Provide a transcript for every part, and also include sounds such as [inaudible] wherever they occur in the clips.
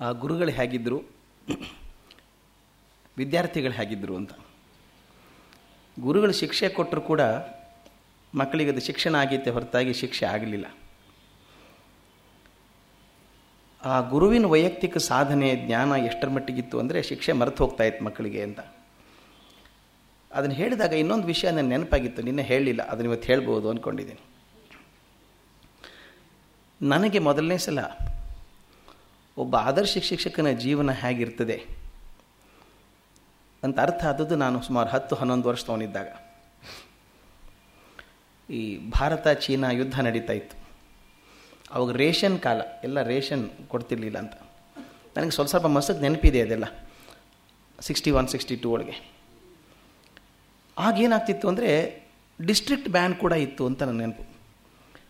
ಆ ಗುರುಗಳು ಹೇಗಿದ್ದರು ವಿದ್ಯಾರ್ಥಿಗಳು ಹೇಗಿದ್ದರು ಅಂತ. ಗುರುಗಳು ಶಿಕ್ಷೆ ಕೊಟ್ಟರು ಕೂಡ ಮಕ್ಕಳಿಗೆ ಅದು ಶಿಕ್ಷಣ ಆಗಿತ್ತೆ ಹೊರತಾಗಿ ಶಿಕ್ಷೆ ಆಗಲಿಲ್ಲ. ಆ ಗುರುವಿನ ವೈಯಕ್ತಿಕ ಸಾಧನೆ, ಜ್ಞಾನ ಎಷ್ಟರ ಮಟ್ಟಿಗಿತ್ತು ಅಂದರೆ ಶಿಕ್ಷೆ ಮರೆತು ಹೋಗ್ತಾ ಇತ್ತು ಮಕ್ಕಳಿಗೆ ಅಂತ. ಅದನ್ನು ಹೇಳಿದಾಗ ಇನ್ನೊಂದು ವಿಷಯ ನನ್ನ ನೆನಪಾಗಿತ್ತು, ನಿನ್ನೆ ಹೇಳಲಿಲ್ಲ ಅದನ್ನು ಇವತ್ತು ಹೇಳ್ಬೋದು ಅಂದ್ಕೊಂಡಿದ್ದೀನಿ ನನಗೆ ಮೊದಲನೇ ಸಲ ಒಬ್ಬ ಆದರ್ಶ ಶಿಕ್ಷಕನ ಜೀವನ ಹೇಗಿರ್ತದೆ ಅಂತ ಅರ್ಥ ಆದದ್ದು ನಾನು ಸುಮಾರು ಹತ್ತು ಹನ್ನೊಂದು ವರ್ಷದವನಿದ್ದಾಗ. ಈ ಭಾರತ ಚೀನಾ ಯುದ್ಧ ನಡೀತಾ ಇತ್ತು. ಅವಾಗ ರೇಷನ್ ಕಾಲ, ಎಲ್ಲ ರೇಷನ್ ಕೊಡ್ತಿರ್ಲಿಲ್ಲ ಅಂತ. ನನಗೆ ಸ್ವಲ್ಪ ಸ್ವಲ್ಪ ಮಸಕ್ಕೆ ನೆನಪಿದೆ ಅದೆಲ್ಲ, ಸಿಕ್ಸ್ಟಿ ಒನ್, ಸಿಕ್ಸ್ಟಿ ಟೂ ಒಳಗೆ. ಆಗೇನಾಗ್ತಿತ್ತು ಅಂದರೆ, ಡಿಸ್ಟ್ರಿಕ್ಟ್ ಬ್ಯಾನ್ ಕೂಡ ಇತ್ತು ಅಂತ ನನ್ನ ನೆನಪು.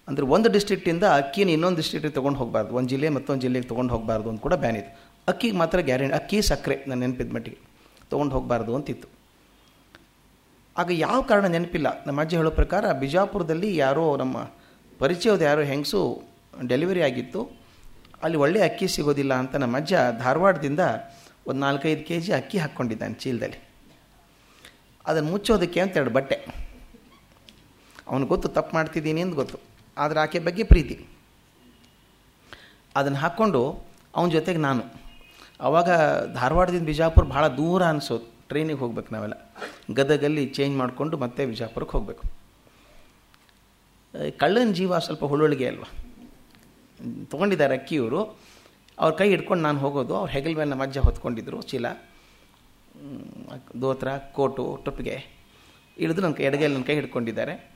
ಅಂದರೆ ಒಂದು ಡಿಸ್ಟ್ರಿಕ್ಟಿಂದ ಅಕ್ಕಿನ ಇನ್ನೊಂದು ಡಿಸ್ಟ್ರಿಕ್ಟಿಗೆ ತೊಗೊಂಡು ಹೋಗಬಾರ್ದು. ಒಂದು ಜಿಲ್ಲೆ ಮತ್ತೊಂದು ಜಿಲ್ಲೆಗೆ ತೊಗೊಂಡು ಹೋಗಬಾರ್ದು ಅಂತ ಕೂಡ ಬ್ಯಾನ್ ಇತ್ತು ಅಕ್ಕಿಗೆ ಮಾತ್ರ ಗ್ಯಾರಂಟಿ ಅಕ್ಕಿ ಸಕ್ಕರೆ ನಾನು ನೆನಪಿದ ಮಟ್ಟಿಗೆ ತೊಗೊಂಡು ಹೋಗಬಾರ್ದು ಅಂತಿತ್ತು. ಆಗ ಯಾವ ಕಾರಣ ನೆನಪಿಲ್ಲ. ನಮ್ಮ ಅಜ್ಜಿ ಹೇಳೋ ಪ್ರಕಾರ ಬಿಜಾಪುರದಲ್ಲಿ ಯಾರೋ ನಮ್ಮ ಪರಿಚಯದ ಯಾರೋ ಹೆಂಗಸು ಡೆಲಿವರಿ ಆಗಿತ್ತು. ಅಲ್ಲಿ ಒಳ್ಳೆ ಅಕ್ಕಿ ಸಿಗೋದಿಲ್ಲ ಅಂತ ನಮ್ಮ ಅಜ್ಜ ಧಾರವಾಡದಿಂದ ಒಂದು ನಾಲ್ಕೈದು ಕೆ ಜಿ ಅಕ್ಕಿ ಹಾಕ್ಕೊಂಡಿದ್ದಾನೆ ಚೀಲದಲ್ಲಿ. ಅದನ್ನು ಮುಚ್ಚೋದಕ್ಕೆ ಅಂತ ಎರಡು ಬಟ್ಟೆ. ಅವನು ಗೊತ್ತು, ತಪ್ಪು ಮಾಡ್ತಿದ್ದೀನಿ ಅಂತ ಗೊತ್ತು. ಆದರೆ ಆಕೆ ಬಗ್ಗೆ ಪ್ರೀತಿ. ಅದನ್ನು ಹಾಕ್ಕೊಂಡು ಅವನ ಜೊತೆಗೆ ನಾನು. ಆವಾಗ ಧಾರವಾಡದಿಂದ ಬಿಜಾಪುರ ಭಾಳ ದೂರ ಅನಿಸೋದು ಟ್ರೈನಿಗೆ ಹೋಗ್ಬೇಕು ನಾವೆಲ್ಲ. ಗದಗಲ್ಲಿ ಚೇಂಜ್ ಮಾಡಿಕೊಂಡು ಮತ್ತೆ ಬಿಜಾಪುರಕ್ಕೆ ಹೋಗಬೇಕು. ಕಳ್ಳನ ಜೀವ ಸ್ವಲ್ಪ ಹುಳುಳಿಗೆ ಅಲ್ವಾ? ತೊಗೊಂಡಿದ್ದಾರೆ ಅಕ್ಕಿಯವರು. ಅವ್ರ ಕೈ ಹಿಡ್ಕೊಂಡು ನಾನು ಹೋಗೋದು. ಅವ್ರ ಹೆಗಲ ಮೇಲೆ ನಮ್ಮ ಅಜ್ಜ ಹೊತ್ಕೊಂಡಿದ್ರು, ಚೀಲ. ದೋತ್ರ, ಕೋಟು, ಟೊಪ್ಪಿಗೆ. ಇಳಿದು ನನ್ನ ಎಡಗೈಲಿ ನನ್ನ ಕೈ ಹಿಡ್ಕೊಂಡಿದ್ದಾರೆ.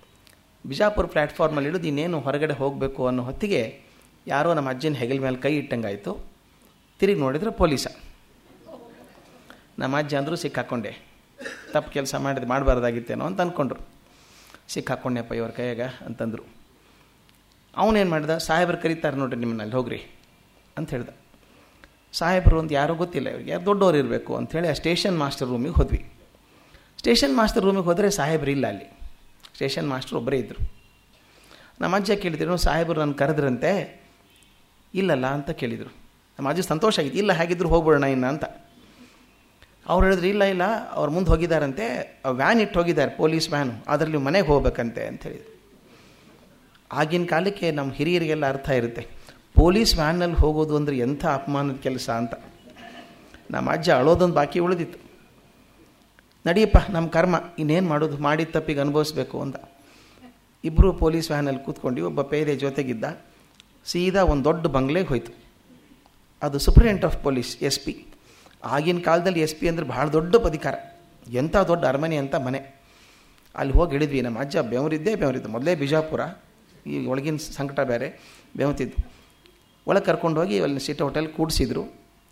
ಬಿಜಾಪುರ ಪ್ಲ್ಯಾಟ್ಫಾರ್ಮಲ್ಲಿ ಇಳಿದು ಇನ್ನೇನು ಹೊರಗಡೆ ಹೋಗಬೇಕು ಅನ್ನೋ ಹೊತ್ತಿಗೆ ಯಾರೋ ನಮ್ಮ ಅಜ್ಜಿನ ಹೆಗಲ ಮೇಲೆ ಕೈ ಇಟ್ಟಂಗಾಯಿತು. ತಿರುಗಿ ನೋಡಿದ್ರೆ ಪೊಲೀಸ. ನಮ್ಮ ಅಜ್ಜ ಅಂದರು ಸಿಕ್ಕಾಕೊಂಡೆ. ತಪ್ಪು ಕೆಲಸ ಮಾಡಿದ ಮಾಡಬಾರ್ದಾಗಿತ್ತೇನೋ ಅಂತ ಅಂದ್ಕೊಂಡ್ರು ಸಿಕ್ಕಾಕೊಂಡೆಪ್ಪ ಇವ್ರ ಕೈಯಾಗ ಅಂತಂದರು. ಅವನೇನು ಮಾಡ್ದ? ಸಾಹೇಬ್ರು ಕರೀತಾರೆ ನೋಡ್ರಿ ನಿಮ್ಮನ್ನ ಅಲ್ಲಿ ಹೋಗ್ರಿ ಅಂತ ಹೇಳ್ದ. ಸಾಹೇಬರು ಒಂದು ಯಾರೂ ಗೊತ್ತಿಲ್ಲ ಇವ್ರಿಗೆ. ಯಾರು ದೊಡ್ಡವ್ರು ಇರಬೇಕು ಅಂಥೇಳಿ ಆ ಸ್ಟೇಷನ್ ಮಾಸ್ಟರ್ ರೂಮಿಗೆ ಹೋದ್ವಿ. ಸ್ಟೇಷನ್ ಮಾಸ್ಟರ್ ರೂಮಿಗೆ ಹೋದರೆ ಸಾಹೇಬ್ರು ಇಲ್ಲ ಅಲ್ಲಿ. ಸ್ಟೇಷನ್ ಮಾಸ್ಟರ್ ಒಬ್ಬರೇ ಇದ್ದರು ನಮ್ಮ ಅಜ್ಜ ಕೇಳಿದ್ರು ಸಾಹೇಬರು ನಾನು ಕರೆದ್ರಂತೆ? ಇಲ್ಲಲ್ಲ, ಅಂತ ಕೇಳಿದರು. ನಮ್ಮ ಅಜ್ಜ ಸಂತೋಷ ಆಗಿತ್ತು ಇಲ್ಲ, ಹೇಗಿದ್ರು ಹೋಗ್ಬಿಡೋಣ ಇನ್ನು, ಅಂತ. ಅವ್ರು ಹೇಳಿದ್ರು, ಇಲ್ಲ ಇಲ್ಲ, ಅವ್ರು ಮುಂದೆ ಹೋಗಿದ್ದಾರಂತೆ ವ್ಯಾನ್ ಇಟ್ಟು ಹೋಗಿದ್ದಾರೆ, ಪೊಲೀಸ್ ವ್ಯಾನು. ಅದರಲ್ಲಿ ಮನೆಗೆ ಹೋಗ್ಬೇಕಂತೆ, ಅಂತ ಹೇಳಿದರು. ಆಗಿನ ಕಾಲಕ್ಕೆ ನಮ್ಮ ಹಿರಿಯರಿಗೆಲ್ಲ ಅರ್ಥ ಇರುತ್ತೆ. ಪೊಲೀಸ್ ವ್ಯಾನಲ್ಲಿ ಹೋಗೋದು ಅಂದರೆ ಎಂಥ ಅಪಮಾನದ ಕೆಲಸ ಅಂತ. ನಮ್ಮ ಅಜ್ಜ ಅಳೋದೊಂದು ಬಾಕಿ ಉಳಿದಿತ್ತು. ನಡಿಯಪ್ಪ ನಮ್ಮ ಕರ್ಮ, ಇನ್ನೇನು ಮಾಡೋದು? ಮಾಡಿದ ತಪ್ಪಿಗೆ ಅನುಭವಿಸ್ಬೇಕು ಅಂತ. ಇಬ್ಬರು ಪೊಲೀಸ್ ವ್ಯಾನಲ್ಲಿ ಕೂತ್ಕೊಂಡು ಒಬ್ಬ ಪೇದೆ ಜೊತೆಗಿದ್ದ, ಸೀದಾ ಒಂದು ದೊಡ್ಡ ಬಂಗ್ಲೆಗೆ ಹೋಯ್ತು. ಅದು superintendent of police S P ಆಗಿನ ಕಾಲದಲ್ಲಿ ಎಸ್ ಪಿ ಅಂದರೆ ಭಾಳ ದೊಡ್ಡ ಅಧಿಕಾರ. ಎಂಥ ದೊಡ್ಡ ಅರಮನೆ ಅಂತ ಮನೆ. ಅಲ್ಲಿ ಹೋಗಿ ಹಿಡಿದ್ವಿ ನಮ್ಮ ಅಜ್ಜ ಬೆವರಿದ್ದೇ ಬೆವರಿದ್ದು. ಮೊದಲೇ ಬಿಜಾಪುರ, ಈ ಒಳಗಿನ ಸಂಕಟ ಬೇರೆ, ಬೆವತಿದ್ದು. ಒಳಗೆ ಕರ್ಕೊಂಡೋಗಿ ಅಲ್ಲಿ ಸಿಟ್ ಹೋಟೆಲ್ ಕೂಡಿಸಿದ್ರು.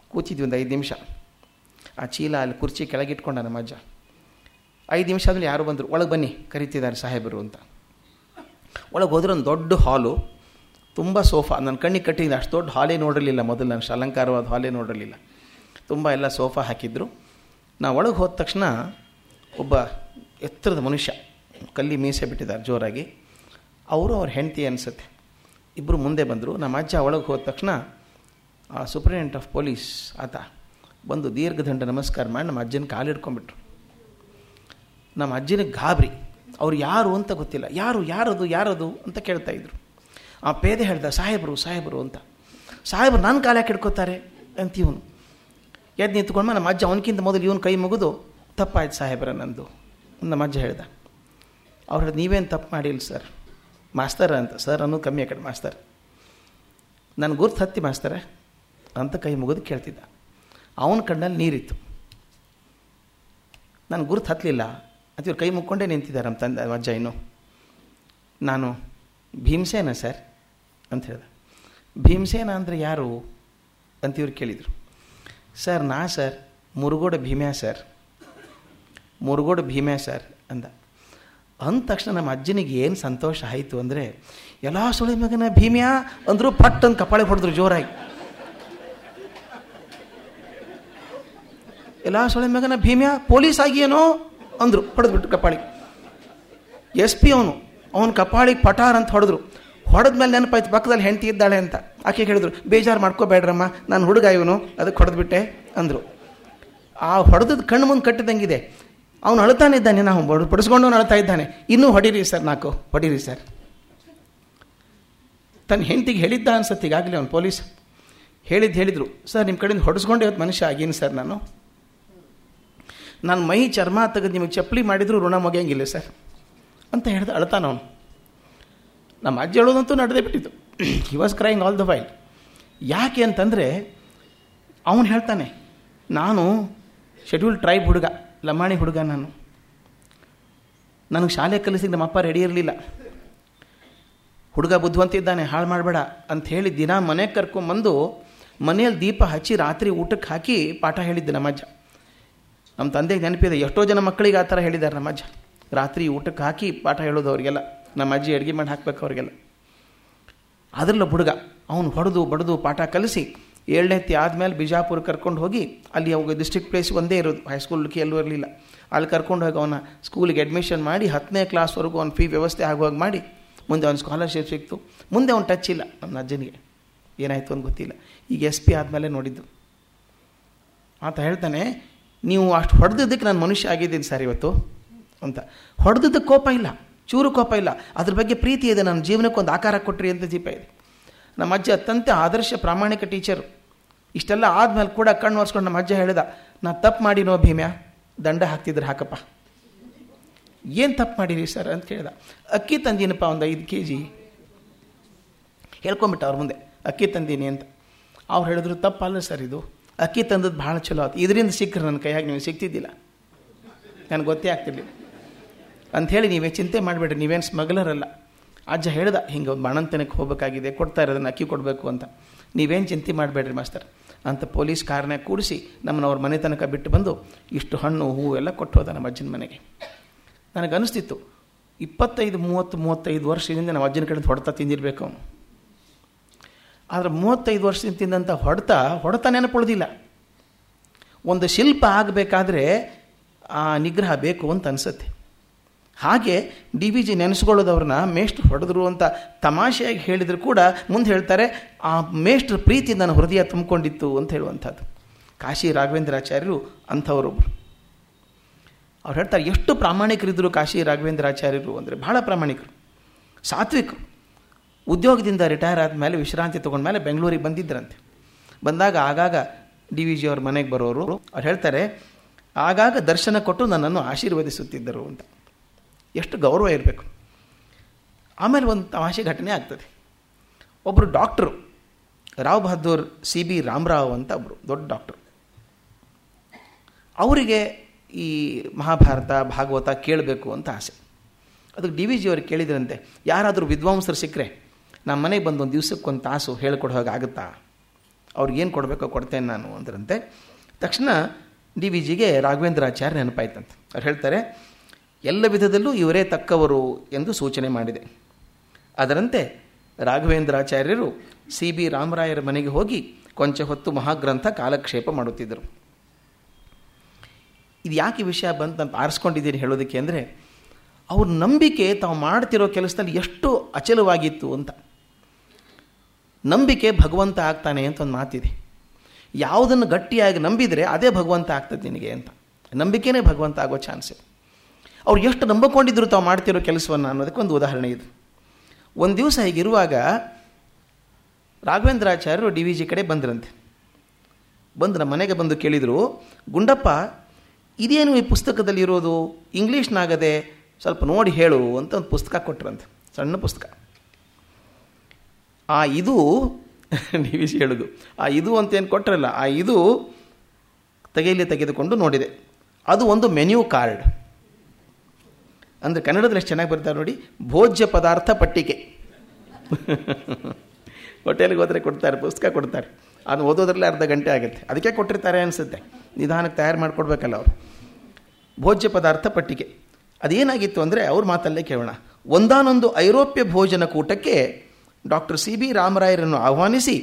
ಕೂತಿದ್ವಿ ಒಂದು ಐದು ನಿಮಿಷ. ಆ ಚೀಲ ಅಲ್ಲಿ ಕುರ್ಚಿ ಕೆಳಗಿಟ್ಕೊಂಡ ನಮ್ಮ ಅಜ್ಜ. ಐದು ನಿಮಿಷ ಆದಮೇಲೆ ಯಾರು ಬಂದರು? ಒಳಗೆ ಬನ್ನಿ, ಕರಿತಿದ್ದಾರೆ ಸಾಹೇಬರು ಅಂತ. ಒಳಗೆ ಹೋದ್ರೆ ಒಂದು ದೊಡ್ಡ ಹಾಲು, ತುಂಬ ಸೋಫಾ. ನನ್ನ ಕಣ್ಣಿಗೆ ಕಟ್ಟಿದ ಅಷ್ಟು ದೊಡ್ಡ ಹಾಲೇ ನೋಡಿರಲಿಲ್ಲ ಮೊದಲು ನಾನು ಅಲಂಕಾರವಾದ ಹಾಲೇ ನೋಡಿರಲಿಲ್ಲ. ತುಂಬ ಎಲ್ಲ ಸೋಫಾ ಹಾಕಿದ್ರು. ನಾ ಒಳಗೆ ಹೋದ ತಕ್ಷಣ ಒಬ್ಬ ಎತ್ತರದ ಮನುಷ್ಯ, ಕಲ್ಲಿ ಮೀಸೆ ಬಿಟ್ಟಿದ್ದಾರೆ ಜೋರಾಗಿ. ಅವರು ಅವ್ರ ಹೆಂಡತಿ ಅನಿಸುತ್ತೆ. ಇಬ್ಬರು ಮುಂದೆ ಬಂದರು. ನಮ್ಮ ಅಜ್ಜ ಒಳಗೆ ಹೋದ ತಕ್ಷಣ, ಆ ಆಫ್ ಪೊಲೀಸ್ ಆತ ಬಂದು ದೀರ್ಘದಂಡ ನಮಸ್ಕಾರ ಮಾಡಿ ನಮ್ಮ ಅಜ್ಜನ ಕಾಲು ಹಿಡ್ಕೊಂಡ್ಬಿಟ್ರು ನಮ್ಮ ಅಜ್ಜಿನ ಗಾಬರಿ. ಅವ್ರು ಯಾರು ಅಂತ ಗೊತ್ತಿಲ್ಲ. ಯಾರು, ಯಾರದು ಯಾರದು ಅಂತ ಕೇಳ್ತಾ ಇದ್ರು. ಆ ಪೇದೆ ಹೇಳ್ದ, ಸಾಹೇಬರು ಸಾಹೇಬರು ಅಂತ. ಸಾಹೇಬರು ನನ್ನ ಕಾಲ ಯಾಕೆ ಹಿಡ್ಕೋತಾರೆ? ಅಂತ ಇವನು. ಎದ್ದು ನಿಂತ್ಕೊಂಡ್ಮ ನಮ್ಮ ಅಜ್ಜ ಅವನಕ್ಕಿಂತ ಮೊದಲು ಇವನು ಕೈ ಮುಗಿದು, ತಪ್ಪಾಯ್ತು ಸಾಹೇಬರ ನಂದು ನಮ್ಮ ಅಜ್ಜ ಹೇಳ್ದ. ಅವ್ರು ಹೇಳಿದ, ನೀವೇನು ತಪ್ಪು ಮಾಡಿಲ್ಲ ಸರ್. ಮಾಸ್ತರ ಅಂತ. ಸರ್ ಅನ್ನೋದು ಕಮ್ಮಿ ಆ ಕಡೆ ಮಾಸ್ತರ್. ನನ್ನ ಗುರ್ತು ಹತ್ತಿ ಮಾಸ್ತರ ಅಂತ ಕೈ ಮುಗಿದು ಕೇಳ್ತಿದ್ದ. ಅವನ ಕಣ್ಣಲ್ಲಿ ನೀರಿತ್ತು. ನಾನು ಗುರ್ತು ಹತ್ತಲಿಲ್ಲ ಅಂತ ಇವ್ರು ಕೈ ಮುಕ್ಕೊಂಡೇ ನಿಂತಿದ್ದಾರೆ ನಮ್ಮ ತಂದೆ ಅಜ್ಜ ಇನ್ನು. ನಾನು, ಭೀಮಸೇನ ಸರ್? ಅಂತ ಹೇಳ್ದೆ. ಭೀಮಸೇನ ಅಂದರೆ ಯಾರು? ಅಂತ ಇವ್ರು ಕೇಳಿದರು. ಸರ್, ನಾ sir, Murugoda Bhimya sir. Murugoda Bhimya sir ಅಂದ. ಅಂದ ತಕ್ಷಣ ನಮ್ಮ ಅಜ್ಜನಿಗೆ ಏನು ಸಂತೋಷ ಆಯಿತು ಅಂದರೆ ಎಲ್ಲ ಸುಳಿ ಮಗನ ಭೀಮ್ಯಾ? ಅಂದರು ಪಟ್ ಅಂತ ಕಪಾಳೆ ಹೊಡೆದ್ರು ಜೋರಾಗಿ. ಎಲ್ಲ ಸುಳಿ ಮಗನ ಭೀಮ್ಯಾ? ಪೊಲೀಸ್ ಆಗಿ ಏನೋ ಅಂದರು ಹೊಡೆದ್ಬಿಟ್ಟು ಕಪಾಳಿ. ಎಸ್ ಪಿ ಅವನು ಅವನು ಕಪಾಳಿ ಪಟಾರ್ ಅಂತ ಹೊಡೆದ್ರು. ಹೊಡೆದ ಮೇಲೆ ನೆನಪಾಯ್ತು, ಪಕ್ಕದಲ್ಲಿ ಹೆಂಡತಿ ಇದ್ದಾಳೆ ಅಂತ. ಆಕೆ ಹೇಳಿದ್ರು, ಬೇಜಾರು ಮಾಡ್ಕೋಬೇಡ್ರಮ್ಮ, ನಾನು ಹುಡುಗ ಇವನು, ಅದಕ್ಕೆ ಹೊಡೆದ್ಬಿಟ್ಟೆ ಅಂದರು. ಆ ಹೊಡೆದದ್ದು ಕಣ್ಣು ಮುಂದೆ ಕಟ್ಟಿದಂಗಿದೆ. ಅವನು ಅಳ್ತಾನೆ ಇದ್ದಾನೆ, ನಾವು ಪಡಿಸ್ಕೊಂಡು ಅಳ್ತಾ ಇದ್ದಾನೆ. ಇನ್ನೂ ಹೊಡೀರಿ ಸರ್ ನಾಲ್ಕು, ಹೊಡೀರಿ ಸರ್. ತನ್ನ ಹೆಂಡತಿಗೆ ಹೇಳಿದ್ದ ಅನ್ಸತ್ತೆ ಈಗಾಗಲೇ ಅವನು ಪೊಲೀಸ್. ಹೇಳಿದ್ದು ಹೇಳಿದರು, ಸರ್ ನಿಮ್ಮ ಕಡೆಯಿಂದ ಹೊಡೆಸ್ಕೊಂಡು ಇವತ್ತು ಮನುಷ್ಯ, ಆಗೀನಿ ಸರ್ ನಾನು? ನಾನು ಮೈ ಚರ್ಮ ತೆಗೆದು ನಿಮಗೆ ಚಪ್ಪಲಿ ಮಾಡಿದರೂ ಋಣ ಮುಗಿಯಂಗಿಲ್ಲ ಸರ್ ಅಂತ ಹೇಳ್ದೆ ಅಳ್ತಾನ ಅವನು. ನಮ್ಮ ಅಜ್ಜಿ ಹೇಳೋದಂತೂ ನಡೆದೇ ಬಿಟ್ಟಿತ್ತು. He was crying all the while ಯಾಕೆ ಅಂತಂದರೆ ಅವನು ಹೇಳ್ತಾನೆ, ನಾನು ಶೆಡ್ಯೂಲ್ ಟ್ರೈಬ್ ಹುಡುಗ ಲಮಾಣಿ ಹುಡುಗ ನಾನು. ನನಗೆ ಶಾಲೆ ಕಲಿಸಿದ ನಮ್ಮ ಅಪ್ಪ ರೆಡಿ ಇರಲಿಲ್ಲ. ಹುಡುಗ ಬುದ್ಧಿವಂತ ಇದ್ದಾನೆ ಹಾಳು ಮಾಡಬೇಡ ಅಂತ ಹೇಳಿ ದಿನ ಮನೆಗೆ ಕರ್ಕೊಂಬಂದು ಮನೆಯಲ್ಲಿ ದೀಪ ಹಚ್ಚಿ ರಾತ್ರಿ ಊಟಕ್ಕೆ ಹಾಕಿ ಪಾಠ ಹೇಳಿದ್ದೆ ನಮ್ಮಜ್ಜ ನಮ್ಮ ತಂದೆಗೆ ನೆನಪಿದೆ, ಎಷ್ಟೋ ಜನ ಮಕ್ಕಳಿಗೆ ಆ ಥರ ಹೇಳಿದ್ದಾರೆ ನಮ್ಮ ಅಜ್ಜ. ರಾತ್ರಿ ಊಟಕ್ಕೆ ಹಾಕಿ ಪಾಠ ಹೇಳೋದು ಅವರಿಗೆಲ್ಲ. ನಮ್ಮ ಅಜ್ಜಿ ಅಡುಗೆ ಮಾಡಿ ಹಾಕ್ಬೇಕು ಅವರಿಗೆಲ್ಲ. ಅದರಲ್ಲ ಹುಡುಗ, ಅವನು ಹೊಡೆದು ಬಡಿದು ಪಾಠ ಕಲಿಸಿ ಏಳನೇತಿ ಆದಮೇಲೆ ಬಿಜಾಪುರ ಕರ್ಕೊಂಡು ಹೋಗಿ ಅಲ್ಲಿ ಅವಾಗ ಡಿಸ್ಟ್ರಿಕ್ಟ್ ಪ್ಲೇಸ್ ಒಂದೇ ಇರೋದು. ಹೈಸ್ಕೂಲ್ಗೆ ಎಲ್ಲೂ ಇರಲಿಲ್ಲ. ಅಲ್ಲಿ ಕರ್ಕೊಂಡು ಹೋಗಿ ಅವನ ಸ್ಕೂಲಿಗೆ ಅಡ್ಮಿಷನ್ ಮಾಡಿ ಹತ್ತನೇ ಕ್ಲಾಸ್ವರೆಗೂ ಅವ್ನ ಫೀ ವ್ಯವಸ್ಥೆ ಆಗುವಾಗ ಮಾಡಿ ಮುಂದೆ ಅವ್ನ ಸ್ಕಾಲರ್ಶಿಪ್ ಸಿಕ್ತು. ಮುಂದೆ ಅವ್ನು ಟಚ್ ಇಲ್ಲ ನಮ್ಮ ಅಜ್ಜನಿಗೆ. ಏನಾಯಿತು ಅಂತ ಗೊತ್ತಿಲ್ಲ. ಈಗ ಎಸ್ ಪಿ ಆದಮೇಲೆ ನೋಡಿದ್ದು. ಆತ ಹೇಳ್ತಾನೆ ನೀವು ಅಷ್ಟು ಹೊಡೆದಿದ್ದಕ್ಕೆ ನಾನು ಮನುಷ್ಯ ಆಗಿದ್ದೀನಿ ಸರ್ ಇವತ್ತು ಅಂತ. ಹೊಡೆದಿದ್ದಕ್ಕೆ ಕೋಪ ಇಲ್ಲ, ಚೂರು ಕೋಪ ಇಲ್ಲ. ಅದ್ರ ಬಗ್ಗೆ ಪ್ರೀತಿ ಇದೆ, ನನ್ನ ಜೀವನಕ್ಕೆ ಒಂದು ಆಕಾರ ಕೊಟ್ರಿ ಅಂತ ದೀಪ ಇದೆ. ನಮ್ಮ ಅಜ್ಜ ಅತ್ಯಂತ ಆದರ್ಶ ಪ್ರಾಮಾಣಿಕ ಟೀಚರು. ಇಷ್ಟೆಲ್ಲ ಆದಮೇಲೆ ಕೂಡ ಕಣ್ಣು ಒರೆಸ್ಕೊಂಡು ನಮ್ಮ ಅಜ್ಜ ಹೇಳಿದ, ನಾ ತಪ್ಪು ಮಾಡಿನೋ ಭೀಮ್ಯಾ? ದಂಡ ಹಾಕ್ತಿದ್ರೆ ಹಾಕಪ್ಪ. ಏನು ತಪ್ಪು ಮಾಡಿರಿ ಸರ್? ಅಂತ ಕೇಳಿದ. ಅಕ್ಕಿ ತಂದೀನಪ್ಪ ಒಂದು ಐದು ಕೆ ಜಿ ಹೇಳ್ಕೊಂಬಿಟ್ಟ ಅವ್ರ ಮುಂದೆ, ಅಕ್ಕಿ ತಂದೀನಿ ಅಂತ. ಅವ್ರು ಹೇಳಿದ್ರು, ತಪ್ಪಲ್ಲ ಸರ್ ಇದು. ಅಕ್ಕಿ ತಂದದ್ದು ಭಾಳ ಚಲೋ ಆಯ್ತು ಇದರಿಂದ ಸಿಕ್ಕರೆ ನನ್ನ ಕೈಯಾಗಿ ನೀವು ಸಿಗ್ತಿದ್ದಿಲ್ಲ. ನನಗೆ ಗೊತ್ತೇ ಆಗ್ತಿರ್ಲಿಲ್ಲ ಅಂಥೇಳಿ ನೀವೇ ಚಿಂತೆ ಮಾಡಬೇಡ್ರಿ, ನೀವೇನು ಸ್ಮಗ್ಲರಲ್ಲ. ಅಜ್ಜ ಹೇಳ್ದ, ಹಿಂಗೆ ಒಂದು ಬಾಣಂತನಕ್ಕೆ ಹೋಗಬೇಕಾಗಿದೆ, ಕೊಡ್ತಾ ಇರೋದನ್ನು ಅಕ್ಕಿ ಕೊಡಬೇಕು ಅಂತ. ನೀವೇನು ಚಿಂತೆ ಮಾಡಬೇಡ್ರಿ ಮಾಸ್ತರ್. ಅಂತ ಪೊಲೀಸ್ ಕಾರ್ನಾಗ ಕೂಡಿಸಿ ನಮ್ಮನ್ನು ಅವ್ರ ಮನೆ ತನಕ ಬಿಟ್ಟು ಬಂದು ಇಷ್ಟು ಹಣ್ಣು, ಹೂವು ಎಲ್ಲ ಕೊಟ್ಟು ಹೋದ ನಮ್ಮ ಅಜ್ಜನ ಮನೆಗೆ. ನನಗನ್ನಿಸ್ತಿತ್ತು ಇಪ್ಪತ್ತೈದು, ಮೂವತ್ತು, ಮೂವತ್ತೈದು ವರ್ಷದಿಂದ ನಮ್ಮ ಅಜ್ಜನ ಕಡೆ ಹೊಡೆತ ತಿಂದಿರಬೇಕು ಅವನು. ಆದರೆ ಮೂವತ್ತೈದು ವರ್ಷದಿಂದ ತಿಂದಂಥ ಹೊಡೆತ ಹೊಡೆತ ನೆನಪುಳಿದಿಲ್ಲ. ಒಂದು ಶಿಲ್ಪ ಆಗಬೇಕಾದ್ರೆ ಆ ನಿಗ್ರಹ ಬೇಕು ಅಂತ ಅನಿಸುತ್ತೆ. ಹಾಗೆ ಡಿ ವಿ ಜಿ ನೆನೆಸ್ಕೊಳ್ಳೋದವ್ರನ್ನ ಮೇಷ್ಟ್ರು ಹೊಡೆದ್ರು ಅಂತ ತಮಾಷೆಯಾಗಿ ಹೇಳಿದರೂ ಕೂಡ ಮುಂದೆ ಹೇಳ್ತಾರೆ, ಆ ಮೇಷ್ಟ್ರ ಪ್ರೀತಿ ನನ್ನ ಹೃದಯ ತುಂಬಿಕೊಂಡಿತ್ತು ಅಂತ ಹೇಳುವಂಥದ್ದು. ಕಾಶಿ ರಾಘವೇಂದ್ರಾಚಾರ್ಯರು ಅಂಥವರೊಬ್ಬರು ಅವ್ರು ಹೇಳ್ತಾರೆ, ಎಷ್ಟು ಪ್ರಾಮಾಣಿಕರಿದ್ದರು ಕಾಶಿ ರಾಘವೇಂದ್ರಾಚಾರ್ಯರು ಅಂದರೆ ಬಹಳ ಪ್ರಾಮಾಣಿಕರು. ಸಾತ್ವಿಕರು. ಉದ್ಯೋಗದಿಂದ ರಿಟೈರ್ ಆದಮೇಲೆ ವಿಶ್ರಾಂತಿ ತೊಗೊಂಡ್ಮೇಲೆ ಬೆಂಗಳೂರಿಗೆ ಬಂದಿದ್ದರಂತೆ. ಬಂದಾಗ ಆಗಾಗ ಡಿ ವಿ ಜಿ ಅವ್ರ ಮನೆಗೆ ಬರೋರು, ಅವ್ರು ಹೇಳ್ತಾರೆ, ಆಗಾಗ ದರ್ಶನ ಕೊಟ್ಟು ನನ್ನನ್ನು ಆಶೀರ್ವದಿಸುತ್ತಿದ್ದರು ಅಂತ. ಎಷ್ಟು ಗೌರವ ಇರಬೇಕು. ಆಮೇಲೆ ಒಂದು ತಮಾಷೆ ಘಟನೆ ಆಗ್ತದೆ. ಒಬ್ಬರು doctor, Rao Bahadur C B Ramarao ಅಂತ ಒಬ್ಬರು ದೊಡ್ಡ ಡಾಕ್ಟ್ರು. ಅವರಿಗೆ ಈ ಮಹಾಭಾರತ, ಭಾಗವತ ಕೇಳಬೇಕು ಅಂತ ಆಸೆ. ಅದಕ್ಕೆ ಡಿ ವಿ ಜಿ ಕೇಳಿದ್ರಂತೆ, ಯಾರಾದರೂ ವಿದ್ವಾಂಸರು ಸಿಕ್ಕರೆ ನಮ್ಮ ಮನೆಗೆ ಬಂದು ಒಂದು ದಿವ್ಸಕ್ಕೆ ಒಂದು ತಾಸು ಹೇಳಿಕೊಡೋ ಹಾಗೆ ಆಗುತ್ತಾ? ಅವ್ರಿಗೆ ಏನು ಕೊಡಬೇಕೋ ಕೊಡ್ತೇನೆ ನಾನು ಅಂದ್ರಂತೆ. ತಕ್ಷಣ ಡಿ ವಿ ಜಿಗೆ ರಾಘವೇಂದ್ರಾಚಾರ್ಯ ನೆನಪಾಯ್ತಂತೆ. ಅವ್ರು ಹೇಳ್ತಾರೆ, ಎಲ್ಲ ವಿಧದಲ್ಲೂ ಇವರೇ ತಕ್ಕವರು ಎಂದು ಸೂಚನೆ ಮಾಡಿದೆ. ಅದರಂತೆ ರಾಘವೇಂದ್ರಾಚಾರ್ಯರು ಸಿ ಬಿ ರಾಮರಾಯರ ಮನೆಗೆ ಹೋಗಿ ಕೊಂಚ ಹೊತ್ತು ಮಹಾಗ್ರಂಥ ಕಾಲಕ್ಷೇಪ ಮಾಡುತ್ತಿದ್ದರು. ಇದು ಯಾಕೆ ವಿಷಯ ಬಂತು ಅಂತ ಆರಿಸ್ಕೊಂಡಿದ್ದೀನಿ ಹೇಳೋದಕ್ಕೆ ಅಂದರೆ, ಅವ್ರ ನಂಬಿಕೆ ತಾವು ಮಾಡ್ತಿರೋ ಕೆಲಸದಲ್ಲಿ ಎಷ್ಟು ಅಚಲವಾಗಿತ್ತು ಅಂತ. ನಂಬಿಕೆ ಭಗವಂತ ಆಗ್ತಾನೆ ಅಂತ ಒಂದು ಮಾತಿದೆ. ಯಾವುದನ್ನು ಗಟ್ಟಿಯಾಗಿ ನಂಬಿದರೆ ಅದೇ ಭಗವಂತ ಆಗ್ತದೆ ನಿನಗೆ ಅಂತ. ನಂಬಿಕೆನೇ ಭಗವಂತ ಆಗೋ ಚಾನ್ಸ್ ಇದೆ. ಅವ್ರು ಎಷ್ಟು ನಂಬಿಕೊಂಡಿದ್ರು ತಾವು ಮಾಡ್ತಿರೋ ಕೆಲಸವನ್ನು ಅನ್ನೋದಕ್ಕೆ ಒಂದು ಉದಾಹರಣೆ ಇದು. ಒಂದು ದಿವಸ ಹೀಗಿರುವಾಗ ರಾಘವೇಂದ್ರಾಚಾರ್ಯರು ಡಿ ವಿ ಜಿ ಕಡೆ ಬಂದ್ರಂತೆ. ಬಂದು ನಮ್ಮ ಮನೆಗೆ ಬಂದು ಕೇಳಿದರು, ಗುಂಡಪ್ಪ, ಇದೇನು ಈ ಪುಸ್ತಕದಲ್ಲಿ ಇರೋದು ಇಂಗ್ಲೀಷ್ನಾಗದೆ ಸ್ವಲ್ಪ ನೋಡಿ ಹೇಳು ಅಂತ ಒಂದು ಪುಸ್ತಕ ಕೊಟ್ರಂತೆ. ಸಣ್ಣ ಪುಸ್ತಕ. ಆ ಇದು, [laughs] ನೀವು ವಿ ಹೇಳೋದು. ಆ ಇದು ಅಂತೇನು ಕೊಟ್ಟರಲ್ಲ ಆ ಇದು ತೆಗೆಯಲಿ ತೆಗೆದುಕೊಂಡು ನೋಡಿದೆ. ಅದು ಒಂದು ಮೆನ್ಯೂ ಕಾರ್ಡ್. ಅಂದರೆ ಕನ್ನಡದಲ್ಲಿ ಎಷ್ಟು ಚೆನ್ನಾಗಿ ಬರ್ತಾರೆ ನೋಡಿ, ಭೋಜ್ಯ ಪದಾರ್ಥ ಪಟ್ಟಿಕೆ. [laughs] ಹೋಟೆಲ್ಗೆ ಹೋದರೆ ಕೊಡ್ತಾರೆ, ಪುಸ್ತಕ ಕೊಡ್ತಾರೆ. ಅದು ಓದೋದ್ರಲ್ಲಿ ಅರ್ಧ ಗಂಟೆ ಆಗುತ್ತೆ. ಅದಕ್ಕೆ ಕೊಟ್ಟಿರ್ತಾರೆ ಅನಿಸುತ್ತೆ. ನಿಧಾನಕ್ಕೆ ತಯಾರು ಮಾಡಿಕೊಡ್ಬೇಕಲ್ಲ ಅವರು. ಭೋಜ್ಯ ಪದಾರ್ಥ ಪಟ್ಟಿಕೆ. ಅದೇನಾಗಿತ್ತು ಅಂದರೆ, ಅವ್ರ ಮಾತಲ್ಲೇ ಕೇಳೋಣ. ಒಂದಾನೊಂದು ಐರೋಪ್ಯ ಭೋಜನ ಕೂಟಕ್ಕೆ ಡಾಕ್ಟರ್ ಸಿ ಬಿ ರಾಮರಾಯರನ್ನು ಆಹ್ವಾನಿಸಿ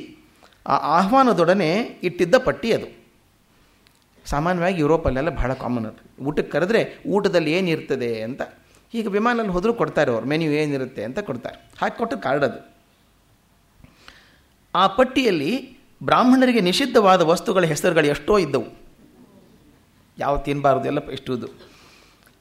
ಆ ಆಹ್ವಾನದೊಡನೆ ಇಟ್ಟಿದ್ದ ಪಟ್ಟಿ ಅದು. ಸಾಮಾನ್ಯವಾಗಿ ಯುರೋಪಲ್ಲೆಲ್ಲ ಬಹಳ ಕಾಮನ್ ಅದು. ಊಟಕ್ಕೆ ಕರೆದ್ರೆ ಊಟದಲ್ಲಿ ಏನಿರ್ತದೆ ಅಂತ ಈಗ ವಿಮಾನಲ್ಲಿ ಹೋದರೂ ಕೊಡ್ತಾರೆ ಅವ್ರು ಮೆನ್ಯೂ ಏನಿರುತ್ತೆ ಅಂತ ಕೊಡ್ತಾರೆ. ಹಾಕಿ ಕೊಟ್ಟು ಕಾರ್ಡ್ ಅದು. ಆ ಪಟ್ಟಿಯಲ್ಲಿ ಬ್ರಾಹ್ಮಣರಿಗೆ ನಿಷಿದ್ಧವಾದ ವಸ್ತುಗಳ ಹೆಸರುಗಳು ಎಷ್ಟೋ ಇದ್ದವು. ಯಾವ ತಿನ್ನಬಾರ್ದು ಎಲ್ಲ ಎಷ್ಟುದು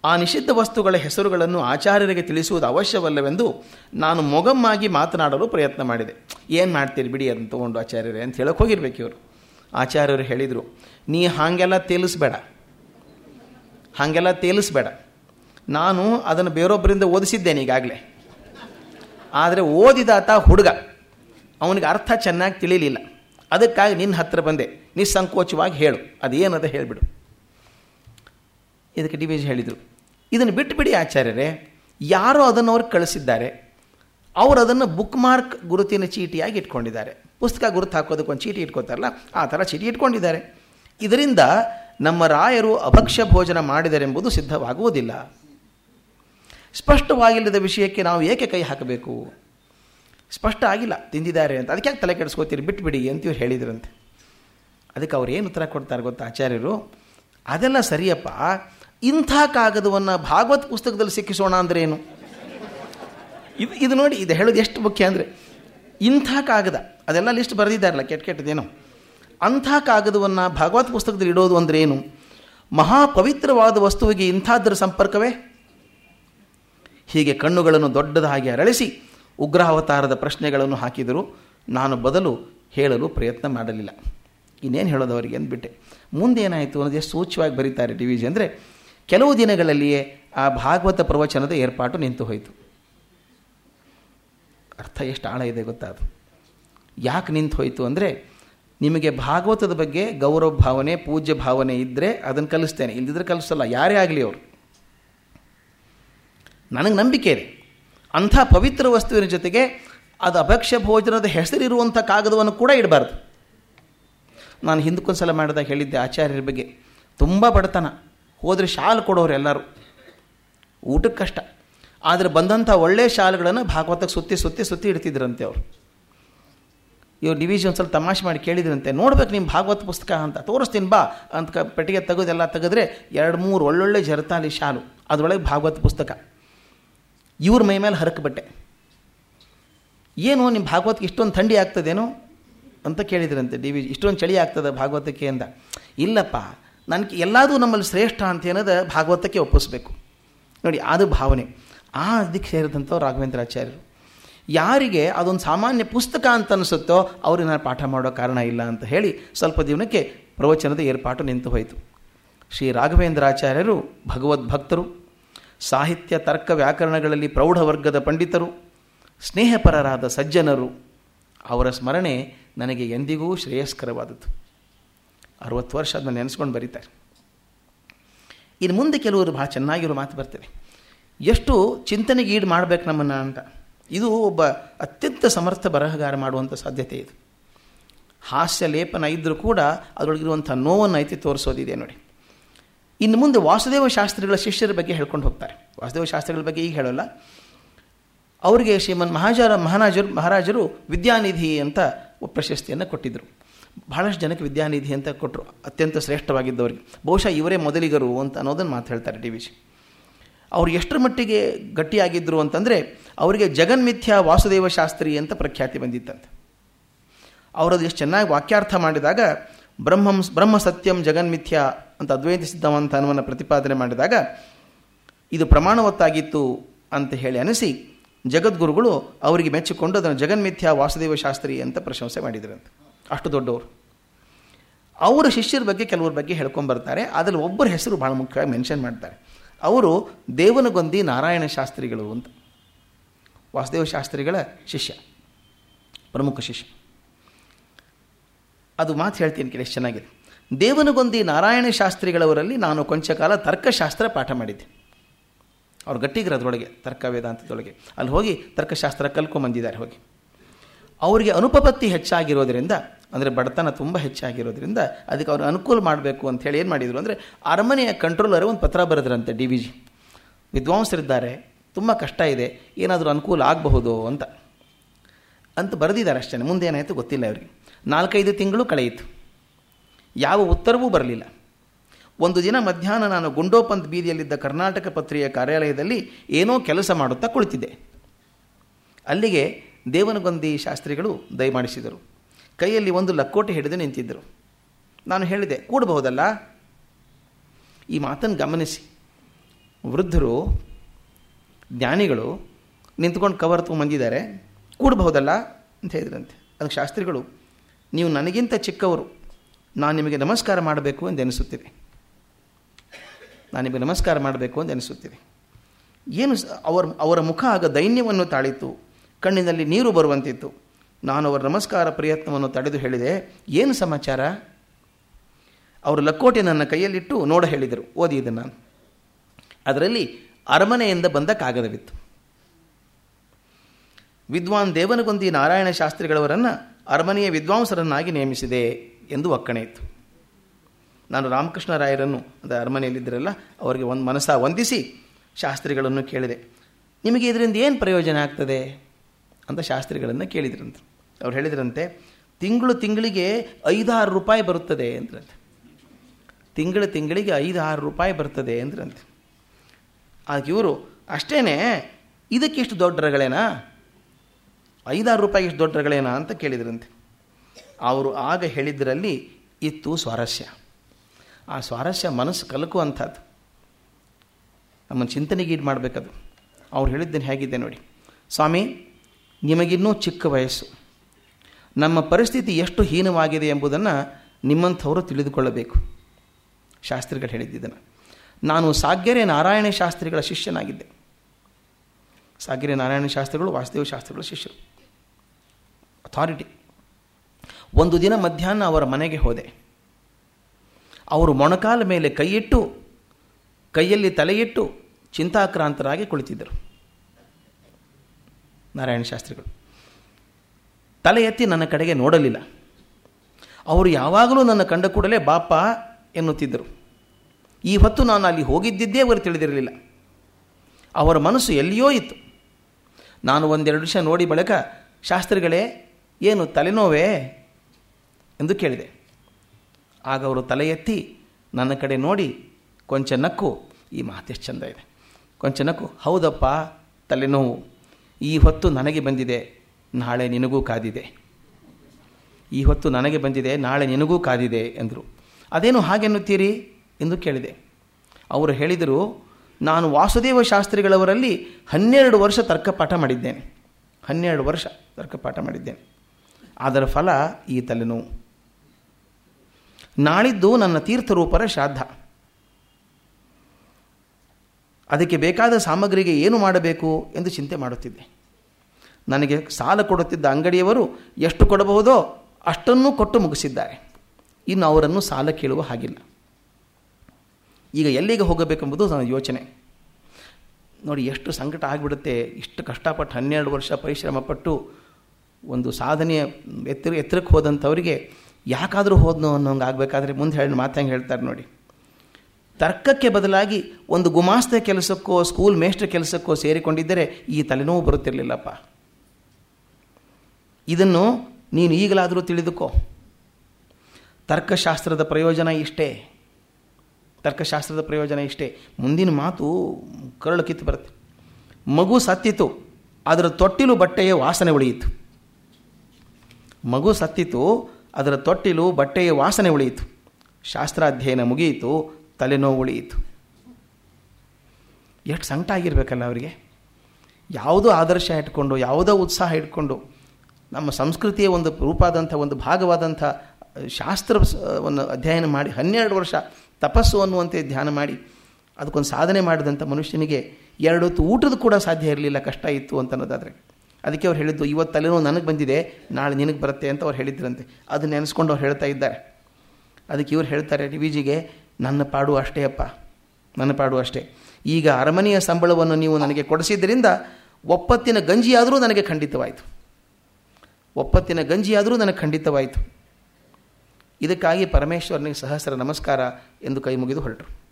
ಆ ನಿಷಿದ್ಧ ವಸ್ತುಗಳ ಹೆಸರುಗಳನ್ನು ಆಚಾರ್ಯರಿಗೆ ತಿಳಿಸುವುದು ಅವಶ್ಯವಲ್ಲವೆಂದು ನಾನು ಮೊಗಮ್ಮಾಗಿ ಮಾತನಾಡಲು ಪ್ರಯತ್ನ ಮಾಡಿದೆ. ಏನು ಮಾಡ್ತೀರಿ ಬಿಡಿ ಅದನ್ನು ತೊಗೊಂಡು ಆಚಾರ್ಯರೇ ಅಂತ ಹೇಳಕ್ಕೆ ಹೋಗಿರ್ಬೇಕು ಇವರು. ಆಚಾರ್ಯರು ಹೇಳಿದರು, ನೀ ಹಾಗೆಲ್ಲ ತೇಲಿಸ್ಬೇಡ. ಹಾಗೆಲ್ಲ ತೇಲಿಸ್ಬೇಡ. ನಾನು ಅದನ್ನು ಬೇರೊಬ್ಬರಿಂದ ಓದಿಸಿದ್ದೇನೆ ಈಗಾಗಲೇ. ಆದರೆ ಓದಿದಾತ ಹುಡುಗ. ಅವನಿಗೆ ಅರ್ಥ ಚೆನ್ನಾಗಿ ತಿಳಿಲಿಲ್ಲ. ಅದಕ್ಕಾಗಿ ನಿನ್ನ ಹತ್ರ ಬಂದೆ. ನಿಸ್ಸಂಕೋಚವಾಗಿ ಹೇಳು. ಅದೇನದ ಹೇಳಿಬಿಡು. ಇದಕ್ಕೆ ಡಿ ವಿ ಜಿ ಹೇಳಿದರು. ಇದನ್ನು ಬಿಟ್ಟುಬಿಡಿ ಆಚಾರ್ಯರೇ, ಯಾರೋ ಅದನ್ನು ಅವ್ರಿಗೆ ಕಳಿಸಿದ್ದಾರೆ. ಅವರು ಅದನ್ನು ಬುಕ್ ಮಾರ್ಕ್ ಗುರುತಿನ ಚೀಟಿಯಾಗಿ ಇಟ್ಕೊಂಡಿದ್ದಾರೆ. ಪುಸ್ತಕ ಗುರುತು ಹಾಕೋದಕ್ಕೆ ಒಂದು ಚೀಟಿ ಇಟ್ಕೋತಾರಲ್ಲ, ಆ ಥರ ಚೀಟಿ ಇಟ್ಕೊಂಡಿದ್ದಾರೆ. ಇದರಿಂದ ನಮ್ಮ ರಾಯರು ಅಭಕ್ಷ್ಯ ಭೋಜನ ಮಾಡಿದರೆಂಬುದು ಸಿದ್ಧವಾಗುವುದಿಲ್ಲ. ಸ್ಪಷ್ಟವಾಗಿಲ್ಲದ ವಿಷಯಕ್ಕೆ ನಾವು ಏಕೆ ಕೈ ಹಾಕಬೇಕು? ಸ್ಪಷ್ಟ ಆಗಿಲ್ಲ, ತಿಂದಿದ್ದಾರೆ ಅಂತ. ಅದಕ್ಕೆ ತಲೆ ಕೆಡಿಸ್ಕೋತೀರಿ? ಬಿಟ್ಬಿಡಿ ಅಂತ ಇವ್ರು ಹೇಳಿದ್ರಂತೆ. ಅದಕ್ಕೆ ಅವ್ರು ಏನು ಉತ್ತರ ಕೊಡ್ತಾರೆ ಗೊತ್ತಾ ಆಚಾರ್ಯರು? ಅದೆಲ್ಲ ಸರಿಯಪ್ಪ. ಇಂಥ ಕಾಗದವನ್ನು ಭಾಗವತ್ ಪುಸ್ತಕದಲ್ಲಿ ಸಿಕ್ಕಿಸೋಣ ಅಂದರೆ ಏನು? ಇದು ಇದು ನೋಡಿ, ಇದು ಹೇಳೋದು ಎಷ್ಟು ಮುಖ್ಯ ಅಂದರೆ, ಇಂಥ ಕಾಗದ, ಅದೆಲ್ಲ ಲಿಸ್ಟ್ ಬರೆದಿದ್ದಾರಲ್ಲ, ಕೆಟ್ಟ ಕೆಟ್ಟದೇನು ಅಂಥ ಕಾಗದವನ್ನು ಭಾಗವತ್ ಪುಸ್ತಕದಲ್ಲಿ ಇಡೋದು ಅಂದರೆ ಏನು? ಮಹಾಪವಿತ್ರವಾದ ವಸ್ತುವಿಗೆ ಇಂಥದ್ರ ಸಂಪರ್ಕವೇ? ಹೀಗೆ ಕಣ್ಣುಗಳನ್ನು ದೊಡ್ಡದಾಗಿ ಅರಳಿಸಿ ಉಗ್ರಾವತಾರದ ಪ್ರಶ್ನೆಗಳನ್ನು ಹಾಕಿದರು ನಾನು ಬದಲು ಹೇಳಲು ಪ್ರಯತ್ನ ಮಾಡಲಿಲ್ಲ. ಇನ್ನೇನು ಹೇಳೋದು ಅವರಿಗೆ ಅಂದ್ಬಿಟ್ಟೆ. ಮುಂದೇನಾಯಿತು ಅನ್ನೋದು ಎಷ್ಟು ಸೂಚ್ಯವಾಗಿ ಬರೀತಾರೆ ಡಿ ವಿ ಜಿ ಅಂದರೆ ಕೆಲವು ದಿನಗಳಲ್ಲಿಯೇ ಆ ಭಾಗವತ ಪ್ರವಚನದ ಏರ್ಪಾಟು ನಿಂತು ಹೋಯಿತು. ಅರ್ಥ ಎಷ್ಟು ಆಳ ಇದೆ ಗೊತ್ತಾ ಅದು? ಯಾಕೆ ನಿಂತು ಹೋಯಿತು ಅಂದರೆ, ನಿಮಗೆ ಭಾಗವತದ ಬಗ್ಗೆ ಗೌರವ ಭಾವನೆ, ಪೂಜ್ಯ ಭಾವನೆ ಇದ್ದರೆ ಅದನ್ನು ಕಲಿಸ್ತೇನೆ. ಇಲ್ಲದಿದ್ದರೆ ಕಲಿಸಲ್ಲ. ಯಾರೇ ಆಗಲಿ ಅವರು. ನನಗೆ ನಂಬಿಕೆ ಇದೆ. ಅಂಥ ಪವಿತ್ರ ವಸ್ತುವಿನ ಜೊತೆಗೆ ಅದು ಅಭಕ್ಷ್ಯ ಭೋಜನದ ಹೆಸರಿರುವಂಥ ಕಾಗದವನ್ನು ಕೂಡ ಇಡಬಾರ್ದು. ನಾನು ಹಿಂದಕ್ಕೊಂದು ಸಲ ಮಾಡಿದಾಗ ಹೇಳಿದ್ದೆ ಆಚಾರ್ಯರ ಬಗ್ಗೆ. ತುಂಬ ಬಡತನ. ಹೋದರೆ ಶಾಲು ಕೊಡೋರು ಎಲ್ಲರೂ. ಊಟಕ್ಕೆ ಕಷ್ಟ. ಆದರೆ ಬಂದಂಥ ಒಳ್ಳೆಯ ಶಾಲುಗಳನ್ನು ಭಾಗವತಕ್ಕೆ ಸುತ್ತಿ ಸುತ್ತಿ ಸುತ್ತಿ ಇಡ್ತಿದ್ರಂತೆ ಅವರು. ಇವ್ರು ಡಿವಿಷನ್ ಒಂದು ಸ್ವಲ್ಪ ತಮಾಷೆ ಮಾಡಿ ಕೇಳಿದ್ರಂತೆ, ನೋಡ್ಬೇಕು ನಿಮ್ಮ ಭಾಗವತ್ ಪುಸ್ತಕ ಅಂತ, ತೋರಿಸ್ತೀನಿ ಬಾ ಅಂತ ಕ ಪೆಟ್ಟಿಗೆ ತೆಗೆದೆಲ್ಲ ತೆಗೆದ್ರೆ ಎರಡು ಮೂರು ಒಳ್ಳೊಳ್ಳೆ ಜರತಾಲಿ ಶಾಲು, ಅದರೊಳಗೆ ಭಾಗವತ್ ಪುಸ್ತಕ. ಇವ್ರ ಮೈ ಮೇಲೆ ಹರಕಬಟ್ಟೆ ಏನು ನಿಮ್ಮ ಭಾಗವತ್ಗೆ ಇಷ್ಟೊಂದು ಥಂಡಿ ಆಗ್ತದೇನೋ ಅಂತ ಕೇಳಿದ್ರಂತೆ ಡಿ ವಿ ಇಷ್ಟೊಂದು ಚಳಿ ಆಗ್ತದೆ ಭಾಗವತಕ್ಕೆ ಅಂದ ಇಲ್ಲಪ್ಪ ನನಗೆ ಎಲ್ಲದೂ ನಮ್ಮಲ್ಲಿ ಶ್ರೇಷ್ಠ ಅಂತ ಏನದ ಭಾಗವತಕ್ಕೆ ಒಪ್ಪಿಸ್ಬೇಕು. ನೋಡಿ, ಅದು ಭಾವನೆ. ಆ ಅದಕ್ಕೆ ಸೇರಿದಂಥವ್ರು ರಾಘವೇಂದ್ರಾಚಾರ್ಯರು. ಯಾರಿಗೆ ಅದೊಂದು ಸಾಮಾನ್ಯ ಪುಸ್ತಕ ಅಂತ ಅನಿಸುತ್ತೋ ಅವ್ರಿಗೆ ನಾನು ಪಾಠ ಮಾಡೋ ಕಾರಣ ಇಲ್ಲ ಅಂತ ಹೇಳಿ ಸ್ವಲ್ಪ ದಿನಕ್ಕೆ ಪ್ರವಚನದ ಏರ್ಪಾಟು ನಿಂತು ಹೋಯಿತು. ಶ್ರೀ ರಾಘವೇಂದ್ರಾಚಾರ್ಯರು ಭಗವದ್ಭಕ್ತರು ಸಾಹಿತ್ಯ, ತರ್ಕ, ವ್ಯಾಕರಣಗಳಲ್ಲಿ ಪ್ರೌಢವರ್ಗದ ಪಂಡಿತರು, ಸ್ನೇಹಪರರಾದ ಸಜ್ಜನರು, ಅವರ ಸ್ಮರಣೆ ನನಗೆ ಎಂದಿಗೂ ಶ್ರೇಯಸ್ಕರವಾದದ್ದು. ಅರುವತ್ತು ವರ್ಷ ಅದನ್ನು ನೆನೆಸ್ಕೊಂಡು ಬರೀತಾರೆ. ಇನ್ನು ಮುಂದೆ ಕೆಲವರು ಭಾಳ ಚೆನ್ನಾಗಿರೋ ಮಾತು ಬರ್ತವೆ ಎಷ್ಟು ಚಿಂತನೆಗೆ ಈಡು ಮಾಡಬೇಕು ನಮ್ಮನ್ನು ಅಂತ. ಇದು ಒಬ್ಬ ಅತ್ಯಂತ ಸಮರ್ಥ ಬರಹಗಾರ ಮಾಡುವಂಥ ಸಾಧ್ಯತೆ ಇದು. ಹಾಸ್ಯ ಲೇಪನ ಇದ್ದರೂ ಕೂಡ ಅದರೊಳಗಿರುವಂಥ ನೋವನ್ನು ಐತಿ ತೋರಿಸೋದಿದೆ ನೋಡಿ. ಇನ್ನು ಮುಂದೆ ವಾಸುದೇವ ಶಾಸ್ತ್ರಿಗಳ ಶಿಷ್ಯರ ಬಗ್ಗೆ ಹೇಳ್ಕೊಂಡು ಹೋಗ್ತಾರೆ. ವಾಸುದೇವ ಶಾಸ್ತ್ರಿಗಳ ಬಗ್ಗೆ ಈಗ ಹೇಳೋಲ್ಲ. ಅವರಿಗೆ ಶ್ರೀಮನ್ ಮಹಾಜರ ಮಹಾರಾಜರು ಮಹಾರಾಜರು ವಿದ್ಯಾನಿಧಿ ಅಂತ ಪ್ರಶಸ್ತಿಯನ್ನು ಕೊಟ್ಟಿದ್ದರು ಬಹಳಷ್ಟು ಜನಕ್ಕೆ ವಿದ್ಯಾನಿಧಿ ಅಂತ ಕೊಟ್ಟರು ಅತ್ಯಂತ ಶ್ರೇಷ್ಠವಾಗಿದ್ದವರಿಗೆ. ಬಹುಶಃ ಇವರೇ ಮೊದಲಿಗರು ಅಂತ ಅನ್ನೋದನ್ನು ಮಾತು ಹೇಳ್ತಾರೆ ಡಿ ವಿ ಜಿ ಅವ್ರು ಎಷ್ಟರ ಮಟ್ಟಿಗೆ ಗಟ್ಟಿಯಾಗಿದ್ದರು ಅಂತಂದರೆ, ಅವರಿಗೆ ಜಗನ್ಮಿಥ್ಯ ವಾಸುದೇವ ಶಾಸ್ತ್ರಿ ಅಂತ ಪ್ರಖ್ಯಾತಿ ಬಂದಿತ್ತಂತೆ. ಅವರದು ಎಷ್ಟು ಚೆನ್ನಾಗಿ ವಾಕ್ಯಾರ್ಥ ಮಾಡಿದಾಗ, ಬ್ರಹ್ಮಂ, ಬ್ರಹ್ಮ ಸತ್ಯಂ ಜಗನ್ಮಿಥ್ಯ ಅಂತ ಅದ್ವೈತ ಅನ್ನುವನ್ನು ಪ್ರತಿಪಾದನೆ ಮಾಡಿದಾಗ, ಇದು ಪ್ರಮಾಣವತ್ತಾಗಿತ್ತು ಅಂತ ಹೇಳಿ ಅನಿಸಿ, ಜಗದ್ಗುರುಗಳು ಅವರಿಗೆ ಮೆಚ್ಚಿಕೊಂಡು ಅದನ್ನು ಜಗನ್ಮಿಥ್ಯ ವಾಸುದೇವ ಶಾಸ್ತ್ರಿ ಅಂತ ಪ್ರಶಂಸೆ ಮಾಡಿದ್ರಂತೆ. ಅಷ್ಟು ದೊಡ್ಡವರು. ಅವರ ಶಿಷ್ಯರ ಬಗ್ಗೆ ಕೆಲವ್ರ ಬಗ್ಗೆ ಹೇಳ್ಕೊಂಬರ್ತಾರೆ ಅದರಲ್ಲಿ ಒಬ್ಬರ ಹೆಸರು ಭಾಳ ಮುಖ್ಯವಾಗಿ ಮೆನ್ಷನ್ ಮಾಡ್ತಾರೆ. ಅವರು ದೇವನಗೊಂದಿ ನಾರಾಯಣ ಶಾಸ್ತ್ರಿಗಳು ಅಂತ. ವಾಸುದೇವ ಶಾಸ್ತ್ರಿಗಳ ಶಿಷ್ಯ, ಪ್ರಮುಖ ಶಿಷ್ಯ. ಅದು ಮಾತು ಹೇಳ್ತೀನಿ ಕೇಳಿ, ಎಷ್ಟು ಚೆನ್ನಾಗಿದೆ. ದೇವನಗೊಂದಿ ನಾರಾಯಣ ಶಾಸ್ತ್ರಿಗಳವರಲ್ಲಿ ನಾನು ಕೊಂಚ ಕಾಲ ತರ್ಕಶಾಸ್ತ್ರ ಪಾಠ ಮಾಡಿದ್ದೆ. ಅವ್ರು ಗಟ್ಟಿಗರ ಅದರೊಳಗೆ ತರ್ಕ ವೇದಾಂತದೊಳಗೆ ಅಲ್ಲಿ ಹೋಗಿ ತರ್ಕಶಾಸ್ತ್ರ ಕಲ್ಕೊಂಬಂದಿದ್ದಾರೆ ಹೋಗಿ. ಅವರಿಗೆ ಅನುಪಪತ್ತಿ ಹೆಚ್ಚಾಗಿರೋದ್ರಿಂದ, ಅಂದರೆ ಬಡತನ ತುಂಬ ಹೆಚ್ಚಾಗಿರೋದ್ರಿಂದ ಅದಕ್ಕೆ ಅವ್ರು ಅನುಕೂಲ ಮಾಡಬೇಕು ಅಂತ ಹೇಳಿ ಏನು ಮಾಡಿದರು ಅಂದರೆ ಅರಮನೆಯ ಕಂಟ್ರೋಲರ್ ಒಂದು ಪತ್ರ ಬರೆದ್ರಂತೆ ಡಿ ವಿ ಜಿ. ವಿದ್ವಾಂಸರಿದ್ದಾರೆ, ತುಂಬ ಕಷ್ಟ ಇದೆ, ಏನಾದರೂ ಅನುಕೂಲ ಆಗಬಹುದು ಅಂತ. ಅಂತ ಬರೆದಿದ್ದಾರೆ ಅಷ್ಟೇ ಮುಂದೆ ಏನಾಯಿತು ಗೊತ್ತಿಲ್ಲ ಅವರಿಗೆ ನಾಲ್ಕೈದು ತಿಂಗಳು ಕಳೆಯಿತು. ಯಾವ ಉತ್ತರವೂ ಬರಲಿಲ್ಲ. ಒಂದು ದಿನ ಮಧ್ಯಾಹ್ನ ನಾನು ಗುಂಡೋಪಂತ್ ಬೀದಿಯಲ್ಲಿದ್ದ ಕರ್ನಾಟಕ ಪತ್ರಿಕೆಯ ಕಾರ್ಯಾಲಯದಲ್ಲಿ ಏನೋ ಕೆಲಸ ಮಾಡುತ್ತಾ ಕುಳಿತಿದ್ದೆ. ಅಲ್ಲಿಗೆ ದೇವನಗೊಂದಿ ಶಾಸ್ತ್ರಿಗಳು ದಯಮಾಡಿಸಿದರು. ಕೈಯಲ್ಲಿ ಒಂದು ಲಕ್ಕೋಟೆ ಹಿಡಿದು ನಿಂತಿದ್ದರು. ನಾನು ಹೇಳಿದೆ, ಕೂಡಬಹುದಲ್ಲ? ಈ ಮಾತನ್ನು ಗಮನಿಸಿ. ವೃದ್ಧರು, ಜ್ಞಾನಿಗಳು ನಿಂತ್ಕೊಂಡು ಕವರ್ ತೊಗೊಂಬಂದಿದ್ದಾರೆ ಕೂಡಬಹುದಲ್ಲ? ಅಂತ ಹೇಳಿದ್ರಂತೆ. ಅದಕ್ಕೆ ಶಾಸ್ತ್ರಿಗಳು, ನೀವು ನನಗಿಂತ ಚಿಕ್ಕವರು. ನಾನು ನಿಮಗೆ ನಮಸ್ಕಾರ ಮಾಡಬೇಕು ಎಂದು ಅನಿಸುತ್ತಿದೆ ನಾನು ನಿಮಗೆ ನಮಸ್ಕಾರ ಮಾಡಬೇಕು ಎಂದು ಅನಿಸುತ್ತಿದೆ ಏನು ಅವರ ಅವರ ಮುಖ ಆಗ ದೈನ್ಯವನ್ನು ತಾಳಿತು ಕಣ್ಣಿನಲ್ಲಿ ನೀರು ಬರುವಂತಿತ್ತು. ನಾನು ಅವರ ನಮಸ್ಕಾರ ಪ್ರಯತ್ನವನ್ನು ತಡೆದು ಹೇಳಿದೆ, ಏನು ಸಮಾಚಾರ? ಅವರು ಲಕ್ಕೋಟೆ ನನ್ನ ಕೈಯಲ್ಲಿಟ್ಟು ನೋಡ ಹೇಳಿದರು ಓದಿ ಇದನ್ನು ಅದರಲ್ಲಿ ಅರಮನೆಯಿಂದ ಬಂದ ಕಾಗದವಿತ್ತು. ವಿದ್ವಾನ್ ದೇವನಗೊಂದಿ ನಾರಾಯಣ ಶಾಸ್ತ್ರಿಗಳವರನ್ನು ಅರಮನೆಯ ವಿದ್ವಾಂಸರನ್ನಾಗಿ ನೇಮಿಸಿದೆ ಎಂದು ಒಕ್ಕಣೆ ಇತ್ತು. ನಾನು ರಾಮಕೃಷ್ಣ ರಾಯರನ್ನು, ಅಂದರೆ ಅರಮನೆಯಲ್ಲಿದ್ದರಲ್ಲ, ಅವರಿಗೆ ಒಂದು ಮನಸ್ಸ ವಂದಿಸಿ ಶಾಸ್ತ್ರಿಗಳನ್ನು ಕೇಳಿದೆ. ನಿಮಗೆ ಇದರಿಂದ ಏನು ಪ್ರಯೋಜನ ಆಗ್ತದೆ? ಅಂತ ಶಾಸ್ತ್ರಿಗಳನ್ನು ಕೇಳಿದ್ರಂತೆ. ಅವ್ರು ಹೇಳಿದ್ರಂತೆ, ತಿಂಗಳು ತಿಂಗಳಿಗೆ ಐದಾರು ರೂಪಾಯಿ ಬರುತ್ತದೆ ಅಂದ್ರಂತೆ. ತಿಂಗಳು ತಿಂಗಳಿಗೆ ಐದಾರು ರೂಪಾಯಿ ಬರ್ತದೆ ಅಂದ್ರಂತೆ. ಆಗ ಇವರು ಅಷ್ಟೇ ಇದಕ್ಕಿಷ್ಟು ದೊಡ್ಡ ರಗಳೇನಾ ಐದಾರು ರೂಪಾಯಿ ಇಷ್ಟು ದೊಡ್ಡ ರಗಳೇನಾ ಅಂತ ಕೇಳಿದ್ರಂತೆ. ಅವರು ಆಗ ಹೇಳಿದ್ದರಲ್ಲಿ ಇತ್ತು ಸ್ವಾರಸ್ಯ. ಆ ಸ್ವಾರಸ್ಯ ಮನಸ್ಸು ಕಲಕುವಂಥದ್ದು. ನಮ್ಮ ಚಿಂತನೆಗೆ ಈಡು ಮಾಡಬೇಕದು. ಅವ್ರು ಹೇಳಿದ್ದೇನೆ ಹೇಗಿದೆ ನೋಡಿ. ಸ್ವಾಮಿ ನಿಮಗಿನ್ನೂ ಚಿಕ್ಕ ವಯಸ್ಸು. ನಮ್ಮ ಪರಿಸ್ಥಿತಿ ಎಷ್ಟು ಹೀನವಾಗಿದೆ ಎಂಬುದನ್ನು ನಿಮ್ಮಂಥವರು ತಿಳಿದುಕೊಳ್ಳಬೇಕು. ಶಾಸ್ತ್ರಿಗಳು ಹೇಳಿದ್ದಿದ್ದನ್ನು ನಾನು ಸಾಗ್ಯರೆ ನಾರಾಯಣ ಶಾಸ್ತ್ರಿಗಳ ಶಿಷ್ಯನಾಗಿದ್ದೆ. ಸಾಗ್ಯರೆ ನಾರಾಯಣ ಶಾಸ್ತ್ರಿಗಳು, ವಾಸುದೇವ ಶಾಸ್ತ್ರಿಗಳ ಶಿಷ್ಯರು. ಅಥಾರಿಟಿ ಒಂದು ದಿನ ಮಧ್ಯಾಹ್ನ ಅವರ ಮನೆಗೆ ಹೋದೆ. ಅವರು ಮೊಣಕಾಲ ಮೇಲೆ ಕೈಯಿಟ್ಟು, ಕೈಯಲ್ಲಿ ತಲೆಯಿಟ್ಟು ಚಿಂತಾಕ್ರಾಂತರಾಗಿ ಕುಳಿತಿದ್ದರು. ನಾರಾಯಣ ಶಾಸ್ತ್ರಿಗಳು. ತಲೆ ಎತ್ತಿ ನನ್ನ ಕಡೆಗೆ ನೋಡಲಿಲ್ಲ. ಅವರು ಯಾವಾಗಲೂ ನನ್ನ ಕಂಡ ಕೂಡಲೇ ಬಾಪ ಎನ್ನುತ್ತಿದ್ದರು. ಈ ಹೊತ್ತು ನಾನು ಅಲ್ಲಿ ಹೋಗಿದ್ದಿದ್ದೇ ಅವರು ತಿಳಿದಿರಲಿಲ್ಲ. ಅವರ ಮನಸ್ಸು ಎಲ್ಲಿಯೋ ಇತ್ತು. ನಾನು ಒಂದೆರಡು ವರ್ಷ ನೋಡಿ ಬಳಿಕ, ಶಾಸ್ತ್ರಿಗಳೇ, ಏನು ತಲೆನೋವೇ ಎಂದು ಕೇಳಿದೆ. ಆಗ ಅವರು ತಲೆ ಎತ್ತಿ ನನ್ನ ಕಡೆ ನೋಡಿ, ಕೊಂಚ ನಕ್ಕು, ಈ ಮಾತೆಷ್ಟು ಚಂದ ಇದೆ. ಕೊಂಚ ನಕ್ಕು, ಹೌದಪ್ಪ, ತಲೆನೋವು. ಈ ಹೊತ್ತು ನನಗೆ ಬಂದಿದೆ, ನಾಳೆ ನಿನಗೂ ಕಾದಿದೆ. ಈ ಹೊತ್ತು ನನಗೆ ಬಂದಿದೆ, ನಾಳೆ ನಿನಗೂ ಕಾದಿದೆ ಎಂದರು. ಅದೇನು ಹಾಗೆನ್ನುತ್ತೀರಿ ಎಂದು ಕೇಳಿದೆ. ಅವರು ಹೇಳಿದರು, ನಾನು ವಾಸುದೇವ ಶಾಸ್ತ್ರಿಗಳವರಲ್ಲಿ ಹನ್ನೆರಡು ವರ್ಷ ತರ್ಕಪಾಠ ಮಾಡಿದ್ದೇನೆ. ಹನ್ನೆರಡು ವರ್ಷ ತರ್ಕಪಾಠ ಮಾಡಿದ್ದೇನೆ. ಅದರ ಫಲ ಈ ತಲೆನೋವು. ನಾಳಿದ್ದು ನನ್ನ ತೀರ್ಥರೂಪರ ಶ್ರಾದ್ದ. ಅದಕ್ಕೆ ಬೇಕಾದ ಸಾಮಗ್ರಿಗೆ ಏನು ಮಾಡಬೇಕು ಎಂದು ಚಿಂತೆ ಮಾಡುತ್ತಿದ್ದೆ. ನನಗೆ ಸಾಲ ಕೊಡುತ್ತಿದ್ದ ಅಂಗಡಿಯವರು ಎಷ್ಟು ಕೊಡಬಹುದೋ ಅಷ್ಟನ್ನು ಕೊಟ್ಟು ಮುಗಿಸಿದ್ದಾರೆ. ಇನ್ನು ಅವರನ್ನು ಸಾಲ ಕೇಳುವ ಹಾಗಿಲ್ಲ. ಈಗ ಎಲ್ಲಿಗೆ ಹೋಗಬೇಕೆಂಬುದು ನನ್ನ ಯೋಚನೆ. ನೋಡಿ, ಎಷ್ಟು ಸಂಕಟ ಆಗಿಬಿಡುತ್ತೆ. ಇಷ್ಟು ಕಷ್ಟಪಟ್ಟು ಹನ್ನೆರಡು ವರ್ಷ ಪರಿಶ್ರಮ ಪಟ್ಟು ಒಂದು ಸಾಧನೆಯ ಎತ್ತರ, ಎತ್ತರಕ್ಕೆ ಹೋದಂಥವರಿಗೆ ಯಾಕಾದರೂ ಹೋದ್ನೋ ಅನ್ನೋಂಗೆ ಆಗಬೇಕಾದ್ರೆ ಮುಂದೆ ಹೇಳಿ ಮಾತಂಗೆ ಹೇಳ್ತಾರೆ ನೋಡಿ. ತರ್ಕಕ್ಕೆ ಬದಲಾಗಿ ಒಂದು ಗುಮಾಸ್ತ ಕೆಲಸಕ್ಕೋ ಸ್ಕೂಲ್ ಮೇಷ್ಟ್ರ ಕೆಲಸಕ್ಕೋ ಸೇರಿಕೊಂಡಿದ್ದರೆ ಈ ತಲೆನೋವು ಬರುತ್ತಿರಲಿಲ್ಲಪ್ಪ. ಇದನ್ನು ನೀನು ಈಗಲಾದರೂ ತಿಳಿದುಕೋ. ತರ್ಕಶಾಸ್ತ್ರದ ಪ್ರಯೋಜನ ಇಷ್ಟೇ. ತರ್ಕಶಾಸ್ತ್ರದ ಪ್ರಯೋಜನ ಇಷ್ಟೇ. ಮುಂದಿನ ಮಾತು ಕರಳು ಕಿತ್ತು ಬರುತ್ತೆ. ಮಗು ಸತ್ತಿತು, ಅದರ ತೊಟ್ಟಿಲು ಬಟ್ಟೆಯ ವಾಸನೆ ಉಳಿಯಿತು. ಮಗು ಸತ್ತಿತು, ಅದರ ತೊಟ್ಟಿಲು ಬಟ್ಟೆಯ ವಾಸನೆ ಉಳಿಯಿತು. ಶಾಸ್ತ್ರಾಧ್ಯಯನ ಮುಗಿಯಿತು ತಲೆನೋವು ಉಳಿಯಿತು ಎಷ್ಟು ಸಂಕಟ ಆಗಿರಬೇಕಲ್ಲ ಅವರಿಗೆ. ಯಾವುದೋ ಆದರ್ಶ ಇಟ್ಕೊಂಡು, ಯಾವುದೋ ಉತ್ಸಾಹ ಇಟ್ಕೊಂಡು, ನಮ್ಮ ಸಂಸ್ಕೃತಿಯ ಒಂದು ರೂಪಾದಂಥ, ಒಂದು ಭಾಗವಾದಂಥ ಶಾಸ್ತ್ರವನ್ನು ಅಧ್ಯಯನ ಮಾಡಿ, ಹನ್ನೆರಡು ವರ್ಷ ತಪಸ್ಸು ಅನ್ನುವಂತೆ ಧ್ಯಾನ ಮಾಡಿ, ಅದಕ್ಕೊಂದು ಸಾಧನೆ ಮಾಡಿದಂಥ ಮನುಷ್ಯನಿಗೆ ಎರಡು ಹೊತ್ತು ಊಟದ ಕೂಡ ಸಾಧ್ಯ ಇರಲಿಲ್ಲ, ಕಷ್ಟ ಇತ್ತು ಅಂತ ಅನ್ನೋದಾದರೆ ಅದಕ್ಕೆ ಅವ್ರು ಹೇಳಿದ್ದು, ಇವತ್ತು ತಲೆನೋವು ನನಗೆ ಬಂದಿದೆ, ನಾಳೆ ನಿನಗೆ ಬರುತ್ತೆ ಅಂತ ಅವ್ರು ಹೇಳಿದ್ರಂತೆ. ಅದು ನೆನೆಸ್ಕೊಂಡು ಅವ್ರು ಹೇಳ್ತಾ ಇದ್ದಾರೆ. ಅದಕ್ಕೆ ಇವ್ರು ಹೇಳ್ತಾರೆ, ಡಿ ವಿ ಜಿಗೆ ನನ್ನ ಪಾಡು ಅಷ್ಟೇ ಅಪ್ಪ. ನನ್ನ ಪಾಡು ಅಷ್ಟೇ. ಈಗ ಅರಮನೆಯ ಸಂಬಳವನ್ನು ನೀವು ನನಗೆ ಕೊಡಿಸಿದ್ದರಿಂದ ಒಪ್ಪತ್ತಿನ ಗಂಜಿಯಾದರೂ ನನಗೆ ಖಂಡಿತವಾಯಿತು. ಒಪ್ಪತ್ತಿನ ಗಂಜಿಯಾದರೂ ನನಗೆ ಖಂಡಿತವಾಯಿತು. ಇದಕ್ಕಾಗಿ ಪರಮೇಶ್ವರನಿಗೆ ಸಹಸ್ರ ನಮಸ್ಕಾರ ಎಂದು ಕೈ ಮುಗಿದು ಹೊರಟರು.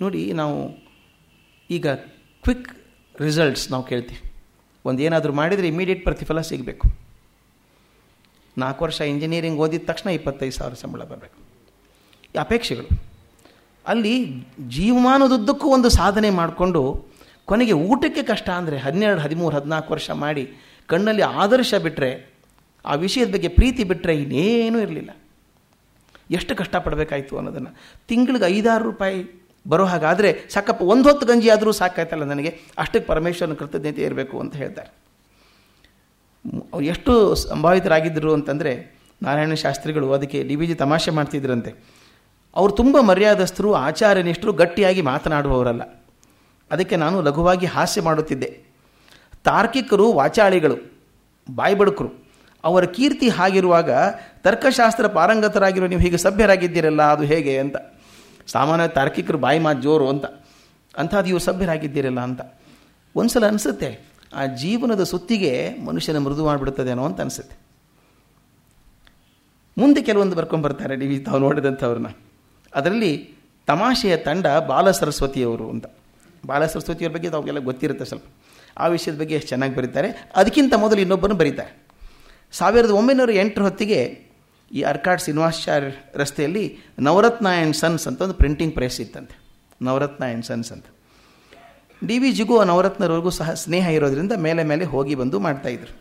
ನೋಡಿ, ನಾವು ಈಗ ಕ್ವಿಕ್ ರಿಸಲ್ಟ್ಸ್ ನಾವು ಕೇಳ್ತೀವಿ. ಒಂದು ಏನಾದರೂ ಮಾಡಿದರೆ ಇಮಿಡಿಯೇಟ್ ಪ್ರತಿಫಲ ಸಿಗಬೇಕು. ನಾಲ್ಕು ವರ್ಷ ಇಂಜಿನಿಯರಿಂಗ್ ಓದಿದ ತಕ್ಷಣ ಇಪ್ಪತ್ತೈದು ಸಾವಿರ ಸಂಬಳ ಬರಬೇಕು. ಅಪೇಕ್ಷೆಗಳು. ಅಲ್ಲಿ ಜೀವಮಾನದುದ್ದಕ್ಕೂ ಒಂದು ಸಾಧನೆ ಮಾಡಿಕೊಂಡು ಕೊನೆಗೆ ಊಟಕ್ಕೆ ಕಷ್ಟ ಅಂದರೆ ಹನ್ನೆರಡು, ಹದಿಮೂರು, ಹದಿನಾಲ್ಕು ವರ್ಷ ಮಾಡಿ ಕಣ್ಣಲ್ಲಿ ಆದರ್ಶ ಬಿಟ್ಟರೆ ಆ ವಿಷಯದ ಬಗ್ಗೆ ಪ್ರೀತಿ ಬಿಟ್ಟರೆ ಇನ್ನೇನೂ ಇರಲಿಲ್ಲ. ಎಷ್ಟು ಕಷ್ಟಪಡಬೇಕಾಯ್ತು ಅನ್ನೋದನ್ನು. ತಿಂಗಳಿಗೆ ಐದಾರು ರೂಪಾಯಿ ಬರೋ ಹಾಗಾದರೆ ಸಾಕಪ್ಪ, ಒಂದು ಹೊತ್ತು ಗಂಜಿ ಆದರೂ ಸಾಕಾಯ್ತಲ್ಲ ನನಗೆ. ಅಷ್ಟಕ್ಕೆ ಪರಮೇಶ್ವರನ ಕೃತಜ್ಞತೆ ಇರಬೇಕು ಅಂತ ಹೇಳ್ತಾರೆ. ಎಷ್ಟು ಸಂಭಾವಿತರಾಗಿದ್ದರು ಅಂತಂದರೆ ನಾರಾಯಣ ಶಾಸ್ತ್ರಿಗಳು ಅದಕ್ಕೆ ಡಿ ವಿ ಜಿ ತಮಾಷೆ ಮಾಡ್ತಿದ್ರಂತೆ. ಅವರು ತುಂಬ ಮರ್ಯಾದಸ್ಥರು ಆಚಾರ್ಯನಿಷ್ಠರು ಗಟ್ಟಿಯಾಗಿ ಮಾತನಾಡುವವರಲ್ಲ. ಅದಕ್ಕೆ ನಾನು ಲಘುವಾಗಿ ಹಾಸ್ಯ ಮಾಡುತ್ತಿದ್ದೆ. ತಾರ್ಕಿಕರು, ವಾಚಾಳಿಗಳು ಬಾಯ್ಬಡುಕರು ಅವರ ಕೀರ್ತಿ ಹಾಗಿರುವಾಗ ತರ್ಕಶಾಸ್ತ್ರ ಪಾರಂಗತರಾಗಿರೋ ನೀವು ಹೀಗೆ ಸಭ್ಯರಾಗಿದ್ದೀರಲ್ಲ, ಅದು ಹೇಗೆ ಅಂತ. ಸಾಮಾನ್ಯ ತಾರ್ಕಿಕರು ಬಾಯಿ ಮಾತು ಜೋರು ಅಂತ. ಅಂಥದ್ದು ಇವು ಸಭ್ಯರಾಗಿದ್ದೀರಲ್ಲ ಅಂತ. ಒಂದ್ಸಲ ಅನಿಸುತ್ತೆ ಆ ಜೀವನದ ಸುತ್ತಿಗೆ ಮನುಷ್ಯನ ಮೃದು ಮಾಡಿಬಿಡ್ತದೇನೋ ಅಂತ ಅನಿಸುತ್ತೆ. ಮುಂದೆ ಕೆಲವೊಂದು ಬರ್ಕೊಂಡ್ಬರ್ತಾರೆ ಡಿ ವಿ ತಾವು ನೋಡಿದಂಥವ್ರನ್ನ. ಅದರಲ್ಲಿ ತಮಾಷೆಯ ತಂಡ ಬಾಲ ಸರಸ್ವತಿಯವರು ಅಂತ. ಬಾಲ ಸರಸ್ವತಿಯವ್ರ ಬಗ್ಗೆ ತಾವೆಲ್ಲ ಗೊತ್ತಿರುತ್ತೆ ಸ್ವಲ್ಪ. ಆ ವಿಷಯದ ಬಗ್ಗೆ ಚೆನ್ನಾಗಿ ಬರೀತಾರೆ. ಅದಕ್ಕಿಂತ ಮೊದಲು ಇನ್ನೊಬ್ಬರನ್ನು ಬರೀತಾರೆ. ಸಾವಿರದ ಒಂಬೈನೂರ ಎಂಟರ ಹೊತ್ತಿಗೆ ಈ ಅರ್ಕಾಡ್ ಶ್ರೀನಿವಾಸಾಚಾರ್ಯ ರಸ್ತೆಯಲ್ಲಿ ನವರತ್ನ ಆ್ಯಂಡ್ ಸನ್ಸ್ ಅಂತ ಒಂದು ಪ್ರಿಂಟಿಂಗ್ ಪ್ರೆಸ್ ಇತ್ತಂತೆ. ನವರತ್ನ ಆ್ಯಂಡ್ ಸನ್ಸ್ ಅಂತ. ಡಿ ವಿ ಜಿಗೂ ನವರತ್ನರವರೆಗೂ ಸಹ ಸ್ನೇಹ ಇರೋದ್ರಿಂದ ಮೇಲೆ ಮೇಲೆ ಹೋಗಿ ಬಂದು ಮಾಡ್ತಾಯಿದ್ರು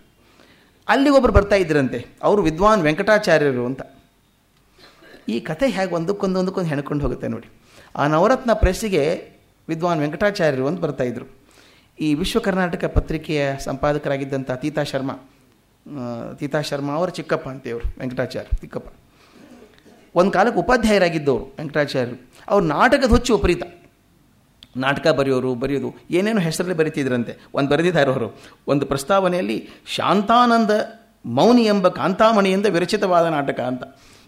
ಅಲ್ಲಿಗೊಬ್ಬರು ಬರ್ತಾ ಇದ್ರಂತೆ, ಅವರು ವಿದ್ವಾನ್ ವೆಂಕಟಾಚಾರ್ಯರು ಅಂತ. ಈ ಕಥೆ ಹೇಗೆ ಒಂದಕ್ಕೊಂದು ಒಂದಕ್ಕೊಂದು ಹೆಣ್ಕೊಂಡು ಹೋಗುತ್ತೆ ನೋಡಿ. ಆ ನವರತ್ನ ಪ್ರೆಸ್ಸಿಗೆ ವಿದ್ವಾನ್ ವೆಂಕಟಾಚಾರ್ಯರು ಅಂತ ಬರ್ತಾಯಿದ್ರು ಈ ವಿಶ್ವ ಕರ್ನಾಟಕ ಪತ್ರಿಕೆಯ ಸಂಪಾದಕರಾಗಿದ್ದಂಥ ತೀತಾ ಶರ್ಮಾ ತೀತಾ ಶರ್ಮಾ ಅವರ ಚಿಕ್ಕಪ್ಪ ಅಂತೇವರು ವೆಂಕಟಾಚಾರ್ಯ, ಚಿಕ್ಕಪ್ಪ. ಒಂದು ಕಾಲಕ್ಕೆ ಉಪಾಧ್ಯಾಯರಾಗಿದ್ದವರು ವೆಂಕಟಾಚಾರ್ಯರು. ಅವ್ರು ನಾಟಕದ ಹುಚ್ಚು ವಿಪರೀತ. ನಾಟಕ ಬರೆಯೋರು, ಬರೆಯೋದು, ಏನೇನು ಹೆಸರಲ್ಲಿ ಬರೀತಿದ್ರಂತೆ. ಒಂದು ಬರೆದಿದ್ದಾರೆ ಅವರು ಒಂದು ಪ್ರಸ್ತಾವನೆಯಲ್ಲಿ ಶಾಂತಾನಂದ ಮೌನಿ ಎಂಬ ಕಾಂತಾಮಣಿಯಿಂದ ವಿರಚಿತವಾದ ನಾಟಕ ಅಂತ.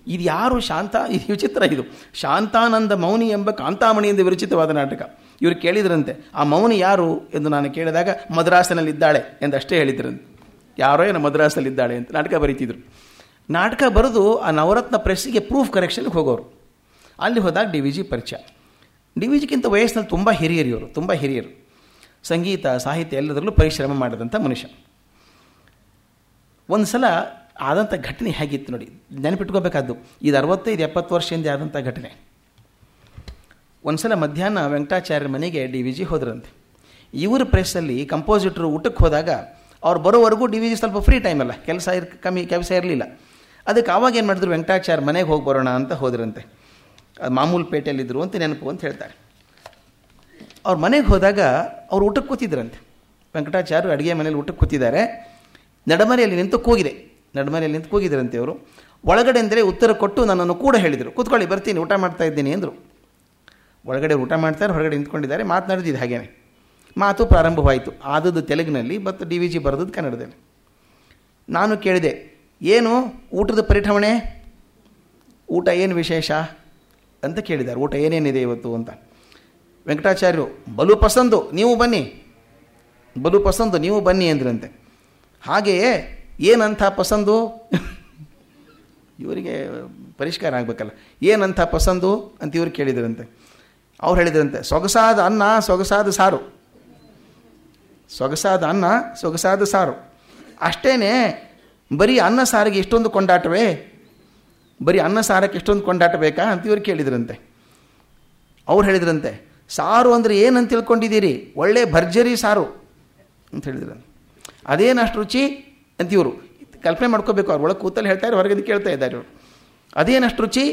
ಇದು ಯಾರು ಶಾಂತ? ಇದು ವಿಚಿತ್ರ ಇದು. ಶಾಂತಾನಂದ ಮೌನಿ ಎಂಬ ಕಾಂತಾಮಣಿಯಿಂದ ವಿರಚಿತವಾದ ನಾಟಕ. ಇವರು ಕೇಳಿದ್ರಂತೆ, ಆ ಮೌನಿ ಯಾರು ಎಂದು ನಾನು ಕೇಳಿದಾಗ, ಮದ್ರಾಸಿನಲ್ಲಿದ್ದಾಳೆ ಎಂದಷ್ಟೇ ಹೇಳಿದ್ರಂತೆ. ಯಾರೋ ಏನೋ ಮದ್ರಾಸಲ್ಲಿದ್ದಾಳೆ ಅಂತ ನಾಟಕ ಬರೀತಿದ್ರು. ನಾಟಕ ಬರೆದು ಆ ನವರತ್ನ ಪ್ರೆಸ್ಸಿಗೆ ಪ್ರೂಫ್ ಕರೆಕ್ಷನ್ಗೆ ಹೋಗೋರು. ಅಲ್ಲಿ ಹೋದಾಗ ಡಿ ವಿ ಜಿ ಪರಿಚಯ. ಡಿ ವಿ ಜಿಗಿಂತ ವಯಸ್ಸಿನಲ್ಲಿ ತುಂಬ ಹಿರಿಯರು ಇವರು ತುಂಬ ಹಿರಿಯರು. ಸಂಗೀತ, ಸಾಹಿತ್ಯ ಎಲ್ಲದರಲ್ಲೂ ಪರಿಶ್ರಮ ಮಾಡಿದಂಥ ಮನುಷ್ಯ. ಒಂದು ಸಲ ಆದಂಥ ಘಟನೆ ಹೇಗಿತ್ತು ನೋಡಿ, ನೆನಪಿಟ್ಕೋಬೇಕಾದ್ದು, ಇದು ಅರವತ್ತೈದು, ಎಪ್ಪತ್ತು ಹಿಂದೆ ಆದಂಥ ಘಟನೆ. ಒಂದು ಸಲ ಮಧ್ಯಾಹ್ನ ವೆಂಕಟಾಚಾರ್ಯರ ಮನೆಗೆ ಡಿ ವಿ ಜಿ ಹೋದ್ರಂತೆ. ಇವ್ರ ಪ್ರೆಸ್ಸಲ್ಲಿ ಕಂಪೋಸಿಟ್ರು ಊಟಕ್ಕೆ ಹೋದಾಗ ಅವ್ರು ಬರೋವರೆಗೂ ಡಿ ವಿ ಜಿ ಸ್ವಲ್ಪ ಫ್ರೀ ಟೈಮ್ ಅಲ್ಲ, ಕೆಲಸ ಇರ್, ಕಮ್ಮಿ, ಕೆಲಸ ಇರಲಿಲ್ಲ. ಅದಕ್ಕೆ ಆವಾಗ ಏನು ಮಾಡಿದ್ರು, ವೆಂಕಟಾಚಾರ್ಯ ಮನೆಗೆ ಹೋಗಿ ಬರೋಣ ಅಂತ ಹೋದ್ರಂತೆ. ಮಾಮೂಲು ಪೇಟೆಯಲ್ಲಿದ್ದರು ಅಂತ ನೆನಪು ಅಂತ ಹೇಳ್ತಾರೆ. ಅವ್ರ ಮನೆಗೆ ಹೋದಾಗ ಅವ್ರು ಊಟಕ್ಕೆ ಕೂತಿದ್ರಂತೆ. ವೆಂಕಟಾಚಾರ್ಯರು ಅಡುಗೆ ಮನೇಲಿ ಊಟಕ್ಕೆ ಕೂತಿದ್ದಾರೆ. ನಡಮನೆಯಲ್ಲಿ ನಿಂತು ಕೂಗಿದೆ. ನಡಮನೆಯಲ್ಲಿ ನಿಂತು ಕೂಗಿದ್ರಂತೆ ಅವರು. ಒಳಗಡೆ ಅಂದರೆ ಉತ್ತರ ಕೊಟ್ಟು ನನ್ನನ್ನು ಕೂಡ ಹೇಳಿದರು. ಕೂತ್ಕೊಳ್ಳಿ, ಬರ್ತೀನಿ, ಊಟ ಮಾಡ್ತಾ ಇದ್ದೀನಿ ಅಂದರು. ಒಳಗಡೆ ಊಟ ಮಾಡ್ತಾರೆ, ಹೊರಗಡೆ ನಿಂತ್ಕೊಂಡಿದ್ದಾರೆ. ಮಾತನಾಡಿದ್ದು ಹಾಗೇನೆ. ಮಾತು ಪ್ರಾರಂಭವಾಯಿತು. ಆದದ್ದು ತೆಲುಗಿನಲ್ಲಿ, ಮತ್ತು ಡಿ ವಿ ಜಿ ಬರೆದದ್ದು ಕನ್ನಡದಲ್ಲಿ. ನಾನು ಕೇಳಿದೆ, ಏನು ಊಟದ ಪರಿಠವಣೆ? ಊಟ ಏನು ವಿಶೇಷ? ಅಂತ ಕೇಳಿದ್ದಾರೆ. ಊಟ ಏನೇನಿದೆ ಇವತ್ತು ಅಂತ. ವೆಂಕಟಾಚಾರ್ಯರು, ಬಲು ಪಸಂದು, ನೀವು ಬನ್ನಿ. ಬಲು ಪಸಂದು, ನೀವು ಬನ್ನಿ ಅಂದ್ರಂತೆ. ಹಾಗೆಯೇ ಏನಂಥ ಪಸಂದು? ಇವರಿಗೆ ಪರಿಷ್ಕಾರ ಆಗಬೇಕಲ್ಲ. ಏನಂಥ ಪಸಂದು? ಅಂತ ಇವರು ಕೇಳಿದ್ರಂತೆ. ಅವ್ರು ಹೇಳಿದ್ರಂತೆ, ಸೊಗಸಾದ ಅನ್ನ, ಸೊಗಸಾದ ಸಾರು. ಸೊಗಸಾದ ಅನ್ನ, ಸೊಗಸಾದ ಸಾರು. ಅಷ್ಟೇ ಬರೀ ಅನ್ನ ಸಾರಿಗೆ ಇಷ್ಟೊಂದು ಕೊಂಡಾಟವೇ? ಬರೀ ಅನ್ನ ಸಾರಕ್ಕೆ ಎಷ್ಟೊಂದು ಕೊಂಡಾಟ ಬೇಕಾ ಅಂತ ಇವ್ರು ಕೇಳಿದ್ರಂತೆ. ಅವ್ರು ಹೇಳಿದ್ರಂತೆ, ಸಾರು ಅಂದರೆ ಏನಂತ ತಿಳ್ಕೊಂಡಿದ್ದೀರಿ? ಒಳ್ಳೆ ಭರ್ಜರಿ ಸಾರು. ಅಂತ ಹೇಳಿದ್ರಂತೆ. ಅದೇನು ಅಷ್ಟು ರುಚಿ? ಅಂತ ಇವರು, ಕಲ್ಪನೆ ಮಾಡ್ಕೋಬೇಕು, ಅವ್ರು ಒಳಗೆ ಕೂತಲ್ಲಿ ಹೇಳ್ತಾರೆ ಹೊರಗಡೆ ಕೇಳ್ತಾ ಇದ್ದಾರೆ ಇವರು. ಅದೇನಷ್ಟು ರುಚಿ?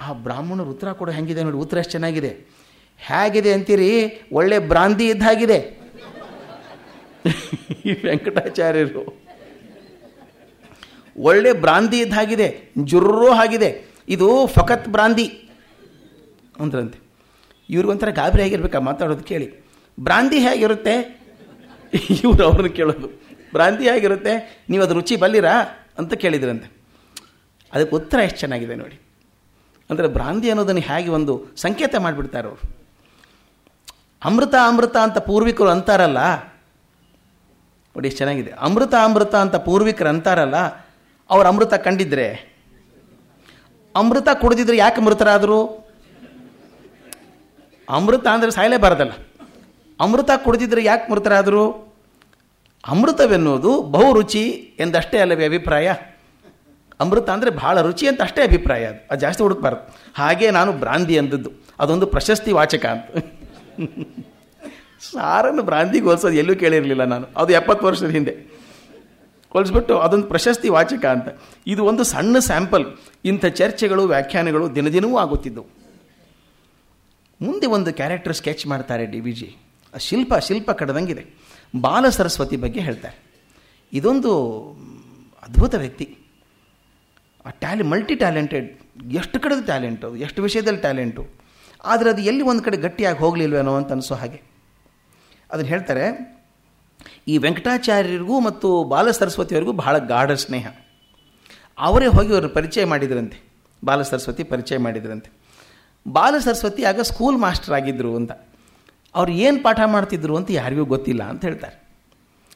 ಆ ಬ್ರಾಹ್ಮಣರು ಉತ್ತರ ಕೂಡ ಹೆಂಗಿದೆ ನೋಡಿ, ಉತ್ತರ ಎಷ್ಟು ಚೆನ್ನಾಗಿದೆ. ಹೇಗಿದೆ ಅಂತೀರಿ? ಒಳ್ಳೆ ಬ್ರಾಂದಿ ಇದ್ದ ಹಾಗಿದೆ. [laughs] ಈ ವೆಂಕಟಾಚಾರ್ಯರು. ಒಳ್ಳೆ ಬ್ರಾಂದಿ ಇದ್ದಾಗಿದೆ, ಜುರ್ರೋ ಆಗಿದೆ. ಇದು ಫಕತ್ ಬ್ರಾಂದಿ ಅಂದ್ರಂತೆ. ಇವ್ರಿಗೊಂಥರ ಗಾಬರಿ ಆಗಿರ್ಬೇಕಾ ಮಾತಾಡೋದು ಕೇಳಿ. ಬ್ರಾಂದಿ ಹೇಗಿರುತ್ತೆ? ಇವರು ಅವ್ರನ್ನ ಕೇಳೋದು. ಬ್ರಾಂದಿ ಹೇಗಿರುತ್ತೆ? ನೀವು ಅದು ರುಚಿ ಬಲ್ಲಿರಾ? ಅಂತ ಕೇಳಿದ್ರಂತೆ. ಅದಕ್ಕೆ ಉತ್ತರ ಎಷ್ಟು ಚೆನ್ನಾಗಿದೆ ನೋಡಿ. ಅಂದರೆ ಬ್ರಾಂದಿ ಅನ್ನೋದನ್ನು ಹೇಗೆ ಒಂದು ಸಂಕೇತ ಮಾಡಿಬಿಡ್ತಾರೆ ಅವರು. ಅಮೃತ ಅಮೃತ ಅಂತ ಪೂರ್ವಿಕರು ಅಂತಾರಲ್ಲ. ನೋಡಿ, ಎಷ್ಟು ಚೆನ್ನಾಗಿದೆ. ಅಮೃತ ಅಮೃತ ಅಂತ ಪೂರ್ವಿಕರು ಅಂತಾರಲ್ಲ. ಅವ್ರು ಅಮೃತ ಕಂಡಿದ್ರೆ. ಅಮೃತ ಕುಡಿದಿದ್ರೆ ಯಾಕೆ ಮೃತರಾದರು ಅಮೃತ ಅಂದರೆ ಸಾಯಲೇಬಾರ್ದಲ್ಲ ಅಮೃತ ಕುಡಿದಿದ್ರೆ ಯಾಕೆ ಮೃತರಾದರು ಅಮೃತವೆನ್ನುವುದು ಬಹು ರುಚಿ ಎಂದಷ್ಟೇ ಅಲ್ಲವೇ ಅಭಿಪ್ರಾಯ? ಅಮೃತ ಅಂದರೆ ಭಾಳ ರುಚಿ ಅಂತ ಅಷ್ಟೇ ಅಭಿಪ್ರಾಯ ಅದು. ಅದು ಜಾಸ್ತಿ ಹುಡುಕ್ಬಾರ್ದು. ಹಾಗೆ ನಾನು ಬ್ರಾಂದಿ ಅಂದದ್ದು. ಅದೊಂದು ಪ್ರಶಸ್ತಿ ವಾಚಕ ಅಂತ. ಸಾರನ್ನು ಬ್ರಾಂದಿಗೆ ಹೋಲಿಸೋದು ಎಲ್ಲೂ ಕೇಳಿರಲಿಲ್ಲ ನಾನು. ಅದು ಎಪ್ಪತ್ತು ವರ್ಷದ ಹಿಂದೆ. ಹೋಲಿಸ್ಬಿಟ್ಟು ಅದೊಂದು ಪ್ರಶಸ್ತಿ ವಾಚಕ ಅಂತ. ಇದು ಒಂದು ಸಣ್ಣ ಸ್ಯಾಂಪಲ್. ಇಂಥ ಚರ್ಚೆಗಳು, ವ್ಯಾಖ್ಯಾನಗಳು ದಿನದಿನವೂ ಆಗುತ್ತಿದ್ದವು. ಮುಂದೆ ಒಂದು ಕ್ಯಾರೆಕ್ಟರ್ ಸ್ಕೆಚ್ ಮಾಡ್ತಾರೆ ಡಿ ವಿ ಜಿ. ಶಿಲ್ಪ ಶಿಲ್ಪ ಕಡದಂಗಿದೆ. ಬಾಲ ಸರಸ್ವತಿ ಬಗ್ಗೆ ಹೇಳ್ತಾರೆ. ಇದೊಂದು ಅದ್ಭುತ ವ್ಯಕ್ತಿ. ಆ ಟ್ಯಾಲೆ ಮಲ್ಟಿ ಟ್ಯಾಲೆಂಟೆಡ್ ಎಷ್ಟು ಕಡೆದು ಟ್ಯಾಲೆಂಟು, ಎಷ್ಟು ವಿಷಯದಲ್ಲಿ ಟ್ಯಾಲೆಂಟು. ಆದರೆ ಅದು ಎಲ್ಲಿ ಒಂದು ಕಡೆ ಗಟ್ಟಿಯಾಗಿ ಹೋಗಲಿಲ್ವೇನೋ ಅಂತ ಅನಿಸೋ ಹಾಗೆ. ಅದನ್ನು ಹೇಳ್ತಾರೆ ಈ ವೆಂಕಟಾಚಾರ್ಯರಿಗೂ ಮತ್ತು ಬಾಲ ಸರಸ್ವತಿಯವರಿಗೂ ಬಹಳ ಗಾಢ ಸ್ನೇಹ. ಅವರೇ ಹೋಗಿ ಅವರು ಪರಿಚಯ ಮಾಡಿದ್ರಂತೆ. ಬಾಲ ಸರಸ್ವತಿ ಪರಿಚಯ ಮಾಡಿದ್ರಂತೆ. ಬಾಲ ಸರಸ್ವತಿ ಆಗ ಸ್ಕೂಲ್ ಮಾಸ್ಟರ್ ಆಗಿದ್ದರು ಅಂತ. ಅವ್ರು ಏನು ಪಾಠ ಮಾಡ್ತಿದ್ರು ಅಂತ ಯಾರಿಗೂ ಗೊತ್ತಿಲ್ಲ ಅಂತ ಹೇಳ್ತಾರೆ.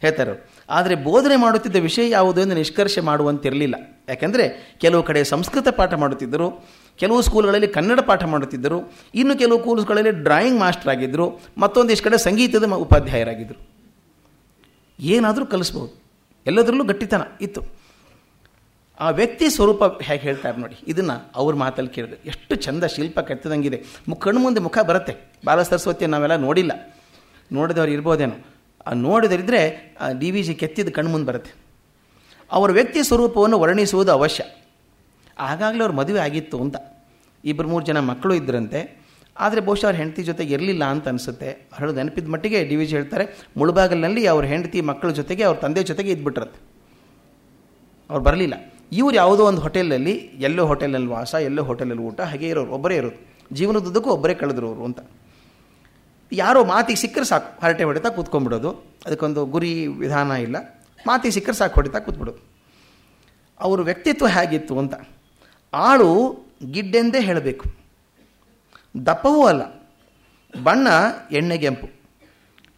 ಹೇಳ್ತಾರೆ ಆದರೆ ಬೋಧನೆ ಮಾಡುತ್ತಿದ್ದ ವಿಷಯ ಯಾವುದು ಎಂದು ನಿಷ್ಕರ್ಷೆ ಮಾಡುವಂತಿರಲಿಲ್ಲ. ಯಾಕೆಂದರೆ ಕೆಲವು ಕಡೆ ಸಂಸ್ಕೃತ ಪಾಠ ಮಾಡುತ್ತಿದ್ದರು, ಕೆಲವು ಸ್ಕೂಲ್ಗಳಲ್ಲಿ ಕನ್ನಡ ಪಾಠ ಮಾಡುತ್ತಿದ್ದರು, ಇನ್ನು ಕೆಲವು ಸ್ಕೂಲ್ಗಳಲ್ಲಿ ಡ್ರಾಯಿಂಗ್ ಮಾಸ್ಟರ್ ಆಗಿದ್ದರು ಮತ್ತೊಂದಿಷ್ಟು ಕಡೆ ಸಂಗೀತದ ಉಪಾಧ್ಯಾಯರಾಗಿದ್ದರು ಏನಾದರೂ ಕಲಿಸ್ಬೋದು. ಎಲ್ಲದರಲ್ಲೂ ಗಟ್ಟಿತನ ಇತ್ತು. ಆ ವ್ಯಕ್ತಿ ಸ್ವರೂಪ ಹೇಗೆ ಹೇಳ್ತಾರೆ ನೋಡಿ, ಇದನ್ನು ಅವ್ರ ಮಾತಲ್ಲಿ ಕೇಳಿದೆ. ಎಷ್ಟು ಚಂದ ಶಿಲ್ಪ ಕೆತ್ತದಂಗಿದೆ. ಕಣ್ಣು ಮುಂದೆ ಮುಖ ಬರುತ್ತೆ. ಬಾಲ ಸರಸ್ವತಿ ನಾವೆಲ್ಲ ನೋಡಿಲ್ಲ. ನೋಡಿದವ್ರು ಇರ್ಬೋದೇನೋ. ಆ ನೋಡಿದರಿದ್ದರೆ ಆ ಡಿ ವಿ ಜಿ ಕೆತ್ತಿದ ಕಣ್ಣು ಮುಂದೆ ಬರುತ್ತೆ. ಅವರ ವ್ಯಕ್ತಿ ಸ್ವರೂಪವನ್ನು ವರ್ಣಿಸುವುದು ಅವಶ್ಯ. ಆಗಾಗಲೇ ಅವ್ರ ಮದುವೆ ಆಗಿತ್ತು ಅಂತ. ಇಬ್ಬರು ಮೂರು ಜನ ಮಕ್ಕಳು ಇದ್ದರಂತೆ ಆದರೆ ಬಹುಶಃ ಅವ್ರ ಹೆಂಡತಿ ಜೊತೆಗೆ ಇರಲಿಲ್ಲ ಅಂತ ಅನಿಸುತ್ತೆ. ಹೇಳೋದು ನೆನಪಿದ ಮಟ್ಟಿಗೆ ಡಿ ವಿಜಿ ಹೇಳ್ತಾರೆ, ಮುಳುಬಾಗಲಿನಲ್ಲಿ ಅವ್ರ ಹೆಂಡತಿ ಮಕ್ಕಳ ಜೊತೆಗೆ ಅವ್ರ ತಂದೆ ಜೊತೆಗೆ ಇದ್ಬಿಟ್ರಂತೆ ಅವ್ರು ಬರಲಿಲ್ಲ. ಇವ್ರು ಯಾವುದೋ ಒಂದು ಹೋಟೆಲಲ್ಲಿ, ಎಲ್ಲೋ ಹೋಟೆಲಲ್ಲಿ ವಾಸ, ಎಲ್ಲೋ ಹೋಟೆಲಲ್ಲಿ ಊಟ, ಹಾಗೆ ಇರೋರು, ಒಬ್ಬರೇ ಇರೋದು. ಜೀವನದುದ್ದಕ್ಕೂ ಒಬ್ಬರೇ ಕಳೆದ್ರು ಅವರು ಅಂತ. ಯಾರೋ ಮಾತಿಗೆ ಸಿಕ್ಕರೆ ಸಾಕು, ಹರಟೆ ಹೊಡಿತಾ ಕೂತ್ಕೊಂಡ್ಬಿಡೋದು. ಅದಕ್ಕೊಂದು ಗುರಿ ವಿಧಾನ ಇಲ್ಲ. ಮಾತಿಗೆ ಸಿಕ್ಕರೆ ಸಾಕು, ಹೊಡಿತಾ ಕೂತ್ಬಿಡೋದು. ಅವ್ರ ವ್ಯಕ್ತಿತ್ವ ಹೇಗಿತ್ತು ಅಂತ. ಆಳು ಗಿಡ್ಡೆಂದೇ ಹೇಳಬೇಕು. ದಪ್ಪವೂ ಅಲ್ಲ. ಬಣ್ಣ ಎಣ್ಣೆಗೆಂಪು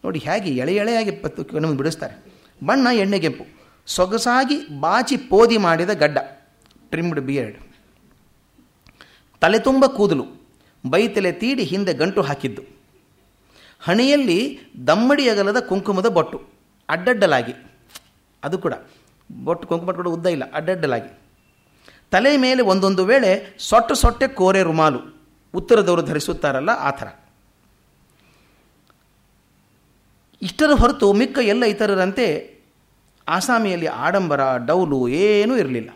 ನೋಡಿ, ಹೇಗೆ ಎಳೆ ಎಳೆಯಾಗಿ ಪತ್ತು ನಮಗೆ ಬಿಡಿಸ್ತಾರೆ. ಬಣ್ಣ ಎಣ್ಣೆಗೆಂಪು ಸೊಗಸಾಗಿ ಬಾಚಿ ಪೋದಿ ಮಾಡಿದ ಗಡ್ಡ. ಟ್ರಿಮ್ಡ್ ಬಿಯರ್ಡ್ ತಲೆ ತುಂಬ ಕೂದಲು. ಬೈತಲೆ ತೀಡಿ ಹಿಂದೆ ಗಂಟು ಹಾಕಿದ್ದು. ಹಣೆಯಲ್ಲಿ ದಮ್ಮಡಿ ಅಗಲದ ಕುಂಕುಮದ ಬೊಟ್ಟು. ಅಡ್ಡಡ್ಡಲಾಗಿ. ಅದು ಕೂಡ. ಬೊಟ್ಟು ಕುಂಕುಮ ಕೂಡ ಉದ್ದ ಇಲ್ಲ. ಅಡ್ಡಡ್ಡಲಾಗಿ. ತಲೆ ಮೇಲೆ ಒಂದೊಂದು ವೇಳೆ ಸೊಟ್ಟ ಸೊಟ್ಟೆ ಕೋರೆ ರುಮಾಲು. ಉತ್ತರದವರು ಧರಿಸುತ್ತಾರಲ್ಲ ಆ ಥರ. ಇಷ್ಟರ ಹೊರತು ಮಿಕ್ಕ ಎಲ್ಲ ಇತರರಂತೆ ಆಸಾಮಿಯಲ್ಲಿ ಆಡಂಬರ, ಡೌಲು ಏನೂ ಇರಲಿಲ್ಲ.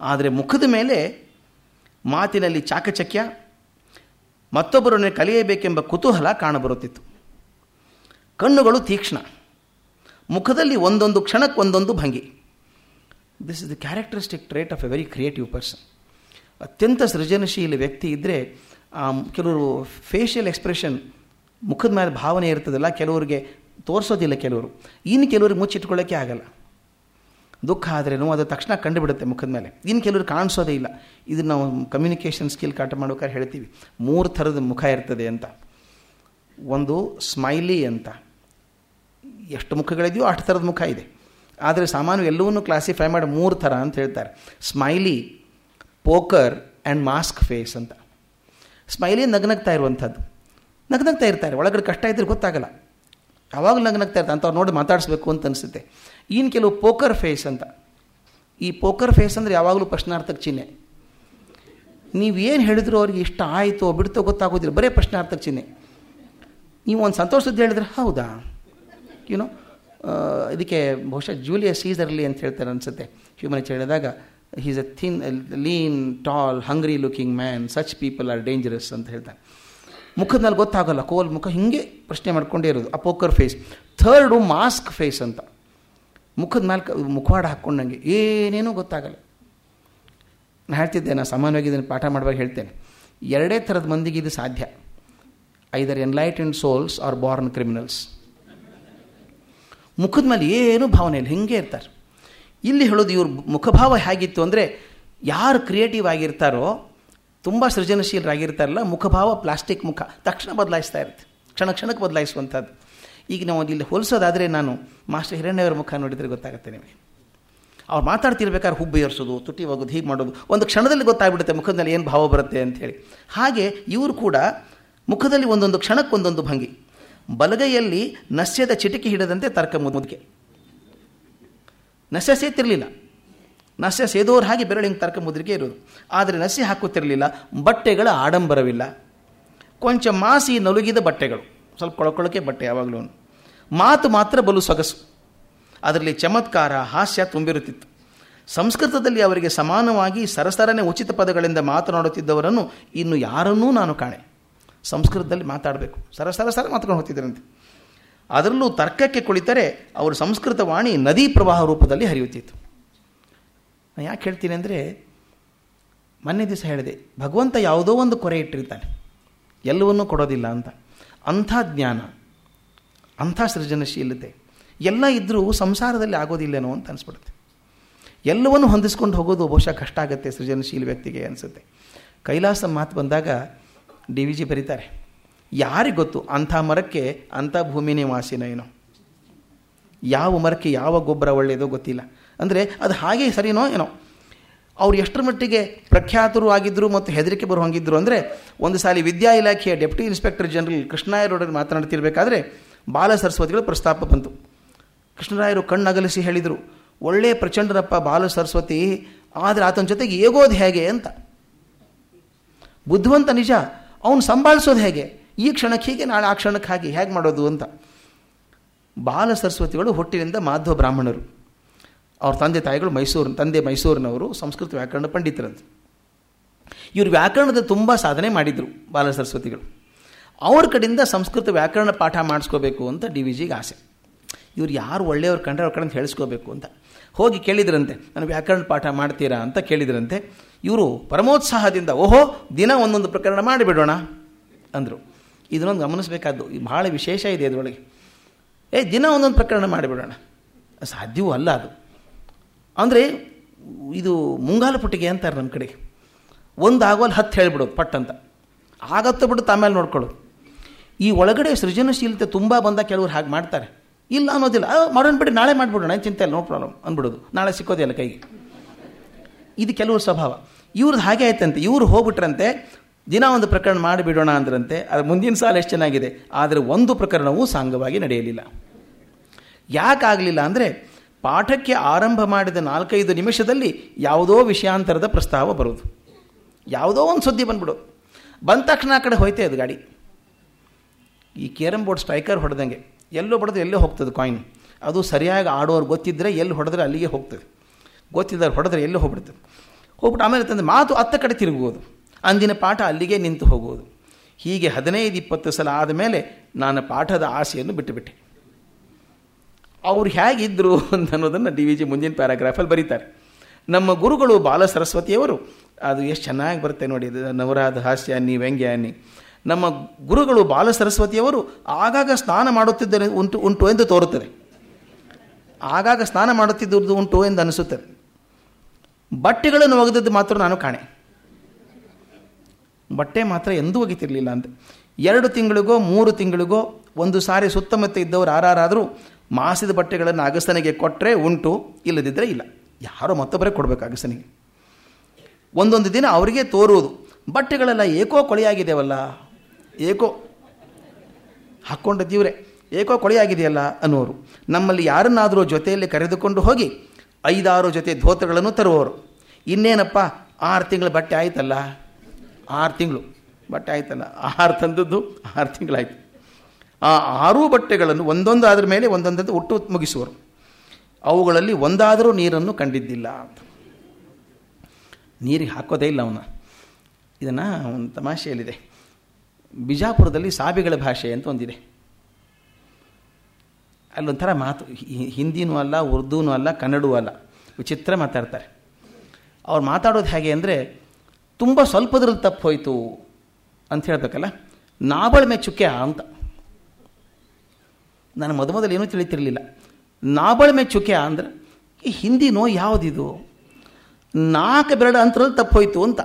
ಆದರೆ ಮುಖದ ಮೇಲೆ ಮಾತಿನಲ್ಲಿ ಚಾಕಚಕ್ಯ, ಮತ್ತೊಬ್ಬರನ್ನೇ ಕಲಿಯಬೇಕೆಂಬ ಕುತೂಹಲ ಕಾಣಬರುತ್ತಿತ್ತು. ಕಣ್ಣುಗಳು ತೀಕ್ಷ್ಣ, ಮುಖದಲ್ಲಿ ಒಂದೊಂದು ಕ್ಷಣಕ್ಕೊಂದೊಂದು ಭಂಗಿ. This is the characteristic trait of a very creative person ಅತ್ಯಂತ ಸೃಜನಶೀಲ ವ್ಯಕ್ತಿ ಇದ್ದರೆ ಕೆಲವರು ಫೇಶಿಯಲ್ ಎಕ್ಸ್ಪ್ರೆಷನ್ ಮುಖದ ಮೇಲೆ ಭಾವನೆ ಇರ್ತದಲ್ಲ, ಕೆಲವರಿಗೆ ತೋರಿಸೋದಿಲ್ಲ ಕೆಲವರು. ಇನ್ನು ಕೆಲವ್ರಿಗೆ ಮುಚ್ಚಿಟ್ಕೊಳ್ಳೋಕ್ಕೆ ಆಗಲ್ಲ. ದುಃಖ ಆದ್ರೇನು ಅದು ತಕ್ಷಣ ಕಂಡುಬಿಡುತ್ತೆ ಮುಖದ ಮೇಲೆ. ಇನ್ನು ಕೆಲವರು ಕಾಣಿಸೋದೇ ಇಲ್ಲ. ಇದನ್ನು ನಾವು ಕಮ್ಯುನಿಕೇಷನ್ ಸ್ಕಿಲ್ ಕಾಟ ಮಾಡ್ಬೇಕಾದ್ರೆ ಹೇಳ್ತೀವಿ. ಮೂರು ಥರದ ಮುಖ ಇರ್ತದೆ ಅಂತ. ಒಂದು ಸ್ಮೈಲಿ ಅಂತ. ಎಷ್ಟು ಮುಖಗಳಿದೆಯೋ ಅಷ್ಟು ಥರದ ಮುಖ ಇದೆ. ಆದರೆ ಸಾಮಾನ್ಯ ಎಲ್ಲವನ್ನೂ ಕ್ಲಾಸಿಫೈ ಮಾಡಿ ಮೂರು ಥರ ಅಂತ ಹೇಳ್ತಾರೆ. Smiley poker and mask face ಅಂತ. ಸ್ಮೈಲಿ ನಗ್ನಗ್ತಾ ಇರುವಂಥದ್ದು. ನಗ್ನಗ್ತಾ ಇರ್ತಾರೆ. ಒಳಗಡೆ ಕಷ್ಟ ಇದ್ರೆ ಗೊತ್ತಾಗಲ್ಲ. ಯಾವಾಗಲೂ ನಗ್ನಗ್ತಾ ಇರ್ತಾರೆ. ಅಂಥವ್ರು ನೋಡಿ ಮಾತಾಡಿಸ್ಬೇಕು ಅಂತ ಅನಿಸುತ್ತೆ. ಇನ್ನು ಕೆಲವು ಪೋಕರ್ ಫೇಸ್ ಅಂತ. ಈ ಪೋಕರ್ ಫೇಸ್ ಅಂದರೆ ಯಾವಾಗಲೂ ಪ್ರಶ್ನಾರ್ಥಕ ಚಿಹ್ನೆ. ನೀವೇನು ಹೇಳಿದ್ರು ಅವ್ರಿಗೆ ಇಷ್ಟ ಆಯಿತು ಬಿಡ್ತೋ ಗೊತ್ತಾಗೋದಿಲ್ಲ. ಬರೀ ಪ್ರಶ್ನಾರ್ಥಕ ಚಿಹ್ನೆ. ನೀವು ಒಂದು ಸಂತೋಷದ್ದು ಹೇಳಿದ್ರೆ ಹೌದಾ? ಏನೋ ಇದಕ್ಕೆ ಬಹುಶಃ ಜೂಲಿಯಸ್ ಸೀಸರ್ಲಿ ಅಂತ ಹೇಳ್ತಾರೆ ಅನಿಸುತ್ತೆ. ಹ್ಯೂಮನ್ ಹೇಳಿದಾಗ he's a thin lean tall hungry looking man such people are dangerous ಅಂತ ಹೇಳ್ತಾನೆ. ಮುಖದ ಮೇಲೆ ಗೊತ್ತಾಗಲ್ಲ. ಕೋಲ್ ಮುಖ ಹಿಂಗೆ ಪ್ರಶ್ನೆ ಮಾಡ್ಕೊಂಡೇ ಇರೋದು. A poker poker face third mask face ಅಂತ. ಮುಖದ ಮೇಲೆ ಮುಖವಾಡ ಹಾಕ್ಕೊಂಡಂಗೆ. ಏನೇನೂ ಗೊತ್ತಾಗಲ್ಲ. ನಾನು ಹೇಳ್ತಿದ್ದೆ ನಾನು ಸಾಮಾನ್ಯವಾಗಿ ಇದನ್ನು ಪಾಠ ಮಾಡುವಾಗ ಹೇಳ್ತೇನೆ. ಎರಡೇ ಥರದ ಮಂದಿಗೆ ಇದು ಸಾಧ್ಯ. Either enlightened souls are born criminals ಮುಖದ ಮೇಲೆ ಏನೂ ಭಾವನೆ ಇಲ್ಲ. ಹಿಂಗೆ ಇರ್ತಾರೆ. ಇಲ್ಲಿ ಹೇಳೋದು ಇವ್ರ ಮುಖಭಾವ ಹೇಗಿತ್ತು ಅಂದರೆ ಯಾರು ಕ್ರಿಯೇಟಿವ್ ಆಗಿರ್ತಾರೋ, ತುಂಬ ಸೃಜನಶೀಲರಾಗಿರ್ತಾರಲ್ಲ, ಮುಖಭಾವ ಪ್ಲಾಸ್ಟಿಕ್ ಮುಖ. ತಕ್ಷಣ ಬದಲಾಯಿಸ್ತಾ ಇರುತ್ತೆ. ಕ್ಷಣ ಕ್ಷಣಕ್ಕೆ ಬದಲಾಯಿಸುವಂಥದ್ದು. ಈಗ ನಾವು ಇಲ್ಲಿ ಹೋಲಿಸೋದಾದರೆ ನಾನು ಮಾಸ್ಟರ್ ಹಿರಣ್ಯವರ ಮುಖ ನೋಡಿದರೆ ಗೊತ್ತಾಗುತ್ತೆ ನಿಮಗೆ. ಅವ್ರು ಮಾತಾಡ್ತಿರ್ಬೇಕಾದ್ರೆ ಹುಬ್ಬು ಏರಿಸೋದು, ತುಟಿ ಹೋಗೋದು, ಹೀಗೆ ಮಾಡೋದು. ಒಂದು ಕ್ಷಣದಲ್ಲಿ ಗೊತ್ತಾಗ್ಬಿಡುತ್ತೆ ಮುಖದಲ್ಲಿ ಏನು ಭಾವ ಬರುತ್ತೆ ಅಂಥೇಳಿ. ಹಾಗೆ ಇವರು ಕೂಡ ಮುಖದಲ್ಲಿ ಒಂದೊಂದು ಕ್ಷಣಕ್ಕೊಂದೊಂದು ಭಂಗಿ. ಬಲಗೈಯಲ್ಲಿ ನಸ್ಯದ ಚಿಟಿಕೆ ಹಿಡದಂತೆ ತರ್ಕ ಮುದುಕೆ. ನಸ್ಯ ಸೇತಿರಲಿಲ್ಲ. ನಶೆ ಸೇದೋರು ಹಾಗೆ ಬೆರಳಿಂಗ್ ತರ್ಕ ಮುದ್ರಿಕೆ ಇರೋದು ಆದರೆ ನಸೆ ಹಾಕುತ್ತಿರಲಿಲ್ಲ, ಬಟ್ಟೆಗಳ ಆಡಂಬರವಿಲ್ಲ. ಕೊಂಚ ಮಾಸಿ ನಲುಗಿದ ಬಟ್ಟೆಗಳು. ಸ್ವಲ್ಪ ಕೊಳಕೊಳಕೆ ಬಟ್ಟೆ ಯಾವಾಗಲೂ. ಮಾತು ಮಾತ್ರ ಬಲು ಸೊಗಸು. ಅದರಲ್ಲಿ ಚಮತ್ಕಾರ, ಹಾಸ್ಯ ತುಂಬಿರುತ್ತಿತ್ತು. ಸಂಸ್ಕೃತದಲ್ಲಿ ಅವರಿಗೆ ಸಮಾನವಾಗಿ ಸರಸರನೆ ಉಚಿತ ಪದಗಳಿಂದ ಮಾತನಾಡುತ್ತಿದ್ದವರನ್ನು ಇನ್ನು ಯಾರನ್ನೂ ನಾನು ಕಾಣೆ. ಸಂಸ್ಕೃತದಲ್ಲಿ ಮಾತಾಡಬೇಕು. ಸರಸರ ಸರ ಮಾತುಕೊಂಡು ಹೋಗ್ತಿದ್ದರಂತೆ. ಅದರಲ್ಲೂ ತರ್ಕಕ್ಕೆ ಕುಳಿತರೆ ಅವರು ಸಂಸ್ಕೃತ ವಾಣಿ ನದಿ ಪ್ರವಾಹ ರೂಪದಲ್ಲಿ ಹರಿಯುತ್ತಿತ್ತು. ನಾನು ಯಾಕೆ ಹೇಳ್ತೀನಿ ಅಂದರೆ, ಮೊನ್ನೆ ದಿವಸ ಹೇಳಿದೆ, ಭಗವಂತ ಯಾವುದೋ ಒಂದು ಕೊರೆ ಇಟ್ಟಿರ್ತಾನೆ. ಎಲ್ಲವನ್ನೂ ಕೊಡೋದಿಲ್ಲ ಅಂತ. ಅಂಥ ಜ್ಞಾನ, ಅಂಥ ಸೃಜನಶೀಲತೆ, ಎಲ್ಲ ಇದ್ದರೂ ಸಂಸಾರದಲ್ಲಿ ಆಗೋದಿಲ್ಲೇನೋ ಅಂತ ಅನಿಸ್ಬಿಡುತ್ತೆ. ಎಲ್ಲವನ್ನು ಹೊಂದಿಸ್ಕೊಂಡು ಹೋಗೋದು ಬಹುಶಃ ಕಷ್ಟ ಆಗುತ್ತೆ ಸೃಜನಶೀಲ ವ್ಯಕ್ತಿಗೆ ಅನಿಸುತ್ತೆ. ಕೈಲಾಸ ಮಾತು ಬಂದಾಗ ಡಿ ವಿ ಜಿ ಬರೀತಾರೆ. ಯಾರಿಗೆ ಗೊತ್ತು? ಅಂಥ ಮರಕ್ಕೆ ಅಂಥ ಭೂಮಿ ನಿವಾಸಿನ ಏನೋ? ಯಾವ ಮರಕ್ಕೆ ಯಾವ ಗೊಬ್ಬರ ಒಳ್ಳೆಯದೋ ಗೊತ್ತಿಲ್ಲ. ಅಂದರೆ ಅದು ಹಾಗೆ ಸರಿನೋ ಏನೋ? ಅವ್ರು ಎಷ್ಟರ ಮಟ್ಟಿಗೆ ಪ್ರಖ್ಯಾತರು ಆಗಿದ್ದರು ಮತ್ತು ಹೆದರಿಕೆ ಬರುವಂಗಿದ್ದರು ಅಂದರೆ ಒಂದು ಸಾಲಿ ವಿದ್ಯಾ ಇಲಾಖೆಯ ಡೆಪ್ಟಿ ಇನ್ಸ್ಪೆಕ್ಟರ್ ಜನರಲ್ ಕೃಷ್ಣರಾಯರೊಡನೆ ಮಾತನಾಡ್ತಿರ್ಬೇಕಾದ್ರೆ ಬಾಲ ಸರಸ್ವತಿಗಳು ಪ್ರಸ್ತಾಪ ಬಂತು. ಕೃಷ್ಣರಾಯರು ಕಣ್ಣಗಲಿಸಿ ಹೇಳಿದರು ಒಳ್ಳೆಯ ಪ್ರಚಂಡರಪ್ಪ ಬಾಲ ಸರಸ್ವತಿ, ಆದರೆ ಆತನ ಜೊತೆಗೆ ಏಗೋದು ಹೇಗೆ? ಅಂತ. ಬುದ್ಧಿವಂತ ನಿಜ, ಅವನು ಸಂಭಾಳಿಸೋದು ಹೇಗೆ? ಈ ಕ್ಷಣಕ್ಕೆ ಹೀಗೆ, ನಾಳೆ ಆ ಕ್ಷಣಕ್ಕೆ ಹಾಗೆ, ಹೇಗೆ ಮಾಡೋದು ಅಂತ. ಬಾಲ ಸರಸ್ವತಿಗಳು ಹುಟ್ಟಿನಿಂದ ಮಾಧ್ವ ಬ್ರಾಹ್ಮಣರು. ಅವ್ರ ತಂದೆ ತಾಯಿಗಳು ಮೈಸೂರು, ತಂದೆ ಮೈಸೂರಿನವರು ಸಂಸ್ಕೃತ ವ್ಯಾಕರಣ ಪಂಡಿತರಂತೆ. ಇವರು ವ್ಯಾಕರಣದ ತುಂಬ ಸಾಧನೆ ಮಾಡಿದರು ಬಾಲ ಸರಸ್ವತಿಗಳು. ಅವ್ರ ಕಡೆಯಿಂದ ಸಂಸ್ಕೃತ ವ್ಯಾಕರಣ ಪಾಠ ಮಾಡಿಸ್ಕೋಬೇಕು ಅಂತ ಡಿ ವಿ ಜಿಗೆ ಆಸೆ. ಇವ್ರು ಯಾರು ಒಳ್ಳೆಯವ್ರು ಕಂಡ್ರೆ ಅವ್ರ ಕಡೆಯಿಂದ ಹೇಳಿಸ್ಕೋಬೇಕು ಅಂತ. ಹೋಗಿ ಕೇಳಿದ್ರಂತೆ ನಾನು ವ್ಯಾಕರಣ ಪಾಠ ಮಾಡ್ತೀರಾ? ಅಂತ ಕೇಳಿದ್ರಂತೆ. ಇವರು ಪರಮೋತ್ಸಾಹದಿಂದ, ಓಹೋ, ದಿನ ಒಂದೊಂದು ಪ್ರಕರಣ ಮಾಡಿಬಿಡೋಣ, ಅಂದರು. ಇದನ್ನೊಂದು ಗಮನಿಸಬೇಕಾದ್ದು. ಭಾಳ ವಿಶೇಷ ಇದೆ ಅದರೊಳಗೆ ಏ, ದಿನ ಒಂದೊಂದು ಪ್ರಕರಣ ಮಾಡಿಬಿಡೋಣ. ಸಾಧ್ಯವೂ ಅಲ್ಲ ಅದು. ಅಂದರೆ, ಇದು ಮುಂಗಾಲು ಪುಟ್ಟಿಗೆ ಅಂತಾರೆ ನಮ್ಮ ಕಡೆಗೆ. ಒಂದು ಆಗೋಲ್ಲಿ ಹತ್ತು ಹೇಳಿಬಿಡೋದು ಪಟ್ ಅಂತ ಆಗತ್ತೆ ಬಿಡು ಆಮೇಲೆ ನೋಡ್ಕೊಳ್ಳೋದು ಈ ಒಳಗಡೆ ಸೃಜನಶೀಲತೆ ತುಂಬ ಬಂದ ಕೆಲವರು ಹಾಗೆ ಮಾಡ್ತಾರೆ. ಇಲ್ಲ ಅನ್ನೋದಿಲ್ಲ. ಮಾಡೋಣ ಬಿಡಿ, ನಾಳೆ ಮಾಡಿಬಿಡೋಣ. ಚಿಂತೆ ಇಲ್ಲ, ನೋ ಪ್ರಾಬ್ಲಮ್ ಅಂದ್ಬಿಡೋದು. ನಾಳೆ ಸಿಕ್ಕೋದಿಲ್ಲ ಕೈಗೆ. ಇದು ಕೆಲವ್ರ ಸ್ವಭಾವ. ಇವ್ರದ್ದು ಹಾಗೆ ಆಯ್ತಂತೆ. ಇವರು ಹೋಗ್ಬಿಟ್ರಂತೆ ದಿನ ಒಂದು ಪ್ರಕರಣ ಮಾಡಿಬಿಡೋಣ ಅಂದ್ರಂತೆ, ಅದು ಮುಂದಿನ ಸಾಲ ಎಷ್ಟು ಚೆನ್ನಾಗಿದೆ? ಆದರೆ ಒಂದು ಪ್ರಕರಣವೂ ಸಾಂಗವಾಗಿ ನಡೆಯಲಿಲ್ಲ. ಯಾಕಾಗಲಿಲ್ಲ ಅಂದರೆ, ಪಾಠಕ್ಕೆ ಆರಂಭ ಮಾಡಿದ ನಾಲ್ಕೈದು ನಿಮಿಷದಲ್ಲಿ ಯಾವುದೋ ವಿಷಯಾಂತರದ ಪ್ರಸ್ತಾವ ಬರೋದು. ಯಾವುದೋ ಒಂದು ಸುದ್ದಿ ಬಂದ್ಬಿಡೋದು ಬಂದ ತಕ್ಷಣ ಆ ಕಡೆ ಹೋಯ್ತೆ ಅದು ಗಾಡಿ. ಈ ಕೇರಂ ಬೋರ್ಡ್ ಸ್ಟ್ರೈಕರ್ ಹೊಡೆದಂಗೆ, ಎಲ್ಲೋ ಬಡದು ಎಲ್ಲೋ ಹೋಗ್ತದೆ ಕಾಯಿನ್ ಅದು ಸರಿಯಾಗಿ ಆಡೋರು ಗೊತ್ತಿದ್ದರೆ ಎಲ್ಲಿ ಹೊಡೆದ್ರೆ ಅಲ್ಲಿಗೆ ಹೋಗ್ತದೆ. ಗೊತ್ತಿದ್ದವ್ರು ಹೊಡೆದ್ರೆ ಎಲ್ಲೋ ಹೋಗ್ಬಿಡ್ತದೆ. ಹೋಗ್ಬಿಟ್ಟು ಆಮೇಲೆ ತಂದು ಮಾತು ಅತ್ತ ಕಡೆ ತಿರುಗುವುದು. ಅಂದಿನ ಪಾಠ ಅಲ್ಲಿಗೆ ನಿಂತು ಹೋಗುವುದು. ಹೀಗೆ ಹದಿನೈದು, ಇಪ್ಪತ್ತು ಸಲ ಆದಮೇಲೆ ನಾನು ಪಾಠದ ಆಸೆಯನ್ನು ಬಿಟ್ಟುಬಿಟ್ಟೆ. ಅವ್ರು ಹೇಗಿದ್ದರು ಅಂತ ಅನ್ನೋದನ್ನು ಡಿ ವಿ ಜಿ ಮುಂದಿನ ಪ್ಯಾರಾಗ್ರಾಫಲ್ಲಿ ಬರೀತಾರೆ. ನಮ್ಮ ಗುರುಗಳು ಬಾಲ ಸರಸ್ವತಿಯವರು, ಅದು ಎಷ್ಟು ಚೆನ್ನಾಗಿ ಬರುತ್ತೆ ನೋಡಿ ನವರಾಧ ನವರಾದ ಹಾಸ್ಯ ಅನ್ನಿ, ವ್ಯಂಗ್ಯ ನಮ್ಮ ಗುರುಗಳು ಬಾಲ ಸರಸ್ವತಿಯವರು ಆಗಾಗ ಸ್ನಾನ ಮಾಡುತ್ತಿದ್ದರೆ ಉಂಟು ಉಂಟು ಎಂದು ತೋರುತ್ತದೆ. ಆಗಾಗ ಸ್ನಾನ ಮಾಡುತ್ತಿದ್ದುದು ಉಂಟು ಎಂದು ಅನಿಸುತ್ತದೆ. ಬಟ್ಟೆಗಳನ್ನು ಒಗೆದದ್ದು ಮಾತ್ರ ನಾನು ಕಾಣೆ. ಬಟ್ಟೆ ಮಾತ್ರ ಎಂದೂ ಒಗಿತಿರಲಿಲ್ಲ ಅಂತ. ಎರಡು ತಿಂಗಳಿಗೋ, ಮೂರು ತಿಂಗಳಿಗೋ, ಒಂದು ಸಾರಿ ಸುತ್ತಮುತ್ತ ಇದ್ದವರು ಯಾರಾದರೂ ಮಾಸಿದ ಬಟ್ಟೆಗಳನ್ನು ಅಗಸನಿಗೆ ಕೊಟ್ಟರೆ ಉಂಟು ಇಲ್ಲದಿದ್ದರೆ ಇಲ್ಲ. ಯಾರೋ ಮತ್ತೊಬ್ಬರೇ ಕೊಡಬೇಕು ಅಗಸನಿಗೆ. ಒಂದೊಂದು ದಿನ ಅವರಿಗೆ ತೋರುವುದು. ಬಟ್ಟೆಗಳೆಲ್ಲ ಏಕೋ ಕೊಳೆಯಾಗಿದೆವಲ್ಲ ಏಕೋ ಹಾಕ್ಕೊಂಡಿದ್ದೀವ್ರೆ, ಏಕೋ ಕೊಳೆಯಾಗಿದೆಯಲ್ಲ ಅನ್ನೋರು. ನಮ್ಮಲ್ಲಿ ಯಾರನ್ನಾದರೂ ಜೊತೆಯಲ್ಲಿ ಕರೆದುಕೊಂಡು ಹೋಗಿ ಐದಾರು ಜೊತೆ ಧೋತ್ರಗಳನ್ನು ತರುವವರು. ಇನ್ನೇನಪ್ಪ, ಆರು ತಿಂಗಳ ಬಟ್ಟೆ ಆಯ್ತಲ್ಲ? ಆರು ತಿಂಗಳು. ಬಟ್ಟೆ ಆಯ್ತಲ್ಲ? ಆರು ತಂದದ್ದು ಆರು ತಿಂಗಳಾಯ್ತು. ಆ ಆರೂ ಬಟ್ಟೆಗಳನ್ನು ಒಂದೊಂದು ಆದ್ರ ಮೇಲೆ ಒಂದೊಂದಂತೆ ಒಟ್ಟು ಮುಗಿಸುವರು. ಅವುಗಳಲ್ಲಿ ಒಂದಾದರೂ ನೀರನ್ನು ಕಂಡಿದ್ದಿಲ್ಲ ಅಂತ. ನೀರಿಗೆ ಹಾಕೋದೇ ಇಲ್ಲ ಅವನ. ಇದನ್ನು ಒಂದು ತಮಾಷೆಯಲ್ಲಿದೆ. ಬಿಜಾಪುರದಲ್ಲಿ ಸಾಬಿಗಳ ಭಾಷೆ ಅಂತ ಒಂದಿದೆ. ಅಲ್ಲೊಂಥರ ಮಾತು. ಹಿಂದಿನೂ ಅಲ್ಲ, ಉರ್ದುನೂ ಅಲ್ಲ, ಕನ್ನಡವೂ ಅಲ್ಲ. ವಿಚಿತ್ರ ಮಾತಾಡ್ತಾರೆ. ಅವ್ರು ಮಾತಾಡೋದು ಹೇಗೆ ಅಂದರೆ ತುಂಬ ಸ್ವಲ್ಪದ್ರಲ್ಲಿ ತಪ್ಪು ಹೋಯಿತು ಅಂತ ಹೇಳಬೇಕಲ್ಲ? ನಾಬಳ ಚುಕ್ಕೆ ಅಂತ. ನಾನು ಮೊದ ಮೊದಲು ಏನೂ ತಿಳಿತಿರಲಿಲ್ಲ. ನಾಬಳ ಚುಕ್ಕೆ ಅಂದ್ರೆ, ಈ ಹಿಂದಿ ನೋ ಯಾವುದಿದು? ನಾಲ್ಕು ಬೆರಳು ಅಂತರಲ್ಲಿ ತಪ್ಪು ಹೋಯ್ತು ಅಂತ.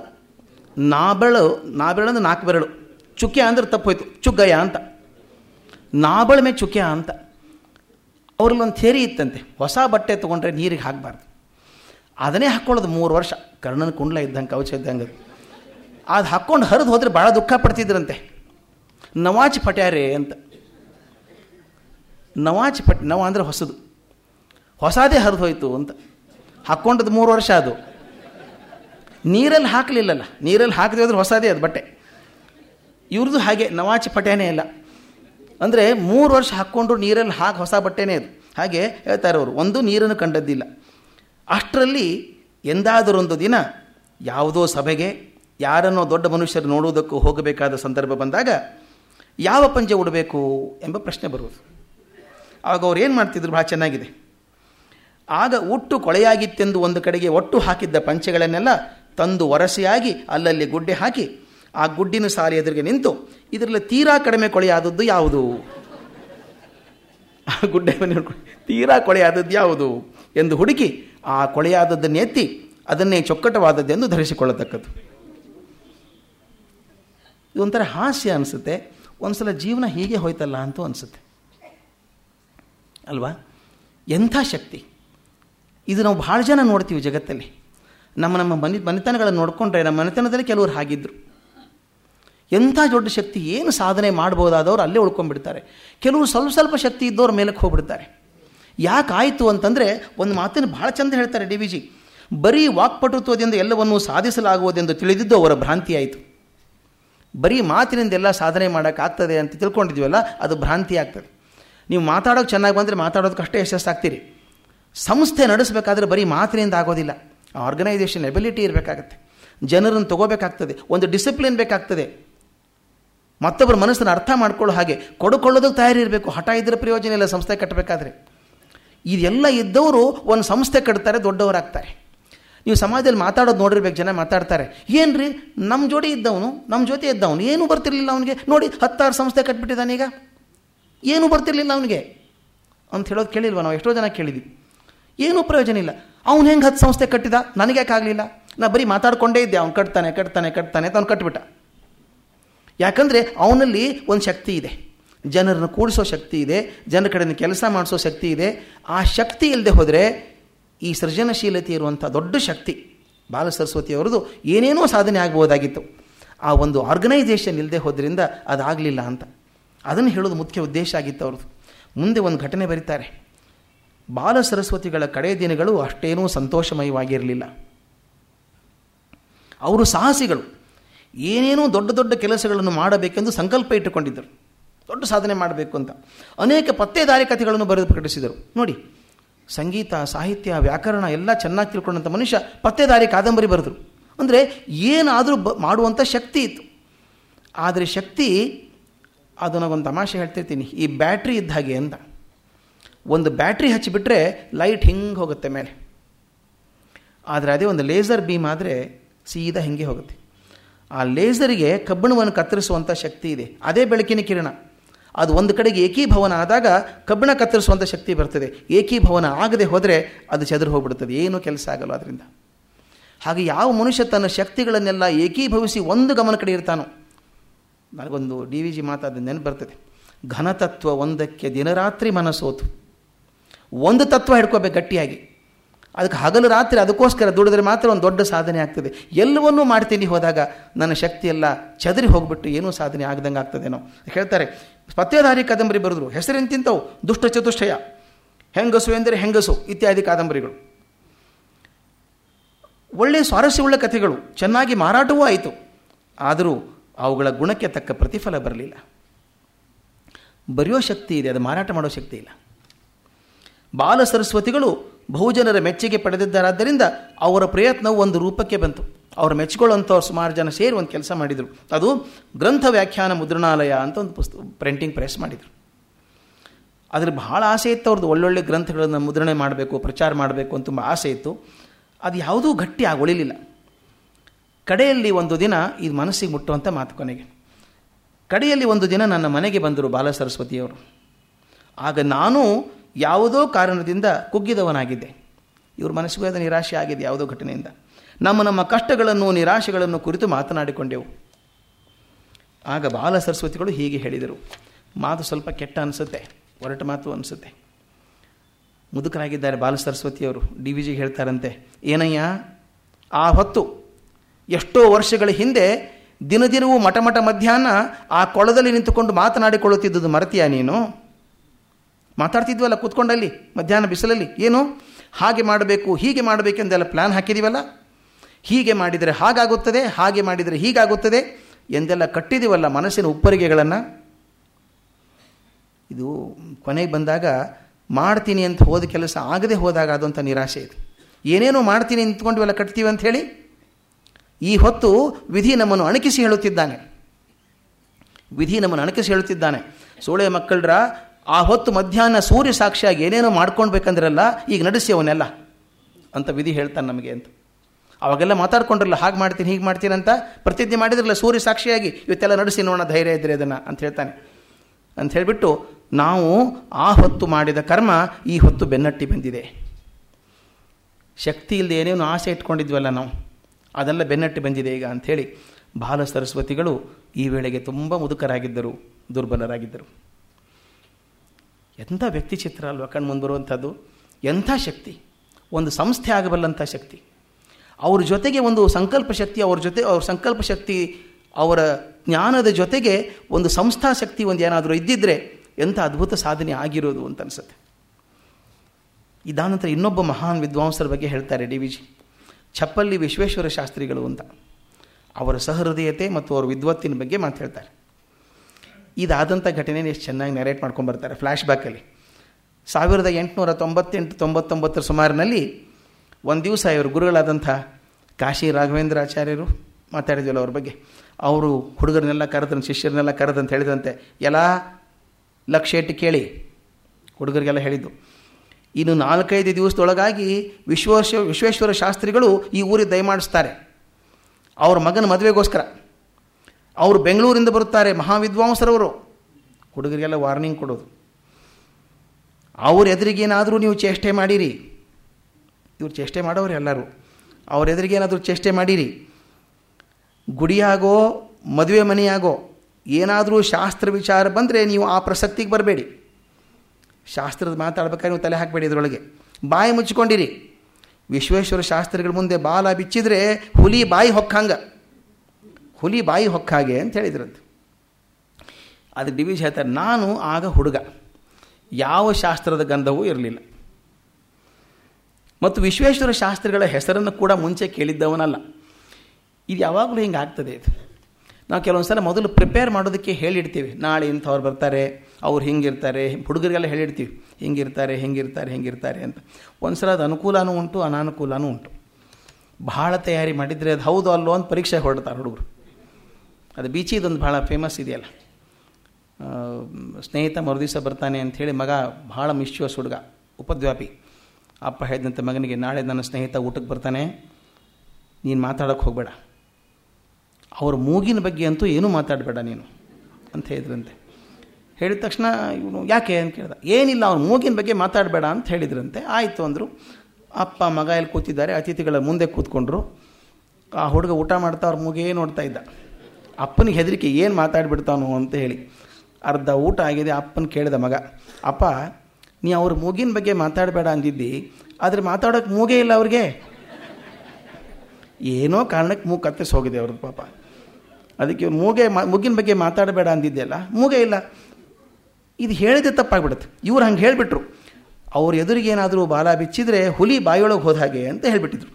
ನಾಬಳು, ನಾಬೆರಳು ಅಂದ್ರೆ ನಾಲ್ಕು ಬೆರಳು. ಚುಕ್ಕೆ ಅಂದ್ರೆ ತಪ್ಪು ಹೋಯ್ತು. ಚುಗ್ಗಯ್ಯ ಅಂತ. ನಾಬಳ್ಮೆ ಮೆಚ್ಚುಕೆ ಅಂತ. ಅವ್ರಲ್ಲಿ ಒಂದು ಥೇರಿ ಇತ್ತಂತೆ. ಹೊಸ ಬಟ್ಟೆ ತೊಗೊಂಡ್ರೆ ನೀರಿಗೆ ಹಾಕಬಾರ್ದು. ಅದನ್ನೇ ಹಾಕ್ಕೊಳ್ಳೋದು ಮೂರು ವರ್ಷ. ಕರ್ಣನ ಕುಂಡ್ಲ ಇದ್ದಂಗೆ, ಕವಚ ಇದ್ದಂಗೆ. ಅದು ಹಾಕ್ಕೊಂಡು ಹರಿದು ಹೋದರೆ ಭಾಳ ದುಃಖ ಪಡ್ತಿದ್ರಂತೆ. ನವಾಜ್ ಪಟ್ಯಾರೆ ಅಂತ. ನವಾಜ್ ಪಟ್, ನವ ಅಂದರೆ ಹೊಸದು. ಹೊಸದೇ ಹರಿದು ಹೋಯಿತು ಅಂತ. ಹಾಕ್ಕೊಂಡದ್ದು ಮೂರು ವರ್ಷ ಅದು. ನೀರಲ್ಲಿ ಹಾಕಲಿಲ್ಲಲ್ಲ. ನೀರಲ್ಲಿ ಹಾಕದೆ ಹೋದ್ರೆ ಹೊಸದೇ ಅದು ಬಟ್ಟೆ. ಇವ್ರದ್ದು ಹಾಗೆ ನವಾಚ್ ಪಟ್ಯಾನೇ ಇಲ್ಲ ಅಂದರೆ ಮೂರು ವರ್ಷ ಹಾಕ್ಕೊಂಡ್ರು ನೀರಲ್ಲಿ ಹಾಕಿ ಹೊಸ ಬಟ್ಟೆನೇ ಅದು. ಹಾಗೆ ಹೇಳ್ತಾರೆ ಅವರು ಒಂದು ನೀರನ್ನು ಕಂಡದ್ದಿಲ್ಲ. ಅಷ್ಟರಲ್ಲಿ ಎಂದಾದರೊಂದು ದಿನ ಯಾವುದೋ ಸಭೆಗೆ ಯಾರನ್ನೋ ದೊಡ್ಡ ಮನುಷ್ಯರು ನೋಡುವುದಕ್ಕೂ ಹೋಗಬೇಕಾದ ಸಂದರ್ಭ ಬಂದಾಗ ಯಾವ ಪಂಚೆ ಉಡಬೇಕು ಎಂಬ ಪ್ರಶ್ನೆ ಬರುವುದು. ಆಗ ಅವ್ರು ಏನು ಮಾಡ್ತಿದ್ರು? ಭಾಳ ಚೆನ್ನಾಗಿದೆ. ಆಗ ಉಟ್ಟು ಕೊಳೆಯಾಗಿತ್ತೆಂದು ಒಂದು ಕಡೆಗೆ ಒಟ್ಟು ಹಾಕಿದ್ದ ಪಂಚೆಗಳನ್ನೆಲ್ಲ ತಂದು ಒರಸೆಯಾಗಿ ಅಲ್ಲಲ್ಲಿ ಗುಡ್ಡೆ ಹಾಕಿ ಆ ಗುಡ್ಡಿನ ಸಾರಿ ಎದುರಿಗೆ ನಿಂತು ಇದರಲ್ಲಿ ತೀರಾ ಕಡಿಮೆ ಕೊಳೆಯಾದದ್ದು ಯಾವುದು? ಆ ಗುಡ್ಡೆ ತೀರಾ ಕೊಳೆಯಾದದ್ದು ಯಾವುದು ಎಂದು ಹುಡುಕಿ ಆ ಕೊಳೆಯಾದದ್ದನ್ನು ಎತ್ತಿ ಅದನ್ನೇ ಚೊಕ್ಕಟವಾದದ್ದೆಂದು ಧರಿಸಿಕೊಳ್ಳತಕ್ಕದ್ದು. ಇದೊಂಥರ ಹಾಸ್ಯ ಅನಿಸುತ್ತೆ. ಒಂದ್ಸಲ ಜೀವನ ಹೀಗೆ ಹೋಯ್ತಲ್ಲ ಅಂತೂ ಅನಿಸುತ್ತೆ. ಅಲ್ವಾ? ಎಂಥ ಶಕ್ತಿ. ಇದು ನಾವು ಭಾಳ ಜನ ನೋಡ್ತೀವಿ ಜಗತ್ತಲ್ಲಿ. ನಮ್ಮ ನಮ್ಮ ಮನೆ ಮನೆತನಗಳನ್ನು ನೋಡಿಕೊಂಡ್ರೆ ನಮ್ಮ ಮನೆತನದಲ್ಲಿ ಕೆಲವರು ಹಾಗಿದ್ದರು ಎಂಥ ದೊಡ್ಡ ಶಕ್ತಿ, ಏನು ಸಾಧನೆ ಮಾಡ್ಬೋದಾದವ್ರು ಅಲ್ಲೇ ಉಳ್ಕೊಂಡ್ಬಿಡ್ತಾರೆ. ಕೆಲವರು ಸ್ವಲ್ಪ ಸ್ವಲ್ಪ ಶಕ್ತಿ ಇದ್ದವ್ರ ಮೇಲಕ್ಕೆ ಹೋಗ್ಬಿಡ್ತಾರೆ. ಯಾಕಾಯಿತು ಅಂತಂದರೆ ಒಂದು ಮಾತನ್ನು ಭಾಳ ಚಂದ ಹೇಳ್ತಾರೆ ಡಿ ವಿ ಜಿ. ಬರೀ ವಾಕ್ಪಟುತ್ವದಿಂದ ಎಲ್ಲವನ್ನೂ ಸಾಧಿಸಲಾಗುವುದೆಂದು ತಿಳಿದಿದ್ದು ಅವರ ಭ್ರಾಂತಿ ಆಯಿತು. ಬರೀ ಮಾತಿನಿಂದ ಎಲ್ಲ ಸಾಧನೆ ಮಾಡೋಕ್ಕಾಗ್ತದೆ ಅಂತ ತಿಳ್ಕೊಂಡಿದ್ದೀವಲ್ಲ, ಅದು ಭ್ರಾಂತಿ ಆಗ್ತದೆ. ನೀವು ಮಾತಾಡೋಕೆ ಚೆನ್ನಾಗಿ ಬಂದರೆ ಮಾತಾಡೋದಕ್ಕಷ್ಟೇ ಯಶಸ್ಸಾಗ್ತೀರಿ ಸಂಸ್ಥೆ ನಡೆಸಬೇಕಾದ್ರೆ ಬರೀ ಮಾತಿನಿಂದ ಆಗೋದಿಲ್ಲ. ಆರ್ಗನೈಸೇಷನ್ ಎಬಿಲಿಟಿ ಇರಬೇಕಾಗತ್ತೆ. ಜನರನ್ನು ತಗೋಬೇಕಾಗ್ತದೆ. ಒಂದು ಡಿಸಿಪ್ಲಿನ್ ಬೇಕಾಗ್ತದೆ. ಮತ್ತೊಬ್ಬರ ಮನಸ್ಸನ್ನು ಅರ್ಥ ಮಾಡ್ಕೊಳ್ಳೋ ಹಾಗೆ ಕೊಡುಕೊಳ್ಳೋದಕ್ಕೆ ತಯಾರಿ ಇರಬೇಕು. ಹಠ ಇದ್ರ ಪ್ರಯೋಜನ ಇಲ್ಲ ಸಂಸ್ಥೆ ಕಟ್ಟಬೇಕಾದ್ರೆ. ಇದೆಲ್ಲ ಇದ್ದವರು ಒಂದು ಸಂಸ್ಥೆ ಕಟ್ತಾರೆ, ದೊಡ್ಡವರಾಗ್ತಾರೆ. ನೀವು ಸಮಾಜದಲ್ಲಿ ಮಾತಾಡೋದು ನೋಡಿರ್ಬೇಕು ಜನ ಮಾತಾಡ್ತಾರೆ. ಏನು ರೀ ನಮ್ಮ ಜೋಡಿ ಇದ್ದವನು ನಮ್ಮ ಜೊತೆ ಇದ್ದವನು, ಏನೂ ಬರ್ತಿರ್ಲಿಲ್ಲ ಅವನಿಗೆ. ನೋಡಿ, ಹತ್ತಾರು ಸಂಸ್ಥೆ ಕಟ್ಬಿಟ್ಟಿದ್ದಾನೆ ಈಗ. ಏನೂ ಬರ್ತಿರ್ಲಿಲ್ಲ ಅವನಿಗೆ. ಅಂತ ಹೇಳೋದು ಕೇಳಿಲ್ವ? ನಾವು ಎಷ್ಟೋ ಜನ ಕೇಳಿದ್ವಿ. ಏನೂ ಪ್ರಯೋಜನ ಇಲ್ಲ. ಅವ್ನು ಹೆಂಗೆ ಹತ್ತು ಸಂಸ್ಥೆ ಕಟ್ಟಿದ? ನನಗೆ ಯಾಕಾಗಲಿಲ್ಲ ನಾ ಬರೀ ಮಾತಾಡ್ಕೊಂಡೇ ಇದ್ದೆ. ಅವ್ನು ಕಟ್ತಾನೆ ಕಟ್ತಾನೆ ಕಟ್ತಾನೆ ಅಂತ ಅವ್ನು ಕಟ್ಬಿಟ್ಟ. ಯಾಕಂದರೆ ಅವನಲ್ಲಿ ಒಂದು ಶಕ್ತಿ ಇದೆ. ಜನರನ್ನು ಕೂಡಿಸೋ ಶಕ್ತಿ ಇದೆ. ಜನರ ಕಡೆಯಿಂದ ಕೆಲಸ ಮಾಡಿಸೋ ಶಕ್ತಿ ಇದೆ. ಆ ಶಕ್ತಿ ಇಲ್ಲದೆ ಹೋದರೆ ಈ ಸೃಜನಶೀಲತೆ ಇರುವಂಥ ದೊಡ್ಡ ಶಕ್ತಿ ಬಾಲ ಸರಸ್ವತಿಯವರದು ಏನೇನೋ ಸಾಧನೆ ಆಗ್ಬೋದಾಗಿತ್ತು. ಆ ಒಂದು ಆರ್ಗನೈಸೇಷನ್ ಇಲ್ಲದೆ ಹೋದ್ರಿಂದ ಅದಾಗಲಿಲ್ಲ ಅಂತ. ಅದನ್ನು ಹೇಳೋದು ಮುಖ್ಯ ಉದ್ದೇಶ ಆಗಿತ್ತು ಅವ್ರದ್ದು. ಮುಂದೆ ಒಂದು ಘಟನೆ ಬರೀತಾರೆ. ಬಾಲ ಸರಸ್ವತಿಗಳ ಕಡೆಯ ದಿನಗಳು ಅಷ್ಟೇನೂ ಸಂತೋಷಮಯವಾಗಿರಲಿಲ್ಲ. ಅವರು ಸಾಹಸಿಗಳು. ಏನೇನೋ ದೊಡ್ಡ ದೊಡ್ಡ ಕೆಲಸಗಳನ್ನು ಮಾಡಬೇಕೆಂದು ಸಂಕಲ್ಪ ಇಟ್ಟುಕೊಂಡಿದ್ದರು. ದೊಡ್ಡ ಸಾಧನೆ ಮಾಡಬೇಕು ಅಂತ. ಅನೇಕ ಪತ್ತೇದಾರಿ ಕಥೆಗಳನ್ನು ಬರೆದು ಪ್ರಕಟಿಸಿದರು. ನೋಡಿ ಸಂಗೀತ, ಸಾಹಿತ್ಯ, ವ್ಯಾಕರಣ ಎಲ್ಲ ಚೆನ್ನಾಗಿ ತಿಳ್ಕೊಂಡಂಥ ಮನುಷ್ಯ ಪತ್ತೆದಾರಿ ಕಾದಂಬರಿ ಬರೆದರು. ಅಂದರೆ ಏನಾದರೂ ಬ ಮಾಡುವಂಥ ಶಕ್ತಿ ಇತ್ತು. ಆದರೆ ಶಕ್ತಿ, ಅದು ಒಂದು ತಮಾಷೆ ಹೇಳ್ತಿರ್ತೀನಿ. ಈ ಬ್ಯಾಟ್ರಿ ಇದ್ದ ಹಾಗೆ ಅಂತ. ಒಂದು ಬ್ಯಾಟ್ರಿ ಹಚ್ಚಿಬಿಟ್ರೆ ಲೈಟ್ ಹಿಂಗೆ ಹೋಗುತ್ತೆ ಮೇಲೆ. ಆದರೆ ಅದೇ ಒಂದು ಲೇಸರ್ ಬೀಮ್ ಆದರೆ ಸೀದಾ ಹಿಂಗೆ ಹೋಗುತ್ತೆ. ಆ ಲೇಸರಿಗೆ ಕಬ್ಬಿಣವನ್ನು ಕತ್ತರಿಸುವಂಥ ಶಕ್ತಿ ಇದೆ. ಅದೇ ಬೆಳಕಿನ ಕಿರಣ. ಅದು ಒಂದು ಕಡೆಗೆ ಏಕೀಭವನ ಆದಾಗ ಕಬ್ಬಿಣ ಕತ್ತರಿಸುವಂಥ ಶಕ್ತಿ ಬರ್ತದೆ. ಏಕೀಭವನ ಆಗದೆ ಹೋದರೆ ಅದು ಚದುರು ಹೋಗ್ಬಿಡ್ತದೆ ಏನೂ ಕೆಲಸ ಆಗಲ್ಲ ಅದರಿಂದ. ಹಾಗೆ ಯಾವ ಮನುಷ್ಯ ತನ್ನ ಶಕ್ತಿಗಳನ್ನೆಲ್ಲ ಏಕೀಭವಿಸಿ ಒಂದು ಗಮನ ಕಡೆ ಇರ್ತಾನೋ ನನಗೊಂದು ಡಿ ವಿ ಜಿ ಮಾತಾದ ನೆನಪು ಬರ್ತದೆ. ಘನತತ್ವ ಒಂದಕ್ಕೆ ದಿನರಾತ್ರಿ ಮನಸ್ಸೋತು ಒಂದು ತತ್ವ ಹಿಡ್ಕೋಬೇಕು ಗಟ್ಟಿಯಾಗಿ. ಅದಕ್ಕೆ ಹಗಲು ರಾತ್ರಿ ಅದಕ್ಕೋಸ್ಕರ ದುಡಿದ್ರೆ ಮಾತ್ರ ಒಂದು ದೊಡ್ಡ ಸಾಧನೆ ಆಗ್ತದೆ. ಎಲ್ಲವನ್ನೂ ಮಾಡ್ತೀನಿ ಹೋದಾಗ ನನ್ನ ಶಕ್ತಿಯೆಲ್ಲ ಚದರಿ ಹೋಗ್ಬಿಟ್ಟು ಏನೂ ಸಾಧನೆ ಆಗ್ದಂಗೆ ಆಗ್ತದೇನೋ. ಹೇಳ್ತಾರೆ ಪತ್ಯಧಾರಿ ಕಾದಂಬರಿ ಬರೆದ್ರು. ಹೆಸರೆಂತಿಂತವು? ದುಷ್ಟ ಚತುಷ್ಟಯ. ಹೆಂಗಸು ಎಂದರೆ ಹೆಂಗಸು, ಇತ್ಯಾದಿ ಕಾದಂಬರಿಗಳು. ಒಳ್ಳೆಯ ಸ್ವಾರಸ್ಯವುಳ್ಳ ಕಥೆಗಳು, ಚೆನ್ನಾಗಿ ಮಾರಾಟವೂ ಆಯಿತು. ಆದರೂ ಅವುಗಳ ಗುಣಕ್ಕೆ ತಕ್ಕ ಪ್ರತಿಫಲ ಬರಲಿಲ್ಲ. ಬರೆಯೋ ಶಕ್ತಿ ಇದೆ, ಅದು ಮಾರಾಟ ಮಾಡೋ ಶಕ್ತಿ ಇಲ್ಲ. ಬಾಲ ಸರಸ್ವತಿಗಳು ಬಹುಜನರ ಮೆಚ್ಚುಗೆ ಪಡೆದಿದ್ದಾರಾದ್ದರಿಂದ ಅವರ ಪ್ರಯತ್ನವು ಒಂದು ರೂಪಕ್ಕೆ ಬಂತು. ಅವರು ಮೆಚ್ಚಿಕೊಳ್ಳುವಂಥವ್ರು ಸುಮಾರು ಜನ ಸೇರಿ ಒಂದು ಕೆಲಸ ಮಾಡಿದರು. ಅದು ಗ್ರಂಥ ವ್ಯಾಖ್ಯಾನ ಮುದ್ರಣಾಲಯ ಅಂತ ಒಂದು ಪುಸ್ತಕ ಪ್ರಿಂಟಿಂಗ್ ಪ್ರೆಸ್ ಮಾಡಿದರು. ಅದ್ರ ಬಹಳ ಆಸೆ ಇತ್ತು ಅವ್ರದ್ದು ಒಳ್ಳೊಳ್ಳೆ ಗ್ರಂಥಗಳನ್ನು ಮುದ್ರಣೆ ಮಾಡಬೇಕು, ಪ್ರಚಾರ ಮಾಡಬೇಕು ಅಂತ ತುಂಬ ಆಸೆ ಇತ್ತು. ಅದು ಯಾವುದೂ ಗಟ್ಟಿ ಆಗೊಳಿಲಿಲ್ಲ. ಕಡೆಯಲ್ಲಿ ಒಂದು ದಿನ ಇದು ಮನಸ್ಸಿಗೆ ಮುಟ್ಟುವಂಥ ಮಾತು ಕೊನೆಗೆ. ಕಡೆಯಲ್ಲಿ ಒಂದು ದಿನ ನನ್ನ ಮನೆಗೆ ಬಂದರು ಬಾಲ ಸರಸ್ವತಿಯವರು ಆಗ ನಾನು ಯಾವುದೋ ಕಾರಣದಿಂದ ಕುಗ್ಗಿದವನಾಗಿದ್ದೆ ಇವ್ರ ಮನಸ್ಸಿಗೂ ಅದು ನಿರಾಶೆ ಆಗಿದೆ ಯಾವುದೋ ಘಟನೆಯಿಂದ. ನಮ್ಮ ನಮ್ಮ ಕಷ್ಟಗಳನ್ನು, ನಿರಾಶೆಗಳನ್ನು ಕುರಿತು ಮಾತನಾಡಿಕೊಂಡೆವು. ಆಗ ಬಾಲ ಸರಸ್ವತಿಗಳು ಹೀಗೆ ಹೇಳಿದರು. ಮಾತು ಸ್ವಲ್ಪ ಕೆಟ್ಟ ಅನಿಸುತ್ತೆ, ಒರಟ ಮಾತು ಅನಿಸುತ್ತೆ. ಮುದುಕರಾಗಿದ್ದಾರೆ ಬಾಲ ಸರಸ್ವತಿಯವರು, ಡಿ ವಿ ಜಿಗೆ ಹೇಳ್ತಾರಂತೆ, ಏನಯ್ಯ, ಆ ಹೊತ್ತು ಎಷ್ಟೋ ವರ್ಷಗಳ ಹಿಂದೆ ದಿನ ದಿನವೂ ಮಠ ಮಠ ಮಧ್ಯಾಹ್ನ ಆ ಕೊಳದಲ್ಲಿ ನಿಂತುಕೊಂಡು ಮಾತನಾಡಿಕೊಳ್ಳುತ್ತಿದ್ದುದು ಮರತೀಯ ನೀನು? ಮಾತಾಡ್ತಿದ್ವಲ್ಲ ಕೂತ್ಕೊಂಡಲ್ಲಿ, ಮಧ್ಯಾಹ್ನ ಬಿಸಿಲಲ್ಲಿ, ಏನು? ಹಾಗೆ ಮಾಡಬೇಕು, ಹೀಗೆ ಮಾಡಬೇಕೆಂದೆಲ್ಲ ಪ್ಲ್ಯಾನ್ ಹಾಕಿದ್ದೀವಲ್ಲ ಹೀಗೆ ಮಾಡಿದರೆ ಹಾಗಾಗುತ್ತದೆ, ಹಾಗೆ ಮಾಡಿದರೆ ಹೀಗಾಗುತ್ತದೆ ಎಂದೆಲ್ಲ ಕಟ್ಟಿದೀವಲ್ಲ ಮನಸ್ಸಿನ ಉಪ್ಪರಿಗೆಗಳನ್ನು? ಇದು ಕೊನೆಗೆ ಬಂದಾಗ, ಮಾಡ್ತೀನಿ ಅಂತ ಹೋದ ಕೆಲಸ ಆಗದೆ ಹೋದಾಗ ಆದಂಥ ನಿರಾಶೆ ಇದೆ. ಏನೇನೋ ಮಾಡ್ತೀನಿ ನಿಂತ್ಕೊಂಡು ಇವೆಲ್ಲ ಕಟ್ತೀವಿ ಅಂತ ಹೇಳಿ, ಈ ಹೊತ್ತು ವಿಧಿ ನಮ್ಮನ್ನು ಅಣಕಿಸಿ ಹೇಳುತ್ತಿದ್ದಾನೆ. ವಿಧಿ ನಮ್ಮನ್ನು ಅಣಕಿಸಿ ಹೇಳುತ್ತಿದ್ದಾನೆ. ಸೋಳೆ ಮಕ್ಕಳ್ರ ಆ ಹೊತ್ತು ಮಧ್ಯಾಹ್ನ ಸೂರ್ಯ ಸಾಕ್ಷಿಯಾಗಿ ಏನೇನೋ ಮಾಡ್ಕೊಳ್ಬೇಕಂದ್ರಲ್ಲ ಈಗ ನಡೆಸಿ ಅವನ್ನೆಲ್ಲ ಅಂತ ವಿಧಿ ಹೇಳ್ತಾನೆ ನಮಗೆ ಅಂತ. ಅವಾಗೆಲ್ಲ ಮಾತಾಡ್ಕೊಂಡ್ರಲ್ಲ, ಹಾಗೆ ಮಾಡ್ತೀನಿ, ಹೀಗೆ ಮಾಡ್ತೀನಿ ಅಂತ ಪ್ರತಿಜ್ಞೆ ಮಾಡಿದ್ರಲ್ಲ ಸೂರ್ಯ ಸಾಕ್ಷಿಯಾಗಿ, ಇವತ್ತೆಲ್ಲ ನಡೆಸಿ ನೋಡೋಣ, ಧೈರ್ಯ ಇದ್ರೆ ಅದನ್ನು ಅಂತ ಹೇಳ್ತಾನೆ. ಅಂತ ಹೇಳಿಬಿಟ್ಟು ನಾವು ಆ ಹೊತ್ತು ಮಾಡಿದ ಕರ್ಮ ಈ ಹೊತ್ತು ಬೆನ್ನಟ್ಟಿ ಬಂದಿದೆ. ಶಕ್ತಿ ಇಲ್ಲದೆ ಏನೇನು ಆಸೆ ಇಟ್ಕೊಂಡಿದ್ವಲ್ಲ ನಾವು, ಅದೆಲ್ಲ ಬೆನ್ನಟ್ಟಿ ಬಂದಿದೆ ಈಗ ಅಂಥೇಳಿ ಬಾಲ ಸರಸ್ವತಿಗಳು ಈ ವೇಳೆಗೆ ತುಂಬ ಮುದುಕರಾಗಿದ್ದರು, ದುರ್ಬಲರಾಗಿದ್ದರು. ಎಂಥ ವ್ಯಕ್ತಿ ಚಿತ್ರ ಅಲ್ವಾ ಕಣ್ಮುಂದೆ ಬರುವಂಥದ್ದು? ಎಂಥ ಶಕ್ತಿ? ಒಂದು ಸಂಸ್ಥೆ ಆಗಬಲ್ಲಂಥ ಶಕ್ತಿ. ಅವ್ರ ಜೊತೆಗೆ ಒಂದು ಸಂಕಲ್ಪ ಶಕ್ತಿ, ಅವ್ರ ಜೊತೆ, ಅವ್ರ ಸಂಕಲ್ಪ ಶಕ್ತಿ, ಅವರ ಜ್ಞಾನದ ಜೊತೆಗೆ ಒಂದು ಸಂಸ್ಥಾ ಶಕ್ತಿ ಒಂದು ಏನಾದರೂ ಇದ್ದಿದ್ದರೆ ಎಂಥ ಅದ್ಭುತ ಸಾಧನೆ ಆಗಿರೋದು ಅಂತ ಅನಿಸುತ್ತೆ. ಇದಾನಂತರ ಇನ್ನೊಬ್ಬ ಮಹಾನ್ ವಿದ್ವಾಂಸರ ಬಗ್ಗೆ ಹೇಳ್ತಾರೆ D V G. Chappalli Vishweshwara ಶಾಸ್ತ್ರಿಗಳು ಅಂತ. ಅವರ ಸಹೃದಯತೆ ಮತ್ತು ಅವರ ವಿದ್ವತ್ತಿನ ಬಗ್ಗೆ ಮಾತು ಹೇಳ್ತಾರೆ. ಇದಾದಂಥ ಘಟನೆ ಎಷ್ಟು ಚೆನ್ನಾಗಿ ನೆರೇಟ್ ಮಾಡ್ಕೊಂಡು ಬರ್ತಾರೆ. ಫ್ಲ್ಯಾಶ್ ಬ್ಯಾಕಲ್ಲಿ ಸಾವಿರದ ಎಂಟುನೂರ ತೊಂಬತ್ತೆಂಟು, ತೊಂಬತ್ತೊಂಬತ್ತರ ಸುಮಾರಿನಲ್ಲಿ ಒಂದು ದಿವಸ ಇವರು ಗುರುಗಳಾದಂಥ ಕಾಶಿ ರಾಘವೇಂದ್ರ ಆಚಾರ್ಯರು ಮಾತಾಡಿದ್ವಲ್ಲ ಅವ್ರ ಬಗ್ಗೆ. ಅವರು ಹುಡುಗರನ್ನೆಲ್ಲ ಕರೆದ್ರು, ಶಿಷ್ಯರನ್ನೆಲ್ಲ ಕರೆದಂತ ಹೇಳಿದಂತೆ ಎಲ್ಲ ಲಕ್ಷ ಇಟ್ಟು ಕೇಳಿ ಹುಡುಗರಿಗೆಲ್ಲ ಹೇಳಿದ್ದು. ಇನ್ನು ನಾಲ್ಕೈದು ದಿವಸದೊಳಗಾಗಿ ವಿಶ್ವೇಶ್ವ ವಿಶ್ವೇಶ್ವರ ಶಾಸ್ತ್ರಿಗಳು ಈ ಊರಿಗೆ ದಯಮಾಡಿಸ್ತಾರೆ. ಅವ್ರ ಮಗನ ಮದುವೆಗೋಸ್ಕರ. ಅವರು ಬೆಂಗಳೂರಿಂದ ಬರುತ್ತಾರೆ, ಮಹಾವಿದ್ವಾಂಸರವರು. ಹುಡುಗರಿಗೆಲ್ಲ ವಾರ್ನಿಂಗ್ ಕೊಡೋದು. ಅವ್ರ ಎದುರಿಗೇನಾದರೂ ನೀವು ಚೇಷ್ಟೆ ಮಾಡಿರಿ. ಇವ್ರು ಚೇಷ್ಟೆ ಮಾಡೋರು ಎಲ್ಲರೂ. ಅವ್ರ ಎದುರಿಗೇನಾದರೂ ಚೇಷ್ಟೆ ಮಾಡಿರಿ. ಗುಡಿಯಾಗೋ, ಮದುವೆ ಮನೆಯಾಗೋ, ಏನಾದರೂ ಶಾಸ್ತ್ರ ವಿಚಾರ ಬಂದರೆ ನೀವು ಆ ಪ್ರಸಕ್ತಿಗೆ ಬರಬೇಡಿ. ಶಾಸ್ತ್ರದ ಮಾತಾಡ್ಬೇಕಾದ್ರೆ ನೀವು ತಲೆ ಹಾಕಬೇಡಿ ಇದರೊಳಗೆ. ಬಾಯಿ ಮುಚ್ಚಿಕೊಂಡಿರಿ. ವಿಶ್ವೇಶ್ವರ ಶಾಸ್ತ್ರಿಗಳ ಮುಂದೆ ಬಾಲ ಬಿಚ್ಚಿದ್ರೆ ಹುಲಿ ಬಾಯಿ ಹೊಕ್ಕಂಗ. ಹುಲಿ ಬಾಯಿ ಹೊಕ್ಕಾಗೆ ಅಂತ ಹೇಳಿದ್ರಂತೆ. ಅದು ಡಿವಿಜ್ ಹೇಳ್ತಾರೆ ನಾನು ಆಗ ಹುಡುಗ. ಯಾವ ಶಾಸ್ತ್ರದ ಗಂಧವೂ ಇರಲಿಲ್ಲ. ಮತ್ತು ವಿಶ್ವೇಶ್ವರ ಶಾಸ್ತ್ರಿಗಳ ಹೆಸರನ್ನು ಕೂಡ ಮುಂಚೆ ಕೇಳಿದ್ದವನಲ್ಲ. ಇದು ಯಾವಾಗಲೂ ಹಿಂಗೆ ಆಗ್ತದೆ ಇದು. ನಾವು ಕೆಲವೊಂದು ಸಲ ಮೊದಲು ಪ್ರಿಪೇರ್ ಮಾಡೋದಕ್ಕೆ ಹೇಳಿಡ್ತೀವಿ. ನಾಳೆ ಇಂಥವ್ರು ಬರ್ತಾರೆ, ಅವ್ರು ಹಿಂಗಿರ್ತಾರೆ, ಹುಡುಗರಿಗೆಲ್ಲ ಹೇಳಿಡ್ತೀವಿ. ಹಿಂಗಿರ್ತಾರೆ ಹಿಂಗಿರ್ತಾರೆ ಹಿಂಗಿರ್ತಾರೆ ಅಂತ. ಒಂದು ಸಲ ಅದು ಅನುಕೂಲನೂ ಉಂಟು, ಅನಾನುಕೂಲನೂ ಉಂಟು. ಭಾಳ ತಯಾರಿ ಮಾಡಿದರೆ ಅದು ಹೌದು ಅಲ್ಲೋ ಅಂತ ಪರೀಕ್ಷೆ ಹೊರಡ್ತಾರೆ ಹುಡುಗರು. ಅದು ಬೀಚಿದೊಂದು ಭಾಳ ಫೇಮಸ್ ಇದೆಯಲ್ಲ. ಸ್ನೇಹಿತ ಮರುದಿವಸ ಬರ್ತಾನೆ ಅಂಥೇಳಿ ಮಗ ಭಾಳ ಮಿಶ್ಚುವಸ್ ಹುಡುಗ, ಉಪದ್ವ್ಯಾಪಿ. ಅಪ್ಪ ಹೇಳಿದಂಥ ಮಗನಿಗೆ, ನಾಳೆ ನನ್ನ ಸ್ನೇಹಿತ ಊಟಕ್ಕೆ ಬರ್ತಾನೆ, ನೀನು ಮಾತಾಡೋಕ್ಕೆ ಹೋಗಬೇಡ. ಅವ್ರ ಮೂಗಿನ ಬಗ್ಗೆ ಅಂತೂ ಏನೂ ಮಾತಾಡಬೇಡ ನೀನು, ಅಂತ ಹೇಳಿದ್ರಂತೆ. ಹೇಳಿದ ತಕ್ಷಣ ಇವನು, ಯಾಕೆ ಅಂತ ಕೇಳ್ದ, ಏನಿಲ್ಲ, ಅವ್ರ ಮೂಗಿನ ಬಗ್ಗೆ ಮಾತಾಡಬೇಡ ಅಂತ ಹೇಳಿದ್ರಂತೆ. ಆಯಿತು ಅಂದರು. ಅಪ್ಪ, ಮಗ ಎಲ್ಲಿ ಕೂತಿದ್ದಾರೆ, ಅತಿಥಿಗಳ ಮುಂದೆ ಕೂತ್ಕೊಂಡ್ರು. ಆ ಹುಡುಗ ಊಟ ಮಾಡ್ತಾ ಅವ್ರ ಮೂಗೇ ನೋಡ್ತಾ ಇದ್ದ. ಅಪ್ಪನಿಗೆ ಹೆದರಿಕೆ ಏನು ಮಾತಾಡ್ಬಿಡ್ತಾನೋ ಅಂತ ಹೇಳಿ. ಅರ್ಧ ಊಟ ಆಗಿದೆ, ಅಪ್ಪನ ಕೇಳಿದ ಮಗ, ಅಪ್ಪ, ನೀ ಅವ್ರ ಮೂಗಿನ ಬಗ್ಗೆ ಮಾತಾಡಬೇಡ ಅಂದಿದ್ದಿ, ಆದರೆ ಮಾತಾಡೋಕ್ಕೆ ಮೂಗೇ ಇಲ್ಲ ಅವ್ರಿಗೆ. ಏನೋ ಕಾರಣಕ್ಕೆ ಮೂಗು ಕತ್ತಿಸ್ ಹೋಗಿದೆ ಅವ್ರದ್ದು ಪಾಪ. ಅದಕ್ಕೆ ಮೂಗೆ ಮೂಗಿನ ಬಗ್ಗೆ ಮಾತಾಡಬೇಡ ಅಂದಿದ್ದೆ ಅಲ್ಲ, ಮೂಗೇ ಇಲ್ಲ. ಇದು ಹೇಳಿದೆ ತಪ್ಪಾಗ್ಬಿಡುತ್ತೆ. ಇವ್ರು ಹಂಗೆ ಹೇಳಿಬಿಟ್ರು. ಅವ್ರ ಎದುರಿಗೇನಾದರೂ ಬಾಲ ಬಿಚ್ಚಿದ್ರೆ ಹುಲಿ ಬಾಯಿಯೊಳಗೆ ಹೋದ ಹಾಗೆ ಅಂತ ಹೇಳಿಬಿಟ್ಟಿದ್ರು.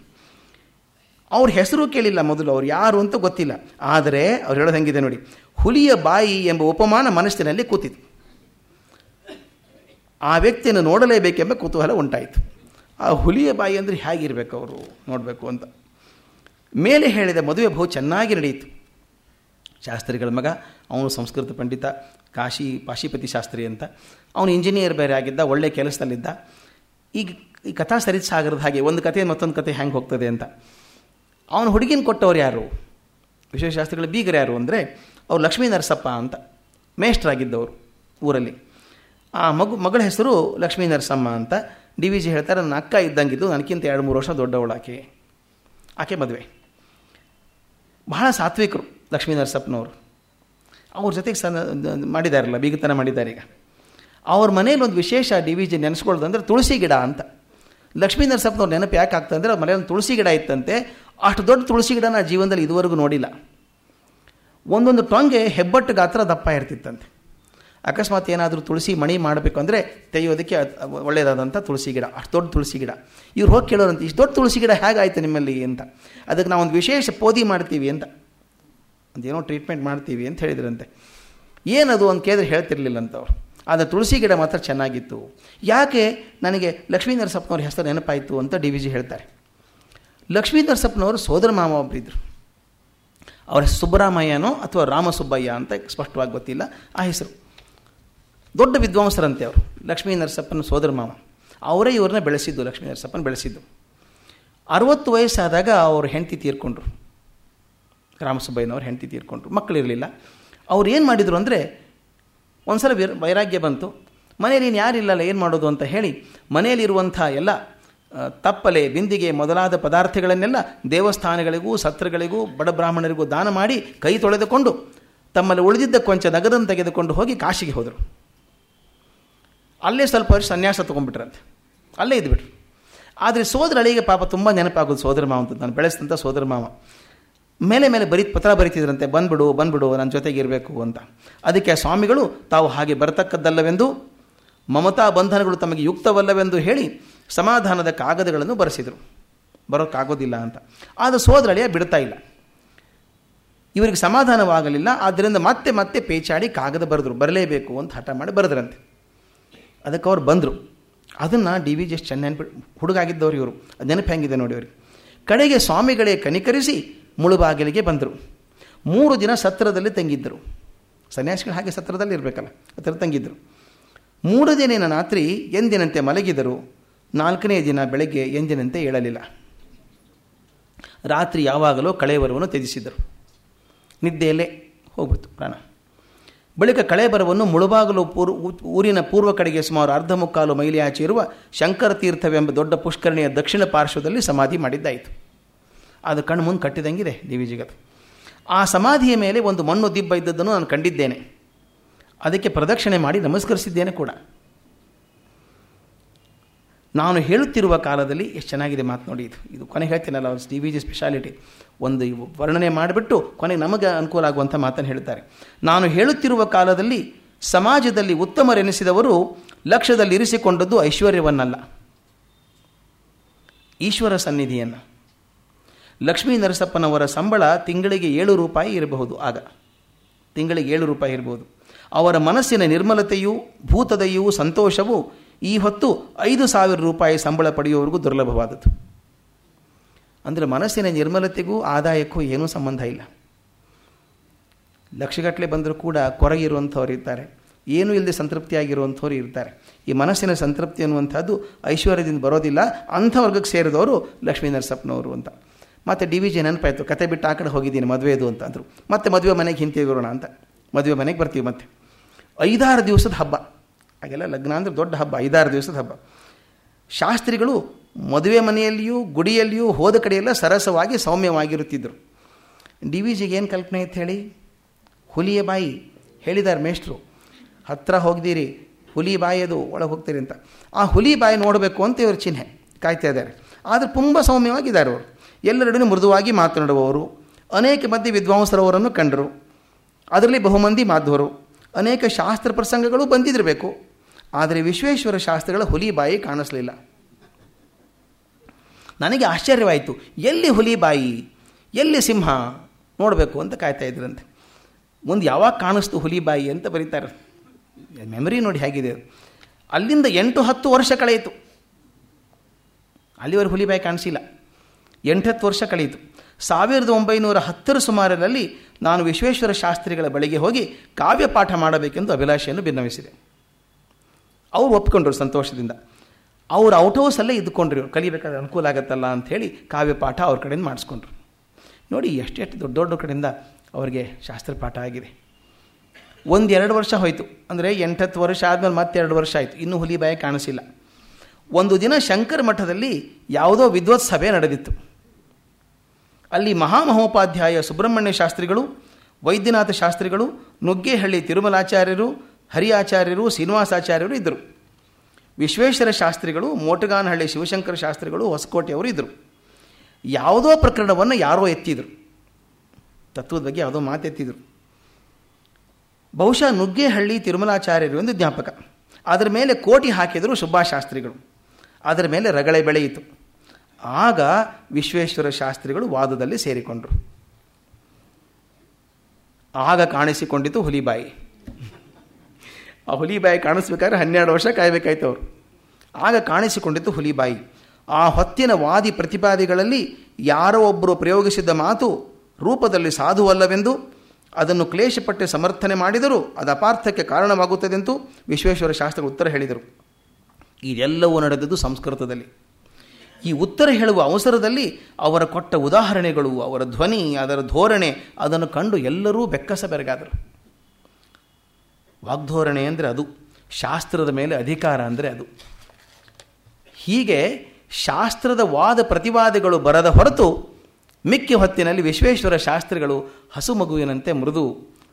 ಅವ್ರ ಹೆಸರು ಕೇಳಿಲ್ಲ ಮೊದಲು ಅವ್ರು ಯಾರು ಅಂತ ಗೊತ್ತಿಲ್ಲ. ಆದರೆ ಅವ್ರು ಹೇಳೋದು ಹೆಂಗಿದೆ ನೋಡಿ. ಹುಲಿಯ ಬಾಯಿ ಎಂಬ ಉಪಮಾನ ಮನಸ್ಸಿನಲ್ಲಿ ಕೂತಿತ್ತು. ಆ ವ್ಯಕ್ತಿಯನ್ನು ನೋಡಲೇಬೇಕೆಂಬ ಕುತೂಹಲ ಉಂಟಾಯಿತು. ಆ ಹುಲಿಯ ಬಾಯಿ ಅಂದರೆ ಹೇಗಿರಬೇಕು ಅವರು? ನೋಡಬೇಕು ಅಂತ. ಮೇಲೆ ಹೇಳಿದ ಮದುವೆ ಬಹು ಚೆನ್ನಾಗಿ ನಡೆಯಿತು. ಶಾಸ್ತ್ರಿಗಳ ಮಗ, ಅವನು ಸಂಸ್ಕೃತ ಪಂಡಿತ, ಕಾಶಿ, ಪಾಶಿಪತಿ ಶಾಸ್ತ್ರಿ ಅಂತ. ಅವನು ಇಂಜಿನಿಯರ್ ಬೇರೆ ಆಗಿದ್ದ, ಒಳ್ಳೆ ಕೆಲಸದಲ್ಲಿದ್ದ. ಈಗ ಈ ಕಥಾ ಸರಿದ ಸಾಗರದ ಹಾಗೆ ಒಂದು ಕಥೆ ಮತ್ತೊಂದು ಕತೆ ಹ್ಯಾಂಗೆ ಹೋಗ್ತದೆ ಅಂತ. ಅವನು ಹುಡುಗಿನ ಕೊಟ್ಟವ್ರು ಯಾರು? ವಿಶ್ವಶಾಸ್ತ್ರಿಗಳ ಬೀಗರು ಯಾರು ಅಂದರೆ, ಅವ್ರು ಲಕ್ಷ್ಮೀ ನರಸಪ್ಪ ಅಂತ ಮೇಷ್ಟ್ರಾಗಿದ್ದವರು ಊರಲ್ಲಿ. ಆ ಮಗು, ಮಗಳ ಹೆಸರು ಲಕ್ಷ್ಮೀ ನರಸಮ್ಮ ಅಂತ ಡಿ ವಿ ಜಿ ಹೇಳ್ತಾರೆ, ನನ್ನ ಅಕ್ಕ ಇದ್ದಂಗಿದ್ದು ನನಗಿಂತ ಎರಡು ಮೂರು ವರ್ಷ ದೊಡ್ಡವಳು ಆಕೆ. ಆಕೆ ಮದುವೆ. ಬಹಳ ಸಾತ್ವಿಕರು ಲಕ್ಷ್ಮೀ ನರಸಪ್ಪನವರು. ಅವ್ರ ಜೊತೆಗೆ ಸಣ್ಣ, ಮಾಡಿದಾರಲ್ಲ, ಬೀಗತನ ಮಾಡಿದ್ದಾರೆ ಈಗ. ಅವ್ರ ಮನೇಲಿ ಒಂದು ವಿಶೇಷ ಡಿ ವಿ ಜಿ ನೆನೆಸ್ಕೊಳ್ಳೋದಂದ್ರೆ ತುಳಸಿ ಗಿಡ ಅಂತ. ಲಕ್ಷ್ಮೀ ನರಸಪ್ಪನವ್ರು ನೆನಪು ಯಾಕೆ ಆಗ್ತಂದ್ರೆ ಅವ್ರ ಒಂದು ತುಳಸಿ ಗಿಡ ಇತ್ತಂತೆ ಅಷ್ಟು ದೊಡ್ಡ ತುಳಸಿ ಗಿಡ ನಾ ಜೀವನದಲ್ಲಿ ಇದುವರೆಗೂ ನೋಡಿಲ್ಲ. ಒಂದೊಂದು ಟೊಂಗೆ ಹೆಬ್ಬಟ್ಟು ಗಾತ್ರ ದಪ್ಪ ಇರ್ತಿತ್ತಂತೆ. ಅಕಸ್ಮಾತ್ ಏನಾದರೂ ತುಳಸಿ ಮಣಿ ಮಾಡಬೇಕು ಅಂದರೆ ತೆಗೆಯೋದಕ್ಕೆ ಒಳ್ಳೆಯದಾದಂಥ ತುಳಸಿ ಗಿಡ, ಅಷ್ಟು ದೊಡ್ಡ ತುಳಸಿ ಗಿಡ. ಇವ್ರು ಹೋಗಿ ಕೇಳೋರಂತೆ, ಇಷ್ಟು ದೊಡ್ಡ ತುಳಸಿ ಗಿಡ ಹೇಗಾಯ್ತು ನಿಮ್ಮಲ್ಲಿ? ಅಂತ. ಅದಕ್ಕೆ ನಾವು ಒಂದು ವಿಶೇಷ ಪೋದಿ ಮಾಡ್ತೀವಿ ಅಂತ. ಅದೇನೋ ಟ್ರೀಟ್ಮೆಂಟ್ ಮಾಡ್ತೀವಿ ಅಂತ ಹೇಳಿದ್ರಂತೆ. ಏನದು ಅಂತ ಕೇಳಿದ್ರೆ ಹೇಳ್ತಿರ್ಲಿಲ್ಲ ಅಂತ ಅವ್ರು. ಆದರೆ ತುಳಸಿ ಗಿಡ ಮಾತ್ರ ಚೆನ್ನಾಗಿತ್ತು. ಯಾಕೆ? ನನಗೆ ಲಕ್ಷ್ಮೀ ನರಸಪ್ಪನವ್ರ ಹೆಸರು ನೆನಪಾಯಿತು ಅಂತ ಡಿ ವಿ ಜಿ ಹೇಳ್ತಾರೆ. ಲಕ್ಷ್ಮೀ ನರಸಪ್ಪನವರು ಸೋದರ ಮಾಮ ಒಬ್ಬರಿದ್ದರು ಅವರ ಸುಬ್ಬರಾಮಯ್ಯನೋ ಅಥವಾ ರಾಮಸುಬ್ಬಯ್ಯ ಅಂತ ಸ್ಪಷ್ಟವಾಗಿ ಗೊತ್ತಿಲ್ಲ. ಆ ಹೆಸರು. ದೊಡ್ಡ ವಿದ್ವಾಂಸರಂತೆ ಅವರು ಲಕ್ಷ್ಮೀ ನರಸಪ್ಪನ ಸೋದರ ಮಾಮ. ಅವರೇ ಇವ್ರನ್ನ ಬೆಳೆಸಿದ್ದು ಲಕ್ಷ್ಮೀ ನರಸಪ್ಪನ ಬೆಳೆಸಿದ್ದು. ಅರವತ್ತು ವಯಸ್ಸಾದಾಗ ಅವರು ಹೆಂಡತಿ ತೀರ್ಕೊಂಡ್ರು. ರಾಮಸುಬ್ಬಯ್ಯನವರು ಹೆಂಡತಿ ತೀರ್ಕೊಂಡ್ರು. ಮಕ್ಕಳಿರಲಿಲ್ಲ. ಅವ್ರು ಏನು ಮಾಡಿದರು ಅಂದರೆ ಒಂದು ಸಲ ವೈರ ವೈರಾಗ್ಯ ಬಂತು. ಮನೇಲಿ ಇನ್ನು ಯಾರಿಲ್ಲಲ್ಲ, ಏನು ಮಾಡೋದು ಅಂತ ಹೇಳಿ ಮನೆಯಲ್ಲಿರುವಂಥ ಎಲ್ಲ ತಪ್ಪಲೆ, ಬಿಂದಿಗೆ ಮೊದಲಾದ ಪದಾರ್ಥಗಳನ್ನೆಲ್ಲ ದೇವಸ್ಥಾನಗಳಿಗೂ, ಸತ್ರಗಳಿಗೂ, ಬಡ ಬ್ರಾಹ್ಮಣರಿಗೂ ದಾನ ಮಾಡಿ ಕೈ ತೊಳೆದುಕೊಂಡು ತಮ್ಮಲ್ಲಿ ಉಳಿದಿದ್ದ ಕೊಂಚ ನಗದನ್ನು ತೆಗೆದುಕೊಂಡು ಹೋಗಿ ಕಾಶಿಗೆ ಹೋದರು. ಅಲ್ಲೇ ಸ್ವಲ್ಪ ವರ್ಷ ಸನ್ಯಾಸ ತೊಗೊಂಡ್ಬಿಟ್ರಂತೆ. ಅಲ್ಲೇ ಇದ್ಬಿಟ್ರು. ಆದರೆ ಸೋದರ ಅಳಿಗೆ ಪಾಪ ತುಂಬ ನೆನಪಾಗೋದು ಸೋದರ ಮಾವ ಅಂತ. ನಾನು ಬೆಳೆಸಿದಂಥ ಸೋದರ ಮಾವ. ಮೇಲೆ ಮೇಲೆ ಬರೀ ಪತ್ರ ಬರೀತಿದ್ರಂತೆ, ಬಂದ್ಬಿಡು ಬಂದ್ಬಿಡು ನನ್ನ ಜೊತೆಗೆ ಇರಬೇಕು ಅಂತ. ಅದಕ್ಕೆ ಸ್ವಾಮಿಗಳು ತಾವು ಹಾಗೆ ಬರತಕ್ಕದ್ದಲ್ಲವೆಂದು, ಮಮತಾ ಬಂಧನಗಳು ತಮಗೆ ಯುಕ್ತವಲ್ಲವೆಂದು ಹೇಳಿ ಸಮಾಧಾನದ ಕಾಗದಗಳನ್ನು ಬರೆಸಿದರು. ಬರೋಕ್ಕಾಗೋದಿಲ್ಲ ಅಂತ. ಆದರೆ ಸೋದರಳಿಯ ಬಿಡ್ತಾ ಇಲ್ಲ. ಇವರಿಗೆ ಸಮಾಧಾನವಾಗಲಿಲ್ಲ. ಆದ್ದರಿಂದ ಮತ್ತೆ ಮತ್ತೆ ಪೇಚಾಡಿ ಕಾಗದ ಬರೆದ್ರು. ಬರಲೇಬೇಕು ಅಂತ ಹಠ ಮಾಡಿ ಬರೆದ್ರಂತೆ. ಅದಕ್ಕೆ ಅವ್ರು ಬಂದರು. ಅದನ್ನು ಡಿ ವಿ ಜಿ ಎಸ್ ಚೆನ್ನ ಹುಡುಗಾಗಿದ್ದವ್ರು ಇವರು. ಅದು ನೆನಪು ಹೆಂಗಿದೆ ನೋಡಿ ಅವ್ರಿಗೆ. ಕಡೆಗೆ ಸ್ವಾಮಿಗಳೇ ಕನಿಕರಿಸಿ ಮುಳುಬಾಗಿಲಿಗೆ ಬಂದರು. ಮೂರು ದಿನ ಸತ್ರದಲ್ಲಿ ತಂಗಿದ್ದರು ಸನ್ಯಾಸಿಗಳು ಹಾಗೆ ಸತ್ರದಲ್ಲಿ ಇರಬೇಕಲ್ಲ, ಹತ್ರ ತಂಗಿದ್ದರು ಮೂರು ದಿನ ರಾತ್ರಿ ಎಂದಿನಂತೆ ಮಲಗಿದರು. ನಾಲ್ಕನೇ ದಿನ ಬೆಳಗ್ಗೆ ಎಂಜಿನಂತೆ ಏಳಲಿಲ್ಲ ರಾತ್ರಿ ಯಾವಾಗಲೂ ಕಳೆಯವರವನ್ನು ತ್ಯಜಿಸಿದರು. ನಿದ್ದೆಯಲ್ಲೇ ಹೋಗ್ಬಿಡ್ತು ಪ್ರಾಣ. ಬಳಿಕ ಕಳೆಬರವನ್ನು ಮುಳುಬಾಗಲು ಪೂರ್ ಊರಿನ ಪೂರ್ವ ಕಡೆಗೆ ಸುಮಾರು ಅರ್ಧ ಮುಕ್ಕಾಲು ಮೈಲಿಯಾಚೆ ಇರುವ ಶಂಕರ ತೀರ್ಥವೆಂಬ ದೊಡ್ಡ ಪುಷ್ಕರಣಿಯ ದಕ್ಷಿಣ ಪಾರ್ಶ್ವದಲ್ಲಿ ಸಮಾಧಿ ಮಾಡಿದ್ದಾಯಿತು. ಅದು ಕಣ್ಣು ಮುಂದೆ ಕಟ್ಟಿದಂಗಿದೆ ದೇವಿ ಜಗತ್ತು ಆ ಸಮಾಧಿಯ ಮೇಲೆ ಒಂದು ಮಣ್ಣು ದಿಬ್ಬ ಇದ್ದದ್ದನ್ನು ನಾನು ಕಂಡಿದ್ದೇನೆ. ಅದಕ್ಕೆ ಪ್ರದಕ್ಷಿಣೆ ಮಾಡಿ ನಮಸ್ಕರಿಸಿದ್ದೇನೆ ಕೂಡ. ನಾನು ಹೇಳುತ್ತಿರುವ ಕಾಲದಲ್ಲಿ ಎಷ್ಟು ಚೆನ್ನಾಗಿದೆ ಮಾತು ನೋಡಿ ಇದು. ಇದು ಕೊನೆಗೆ ಹೇಳ್ತೀನಲ್ಲ ಅವ್ರ ಡಿ ವಿ ಜಿ ಸ್ಪೆಷಾಲಿಟಿ ಒಂದು ವರ್ಣನೆ ಮಾಡಿಬಿಟ್ಟು ಕೊನೆಗೆ ನಮಗೆ ಅನುಕೂಲ ಆಗುವಂಥ ಮಾತನ್ನು ಹೇಳ್ತಾರೆ. ನಾನು ಹೇಳುತ್ತಿರುವ ಕಾಲದಲ್ಲಿ ಸಮಾಜದಲ್ಲಿ ಉತ್ತಮರೆನಿಸಿದವರು ಲಕ್ಷ್ಯದಲ್ಲಿ ಇರಿಸಿಕೊಂಡದ್ದು ಐಶ್ವರ್ಯವನ್ನಲ್ಲ. ಈಶ್ವರ ಸನ್ನಿಧಿಯನ್ನು. ಲಕ್ಷ್ಮೀ ನರಸಪ್ಪನವರ ಸಂಬಳ ತಿಂಗಳಿಗೆ ಏಳು ರೂಪಾಯಿ ಇರಬಹುದು ಆಗ. ತಿಂಗಳಿಗೆ ಏಳು ರೂಪಾಯಿ ಇರಬಹುದು. ಅವರ ಮನಸ್ಸಿನ ನಿರ್ಮಲತೆಯೂ, ಭೂತದೆಯೂ, ಸಂತೋಷವೂ ಈ ಹೊತ್ತು ಐದು ಸಾವಿರ ರೂಪಾಯಿ ಸಂಬಳ ಪಡೆಯುವವರೆಗೂ ದುರ್ಲಭವಾದದ್ದು. ಅಂದರೆ ಮನಸ್ಸಿನ ನಿರ್ಮಲತೆಗೂ ಆದಾಯಕ್ಕೂ ಏನೂ ಸಂಬಂಧ ಇಲ್ಲ. ಲಕ್ಷಗಟ್ಟಲೆ ಬಂದರೂ ಕೂಡ ಕೊರಗಿರುವಂಥವ್ರು ಇರ್ತಾರೆ. ಏನೂ ಇಲ್ಲದೆ ಸಂತೃಪ್ತಿಯಾಗಿರುವಂಥವ್ರು ಇರ್ತಾರೆ. ಈ ಮನಸ್ಸಿನ ಸಂತೃಪ್ತಿ ಅನ್ನುವಂಥದ್ದು ಐಶ್ವರ್ಯದಿಂದ ಬರೋದಿಲ್ಲ. ಅಂಥ ವರ್ಗಕ್ಕೆ ಸೇರಿದವರು ಲಕ್ಷ್ಮೀ ನರಸಪ್ಪನವರು ಅಂತ. ಮತ್ತು ಡಿ ವಿ ಜಿ ನೆನಪಾಯಿತು, ಕತೆ ಬಿಟ್ಟು ಆ ಕಡೆ ಹೋಗಿದ್ದೀನಿ ಮದುವೆದು ಅಂತ ಅಂದರು. ಮತ್ತೆ ಮದುವೆ ಮನೆಗೆ ಹಿಂತಿರುಗೋಣ ಅಂತ. ಮದುವೆ ಮನೆಗೆ ಬರ್ತೀವಿ ಮತ್ತೆ. ಐದಾರು ದಿವಸದ ಹಬ್ಬ. ಹಾಗೆಲ್ಲ ಲಗ್ನ ಅಂದರೆ ದೊಡ್ಡ ಹಬ್ಬ, ಐದಾರು ದಿವಸದ ಹಬ್ಬ. ಶಾಸ್ತ್ರಿಗಳು ಮದುವೆ ಮನೆಯಲ್ಲಿಯೂ, ಗುಡಿಯಲ್ಲಿಯೂ ಹೋದ ಕಡೆಯೆಲ್ಲ ಸರಸವಾಗಿ ಸೌಮ್ಯವಾಗಿರುತ್ತಿದ್ದರು. ಡಿ ವಿ ಜಿಗೆ ಏನು ಕಲ್ಪನೆ ಇತ್ತು ಹೇಳಿ? ಹುಲಿಯ ಬಾಯಿ ಹೇಳಿದ್ದಾರೆ ಮೇಷ್ಟ್ರು ಹತ್ತಿರ ಹೋಗಿದ್ದೀರಿ ಹುಲಿ ಬಾಯಿ ಅದು, ಒಳಗೆ ಹೋಗ್ತೀರಿ ಅಂತ. ಆ ಹುಲಿ ಬಾಯಿ ನೋಡಬೇಕು ಅಂತ ಇವರು ಚಿಹ್ನೆ ಕಾಯ್ತಾ ಇದ್ದಾರೆ. ಆದರೆ ತುಂಬ ಸೌಮ್ಯವಾಗಿದ್ದಾರೆ ಅವರು. ಎಲ್ಲರಡೂ ಮೃದುವಾಗಿ ಮಾತನಾಡುವವರು, ಅನೇಕ ಮಂದಿ ವಿದ್ವಾಂಸರವರನ್ನು ಕಂಡರು. ಅದರಲ್ಲಿ ಬಹುಮಂದಿ ಮಾಧ್ವರು. ಅನೇಕ ಶಾಸ್ತ್ರ ಪ್ರಸಂಗಗಳು ಬಂದಿದ್ದಿರಬೇಕು. ಆದರೆ ವಿಶ್ವೇಶ್ವರ ಶಾಸ್ತ್ರಿಗಳ ಹುಲಿ ಬಾಯಿ ಕಾಣಿಸ್ಲಿಲ್ಲ. ನನಗೆ ಆಶ್ಚರ್ಯವಾಯಿತು, ಎಲ್ಲಿ ಹುಲಿ ಬಾಯಿ, ಎಲ್ಲಿ ಸಿಂಹ, ನೋಡಬೇಕು ಅಂತ ಕಾಯ್ತಾ ಇದ್ರಂತೆ. ಮುಂದೆ ಯಾವಾಗ ಕಾಣಿಸ್ತು ಹುಲಿ ಬಾಯಿ ಅಂತ ಬರೀತಾರೆ. ಮೆಮರಿ ನೋಡಿ ಹೇಗಿದೆ. ಅಲ್ಲಿಂದ ಎಂಟು ಹತ್ತು ವರ್ಷ ಕಳೆಯಿತು. ಅಲ್ಲಿವರೆಗೆ ಹುಲಿ ಬಾಯಿ ಕಾಣಿಸಿಲ್ಲ. ಹತ್ತು ವರ್ಷ ಕಳೆಯಿತು. ಸಾವಿರದ ಒಂಬೈನೂರ ಹತ್ತರ ಸುಮಾರಿನಲ್ಲಿ ನಾನು ವಿಶ್ವೇಶ್ವರ ಶಾಸ್ತ್ರಿಗಳ ಬಳಿಗೆ ಹೋಗಿ ಕಾವ್ಯ ಪಾಠ ಮಾಡಬೇಕೆಂದು ಅಭಿಲಾಷೆಯನ್ನು ಭಿನ್ನವಿಸಿದೆ ಅವರು ಒಪ್ಕೊಂಡ್ರು ಸಂತೋಷದಿಂದ. ಅವ್ರು ಔಟ್ ಹೌಸಲ್ಲೇ ಇದ್ಕೊಂಡ್ರಿ. ಕಲಿಬೇಕಾದ್ರೆ ಅನುಕೂಲ ಆಗತ್ತಲ್ಲ ಅಂಥೇಳಿ ಕಾವ್ಯ ಪಾಠ ಅವ್ರ ಕಡೆಯಿಂದ ಮಾಡಿಸ್ಕೊಂಡ್ರು. ನೋಡಿ ಎಷ್ಟೆಷ್ಟು ದೊಡ್ಡ ದೊಡ್ಡ ಕಡೆಯಿಂದ ಅವರಿಗೆ ಶಾಸ್ತ್ರ ಪಾಠ ಆಗಿದೆ. ಒಂದು ಎರಡು ವರ್ಷ ಹೋಯಿತು. ಅಂದರೆ ಎಂಟತ್ತು ವರ್ಷ ಆದಮೇಲೆ ಮತ್ತೆ ಎರಡು ವರ್ಷ ಆಯಿತು. ಇನ್ನೂ ಹುಲಿ ಬಾಯಿ ಕಾಣಿಸಿಲ್ಲ. ಒಂದು ದಿನ ಶಂಕರ ಮಠದಲ್ಲಿ ಯಾವುದೋ ವಿದ್ವತ್ ಸಭೆ ನಡೆದಿತ್ತು. ಅಲ್ಲಿ ಮಹಾಮಹೋಪಾಧ್ಯಾಯ ಸುಬ್ರಹ್ಮಣ್ಯ ಶಾಸ್ತ್ರಿಗಳು, ವೈದ್ಯನಾಥ ಶಾಸ್ತ್ರಿಗಳು, ನುಗ್ಗೇಹಳ್ಳಿ ತಿರುಮಲಾಚಾರ್ಯರು ಹರಿಯಾಚಾರ್ಯರು, ಶ್ರೀನಿವಾಸಾಚಾರ್ಯರು ಇದ್ದರು ವಿಶ್ವೇಶ್ವರ ಶಾಸ್ತ್ರಿಗಳು, ಮೋಟಗಾನಹಳ್ಳಿ ಶಿವಶಂಕರ ಶಾಸ್ತ್ರಿಗಳು, ಹೊಸಕೋಟೆಯವರು ಇದ್ದರು ಯಾವುದೋ ಪ್ರಕರಣವನ್ನು ಯಾರೋ ಎತ್ತಿದರು. ತತ್ವದ ಬಗ್ಗೆ ಯಾವುದೋ ಮಾತೆತ್ತಿದ್ರು ಬಹುಶಃ ನುಗ್ಗೇಹಳ್ಳಿ ತಿರುಮಲಾಚಾರ್ಯರು ಎಂದು ಜ್ಞಾಪಕ. ಅದರ ಮೇಲೆ ಕೋಟಿ ಹಾಕಿದರು ಸುಬ್ಬಾಶಾಸ್ತ್ರಿಗಳು ಅದರ ಮೇಲೆ ರಗಳೆ ಬೆಳೆಯಿತು. ಆಗ ವಿಶ್ವೇಶ್ವರ ಶಾಸ್ತ್ರಿಗಳು ವಾದದಲ್ಲಿ ಸೇರಿಕೊಂಡರು. ಆಗ ಕಾಣಿಸಿಕೊಂಡಿತು ಹುಲಿಬಾಯಿ. ಆ ಹುಲಿಬಾಯಿ ಕಾಣಿಸ್ಬೇಕಾದ್ರೆ ಹನ್ನೆರಡು ವರ್ಷ ಕಾಯಬೇಕಾಯ್ತು ಅವರು. ಆಗ ಕಾಣಿಸಿಕೊಂಡಿತ್ತು ಹುಲಿಬಾಯಿ. ಆ ಹೊತ್ತಿನ ವಾದಿ ಪ್ರತಿಪಾದಿಗಳಲ್ಲಿ ಯಾರೋ ಒಬ್ಬರು ಪ್ರಯೋಗಿಸಿದ್ದ ಮಾತು ರೂಪದಲ್ಲಿ ಸಾಧುವಲ್ಲವೆಂದು, ಅದನ್ನು ಕ್ಲೇಶಪಟ್ಟೆ ಸಮರ್ಥನೆ ಮಾಡಿದರೂ ಅದು ಅಪಾರ್ಥಕ್ಕೆ ಕಾರಣವಾಗುತ್ತದೆಂತೂ ವಿಶ್ವೇಶ್ವರ ಶಾಸ್ತ್ರ ಉತ್ತರ ಹೇಳಿದರು. ಇದೆಲ್ಲವೂ ನಡೆದದ್ದು ಸಂಸ್ಕೃತದಲ್ಲಿ. ಈ ಉತ್ತರ ಹೇಳುವ ಅವಸರದಲ್ಲಿ ಅವರ ಕೊಟ್ಟ ಉದಾಹರಣೆಗಳು, ಅವರ ಧ್ವನಿ, ಅದರ ಧೋರಣೆ ಅದನ್ನು ಕಂಡು ಎಲ್ಲರೂ ಬೆಕ್ಕಸ ಬೆರಗಾದರು. ವಾಗ್ಧೋರಣೆ ಅಂದರೆ ಅದು, ಶಾಸ್ತ್ರದ ಮೇಲೆ ಅಧಿಕಾರ ಅಂದರೆ ಅದು. ಹೀಗೆ ಶಾಸ್ತ್ರದ ವಾದ ಪ್ರತಿವಾದಗಳು ಬರದ ಹೊರತು ಮಿಕ್ಕಿ ಹೊತ್ತಿನಲ್ಲಿ ವಿಶ್ವೇಶ್ವರ ಶಾಸ್ತ್ರಿಗಳು ಹಸುಮಗುವಿನಂತೆ ಮೃದು,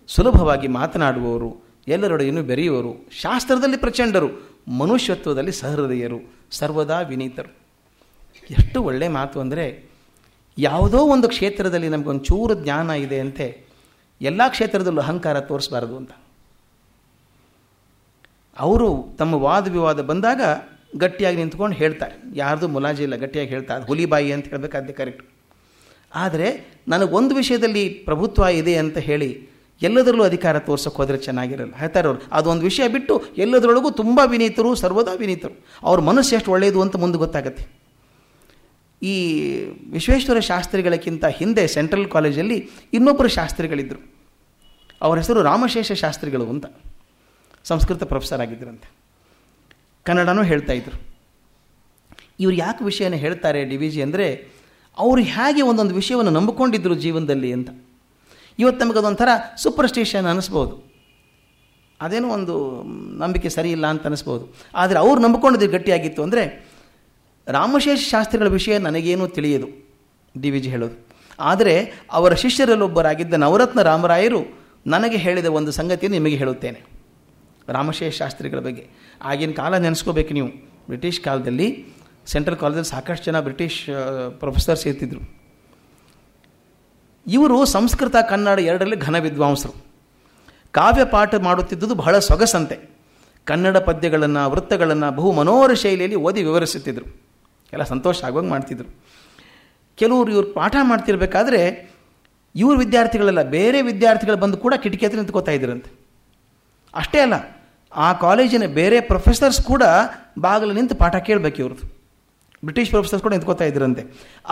ಸುಲಭವಾಗಿ ಮಾತನಾಡುವವರು ಎಲ್ಲರೊಡೆಯನ್ನು ಬೆರೆಯುವರು. ಶಾಸ್ತ್ರದಲ್ಲಿ ಪ್ರಚಂಡರು, ಮನುಷ್ಯತ್ವದಲ್ಲಿ ಸಹೃದಯರು, ಸರ್ವದಾ ವಿನೀತರು. ಎಷ್ಟು ಒಳ್ಳೆ ಮಾತು ಅಂದರೆ, ಯಾವುದೋ ಒಂದು ಕ್ಷೇತ್ರದಲ್ಲಿ ನಮಗೊಂದು ಚೂರು ಜ್ಞಾನ ಇದೆ ಅಂತೆ, ಎಲ್ಲ ಕ್ಷೇತ್ರದಲ್ಲೂ ಅಹಂಕಾರ ತೋರಿಸಬಾರದು ಅಂತ. ಅವರು ತಮ್ಮ ವಾದ ವಿವಾದ ಬಂದಾಗ ಗಟ್ಟಿಯಾಗಿ ನಿಂತ್ಕೊಂಡು ಹೇಳ್ತಾರೆ. ಯಾರ್ದು ಮುಲಾಜಿ ಇಲ್ಲ, ಗಟ್ಟಿಯಾಗಿ ಹೇಳ್ತಾರೆ ಹುಲಿಬಾಯಿ ಅಂತ ಹೇಳಬೇಕಾದ್ದೆ ಕರೆಕ್ಟ್ ಆದರೆ ನನಗೊಂದು ವಿಷಯದಲ್ಲಿ ಪ್ರಭುತ್ವ ಇದೆ ಅಂತ ಹೇಳಿ ಎಲ್ಲದರಲ್ಲೂ ಅಧಿಕಾರ ತೋರ್ಸೋಕೆ ಹೋದರೆ ಚೆನ್ನಾಗಿರಲ್ಲ. ಹೇಳ್ತಾರೆ ಅವರು. ಅದೊಂದು ವಿಷಯ ಬಿಟ್ಟು ಎಲ್ಲದರೊಳಗೂ ತುಂಬ ವಿನೀತರು, ಸರ್ವದಾ ವಿನೀತರು. ಅವ್ರ ಮನಸ್ಸು ಎಷ್ಟು ಒಳ್ಳೆಯದು ಅಂತ ಮುಂದೆ ಗೊತ್ತಾಗತ್ತೆ. ಈ ವಿಶ್ವೇಶ್ವರ ಶಾಸ್ತ್ರಿಗಳಕ್ಕಿಂತ ಹಿಂದೆ ಸೆಂಟ್ರಲ್ ಕಾಲೇಜಲ್ಲಿ ಇನ್ನೊಬ್ಬರು ಶಾಸ್ತ್ರಿಗಳಿದ್ದರು ಅವರ ಹೆಸರು ರಾಮಶೇಷ ಶಾಸ್ತ್ರಿಗಳು ಅಂತ. ಸಂಸ್ಕೃತ ಪ್ರೊಫೆಸರ್ ಆಗಿದ್ದರಂತೆ ಕನ್ನಡನೂ ಹೇಳ್ತಾ ಇದ್ರು. ಇವ್ರು ಯಾಕೆ ವಿಷಯನ ಹೇಳ್ತಾರೆ ಡಿ ವಿ ಜಿ ಅಂದರೆ, ಅವರು ಹೇಗೆ ಒಂದೊಂದು ವಿಷಯವನ್ನು ನಂಬಿಕೊಂಡಿದ್ದರು ಜೀವನದಲ್ಲಿ ಅಂತ. ಇವತ್ತು ನಮಗದೊಂಥರ ಸೂಪರ್ಸ್ಟಿಷನ್ ಅನ್ನಿಸ್ಬೋದು. ಅದೇನೋ ಒಂದು ನಂಬಿಕೆ ಸರಿ ಇಲ್ಲ ಅಂತ ಅನ್ನಿಸ್ಬೋದು. ಆದರೆ ಅವ್ರು ನಂಬಿಕೊಂಡಿದ್ದು ಗಟ್ಟಿಯಾಗಿತ್ತು ಅಂದರೆ, ರಾಮಶೇಷ ಶಾಸ್ತ್ರಿಗಳ ವಿಷಯ ನನಗೇನು ತಿಳಿಯದು, ಡಿ ವಿ ಜಿ ಹೇಳೋದು. ಆದರೆ, ಅವರ ಶಿಷ್ಯರಲ್ಲೊಬ್ಬರಾಗಿದ್ದ ನವರತ್ನ ರಾಮರಾಯರು ನನಗೆ ಹೇಳಿದ ಒಂದು ಸಂಗತಿಯನ್ನು ನಿಮಗೆ ಹೇಳುತ್ತೇನೆ. ರಾಮಶೇಷ ಶಾಸ್ತ್ರಿಗಳ ಬಗ್ಗೆ. ಆಗಿನ ಕಾಲ ನೆನೆಸ್ಕೋಬೇಕು ನೀವು. ಬ್ರಿಟಿಷ್ ಕಾಲದಲ್ಲಿ ಸೆಂಟ್ರಲ್ ಕಾಲೇಜಲ್ಲಿ ಸಾಕಷ್ಟು ಜನ ಬ್ರಿಟಿಷ್ ಪ್ರೊಫೆಸರ್ಸ್ ಇರ್ತಿದ್ರು ಇವರು ಸಂಸ್ಕೃತ, ಕನ್ನಡ ಎರಡರಲ್ಲಿ ಘನ ವಿದ್ವಾಂಸರು. ಕಾವ್ಯ ಪಾಠ ಮಾಡುತ್ತಿದ್ದುದು ಬಹಳ ಸೊಗಸಂತೆ. ಕನ್ನಡ ಪದ್ಯಗಳನ್ನು, ವೃತ್ತಗಳನ್ನು ಬಹು ಮನೋಹರ ಶೈಲಿಯಲ್ಲಿ ಓದಿ ವಿವರಿಸುತ್ತಿದ್ದರು ಎಲ್ಲ ಸಂತೋಷ ಆಗುವಂಗೆ ಮಾಡ್ತಿದ್ರು. ಕೆಲವರು ಇವ್ರು ಪಾಠ ಮಾಡ್ತಿರ್ಬೇಕಾದ್ರೆ ಇವ್ರ ವಿದ್ಯಾರ್ಥಿಗಳೆಲ್ಲ, ಬೇರೆ ವಿದ್ಯಾರ್ಥಿಗಳು ಬಂದು ಕೂಡ ಕಿಟಕಿ ಹತ್ರ ನಿಂತ್ಕೋತಾ ಇದ್ರಂತೆ. ಅಷ್ಟೇ ಅಲ್ಲ, ಆ ಕಾಲೇಜಿನ ಬೇರೆ ಪ್ರೊಫೆಸರ್ಸ್ ಕೂಡ ಬಾಗಿಲು ನಿಂತು ಪಾಠ ಕೇಳಬೇಕು ಇವ್ರದ್ದು. ಬ್ರಿಟಿಷ್ ಪ್ರೊಫೆಸರ್ಸ್ ಕೂಡ ನಿಂತ್ಕೋತಾ ಇದ್ರಂತೆ.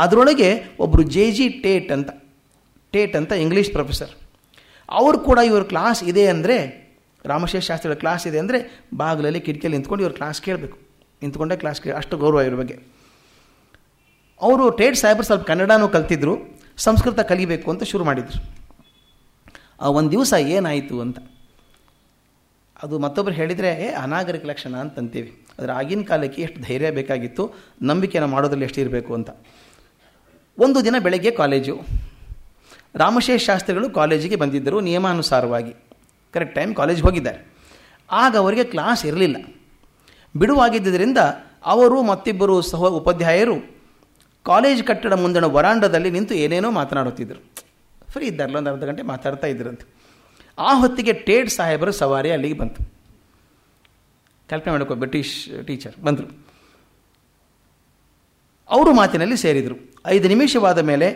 ಅದರೊಳಗೆ ಒಬ್ಬರು ಜೆ ಜಿ ಟೇಟ್ ಅಂತ ಟೇಟ್ ಅಂತ ಇಂಗ್ಲೀಷ್ ಪ್ರೊಫೆಸರ್ ಅವರು ಕೂಡ ಇವ್ರ ಕ್ಲಾಸ್ ಇದೆ ಅಂದರೆ, ರಾಮಶೇಷ ಶಾಸ್ತ್ರಿಗಳ ಕ್ಲಾಸ್ ಇದೆ ಅಂದರೆ ಬಾಗಿಲಲ್ಲಿ ಕಿಟಕಿಯಲ್ಲಿ ನಿಂತ್ಕೊಂಡು ಇವ್ರ ಕ್ಲಾಸ್ ಕೇಳಬೇಕು. ನಿಂತ್ಕೊಂಡೇ ಕ್ಲಾಸ್ ಕೇಳಿ, ಅಷ್ಟು ಗೌರವ ಇವ್ರ ಬಗ್ಗೆ. ಅವರು ಟೇಟ್ ಸಾಹೇಬರು ಸ್ವಲ್ಪ ಕನ್ನಡನೂ ಕಲ್ತಿದ್ರು, ಸಂಸ್ಕೃತ ಕಲಿಬೇಕು ಅಂತ ಶುರು ಮಾಡಿದರು. ಆ ಒಂದು ದಿವಸ ಏನಾಯಿತು ಅಂತ. ಅದು ಮತ್ತೊಬ್ಬರು ಹೇಳಿದರೆ ಅನಾಗರಿಕ ಲಕ್ಷಣ ಅಂತಂತೀವಿ. ಆದರೆ ಆಗಿನ ಕಾಲಕ್ಕೆ ಎಷ್ಟು ಧೈರ್ಯ ಬೇಕಾಗಿತ್ತು, ನಂಬಿಕೆನ ಮಾಡೋದ್ರಲ್ಲಿ ಎಷ್ಟು ಇರಬೇಕು ಅಂತ. ಒಂದು ದಿನ ಬೆಳಗ್ಗೆ ಕಾಲೇಜು. ರಾಮಶೇಷ ಶಾಸ್ತ್ರಿಗಳು ಕಾಲೇಜಿಗೆ ಬಂದಿದ್ದರು ನಿಯಮಾನುಸಾರವಾಗಿ. ಕರೆಕ್ಟ್ ಟೈಮ್ ಕಾಲೇಜ್ಗೆ ಹೋಗಿದ್ದಾರೆ. ಆಗ ಅವರಿಗೆ ಕ್ಲಾಸ್ ಇರಲಿಲ್ಲ. ಬಿಡುವಾಗಿದ್ದರಿಂದ ಅವರು ಮತ್ತಿಬ್ಬರು ಸಹ ಉಪಾಧ್ಯಾಯರು ಕಾಲೇಜ್ ಕಟ್ಟಡ ಮುಂದಣ ವರಾಂಡದಲ್ಲಿ ನಿಂತು ಏನೇನೋ ಮಾತನಾಡುತ್ತಿದ್ದರು. ಫ್ರೀ ಇದ್ದಾರಲ್ಲ, ಒಂದು ಅರ್ಧ ಗಂಟೆ ಮಾತಾಡ್ತಾ ಇದ್ರಂತೆ. ಆ ಹೊತ್ತಿಗೆ ಟೇಡ್ ಸಾಹೇಬರು ಸವಾರಿ ಅಲ್ಲಿಗೆ ಬಂತು. ಕಲ್ಪನೆ ಮಾಡ್ಕೋ, ಬ್ರಿಟಿಷ್ ಟೀಚರ್ ಬಂದರು. ಅವರು ಮಾತಿನಲ್ಲಿ ಸೇರಿದರು. ಐದು ನಿಮಿಷವಾದ ಮೇಲೆ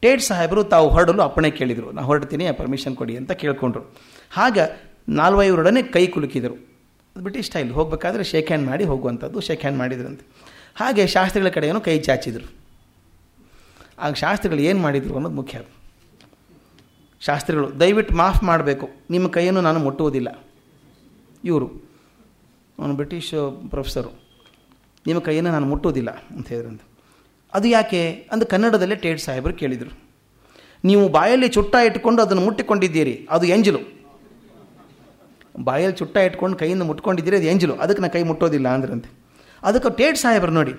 ಟೇಡ್ ಸಾಹೇಬರು ತಾವು ಹೊರಡಲು ಅಪ್ಪಣೆ ಕೇಳಿದರು. ನಾನು ಹೊರಡ್ತೀನಿ ಪರ್ಮಿಷನ್ ಕೊಡಿ ಅಂತ ಕೇಳಿಕೊಂಡ್ರು. ಆಗ ನಾಲ್ವೈವರೊಡನೆ ಕೈ ಕುಲುಕಿದರು. ಅದು ಬ್ರಿಟಿಷ್ ಸ್ಟೈಲ್, ಹೋಗಬೇಕಾದ್ರೆ ಶೇಕ್ ಹ್ಯಾಂಡ್ ಮಾಡಿ ಹೋಗುವಂಥದ್ದು ಶೇಕ್ ಹ್ಯಾಂಡ್ ಮಾಡಿದ್ರಂತೆ. ಹಾಗೆ ಶಾಸ್ತ್ರಿಗಳ ಕಡೆಯೂ ಕೈ ಚಾಚಿದರು. ಆಗ ಶಾಸ್ತ್ರಿಗಳು ಏನು ಮಾಡಿದರು ಅನ್ನೋದು ಮುಖ್ಯ. ಶಾಸ್ತ್ರಿಗಳು, ದಯವಿಟ್ಟು ಮಾಫ್ ಮಾಡಬೇಕು. ನಿಮ್ಮ ಕೈಯನ್ನು ನಾನು ಮುಟ್ಟುವುದಿಲ್ಲ. ಇವರು, ಅವನು ಬ್ರಿಟಿಷ್ ಪ್ರೊಫೆಸರು. ನಿಮ್ಮ ಕೈಯನ್ನು ನಾನು ಮುಟ್ಟುವುದಿಲ್ಲ. ಅಂತ ಹೇಳಿದ್ರಂತೆ. ಅದು ಯಾಕೆ? ಅಂದು ಕನ್ನಡದಲ್ಲೇ ಟೇಟ್ ಸಾಹೇಬರು ಕೇಳಿದರು. ನೀವು ಬಾಯಲ್ಲಿ ಚುಟ್ಟ ಇಟ್ಕೊಂಡು ಅದನ್ನು ಮುಟ್ಟಿಕೊಂಡಿದ್ದೀರಿ. ಅದು ಎಂಜಲು. ಬಾಯಲ್ಲಿ ಚುಟ್ಟ ಇಟ್ಕೊಂಡು ಕೈಯಿಂದ ಮುಟ್ಕೊಂಡಿದ್ದೀರಿ, ಅದು ಎಂಜಲು. ಅದಕ್ಕೆ ನಾನು ಕೈ ಮುಟ್ಟೋದಿಲ್ಲ ಅಂದ್ರಂತೆ. ಅದಕ್ಕೆ ಟೇಟ್ ಸಾಹೇಬರು ನೋಡಿ,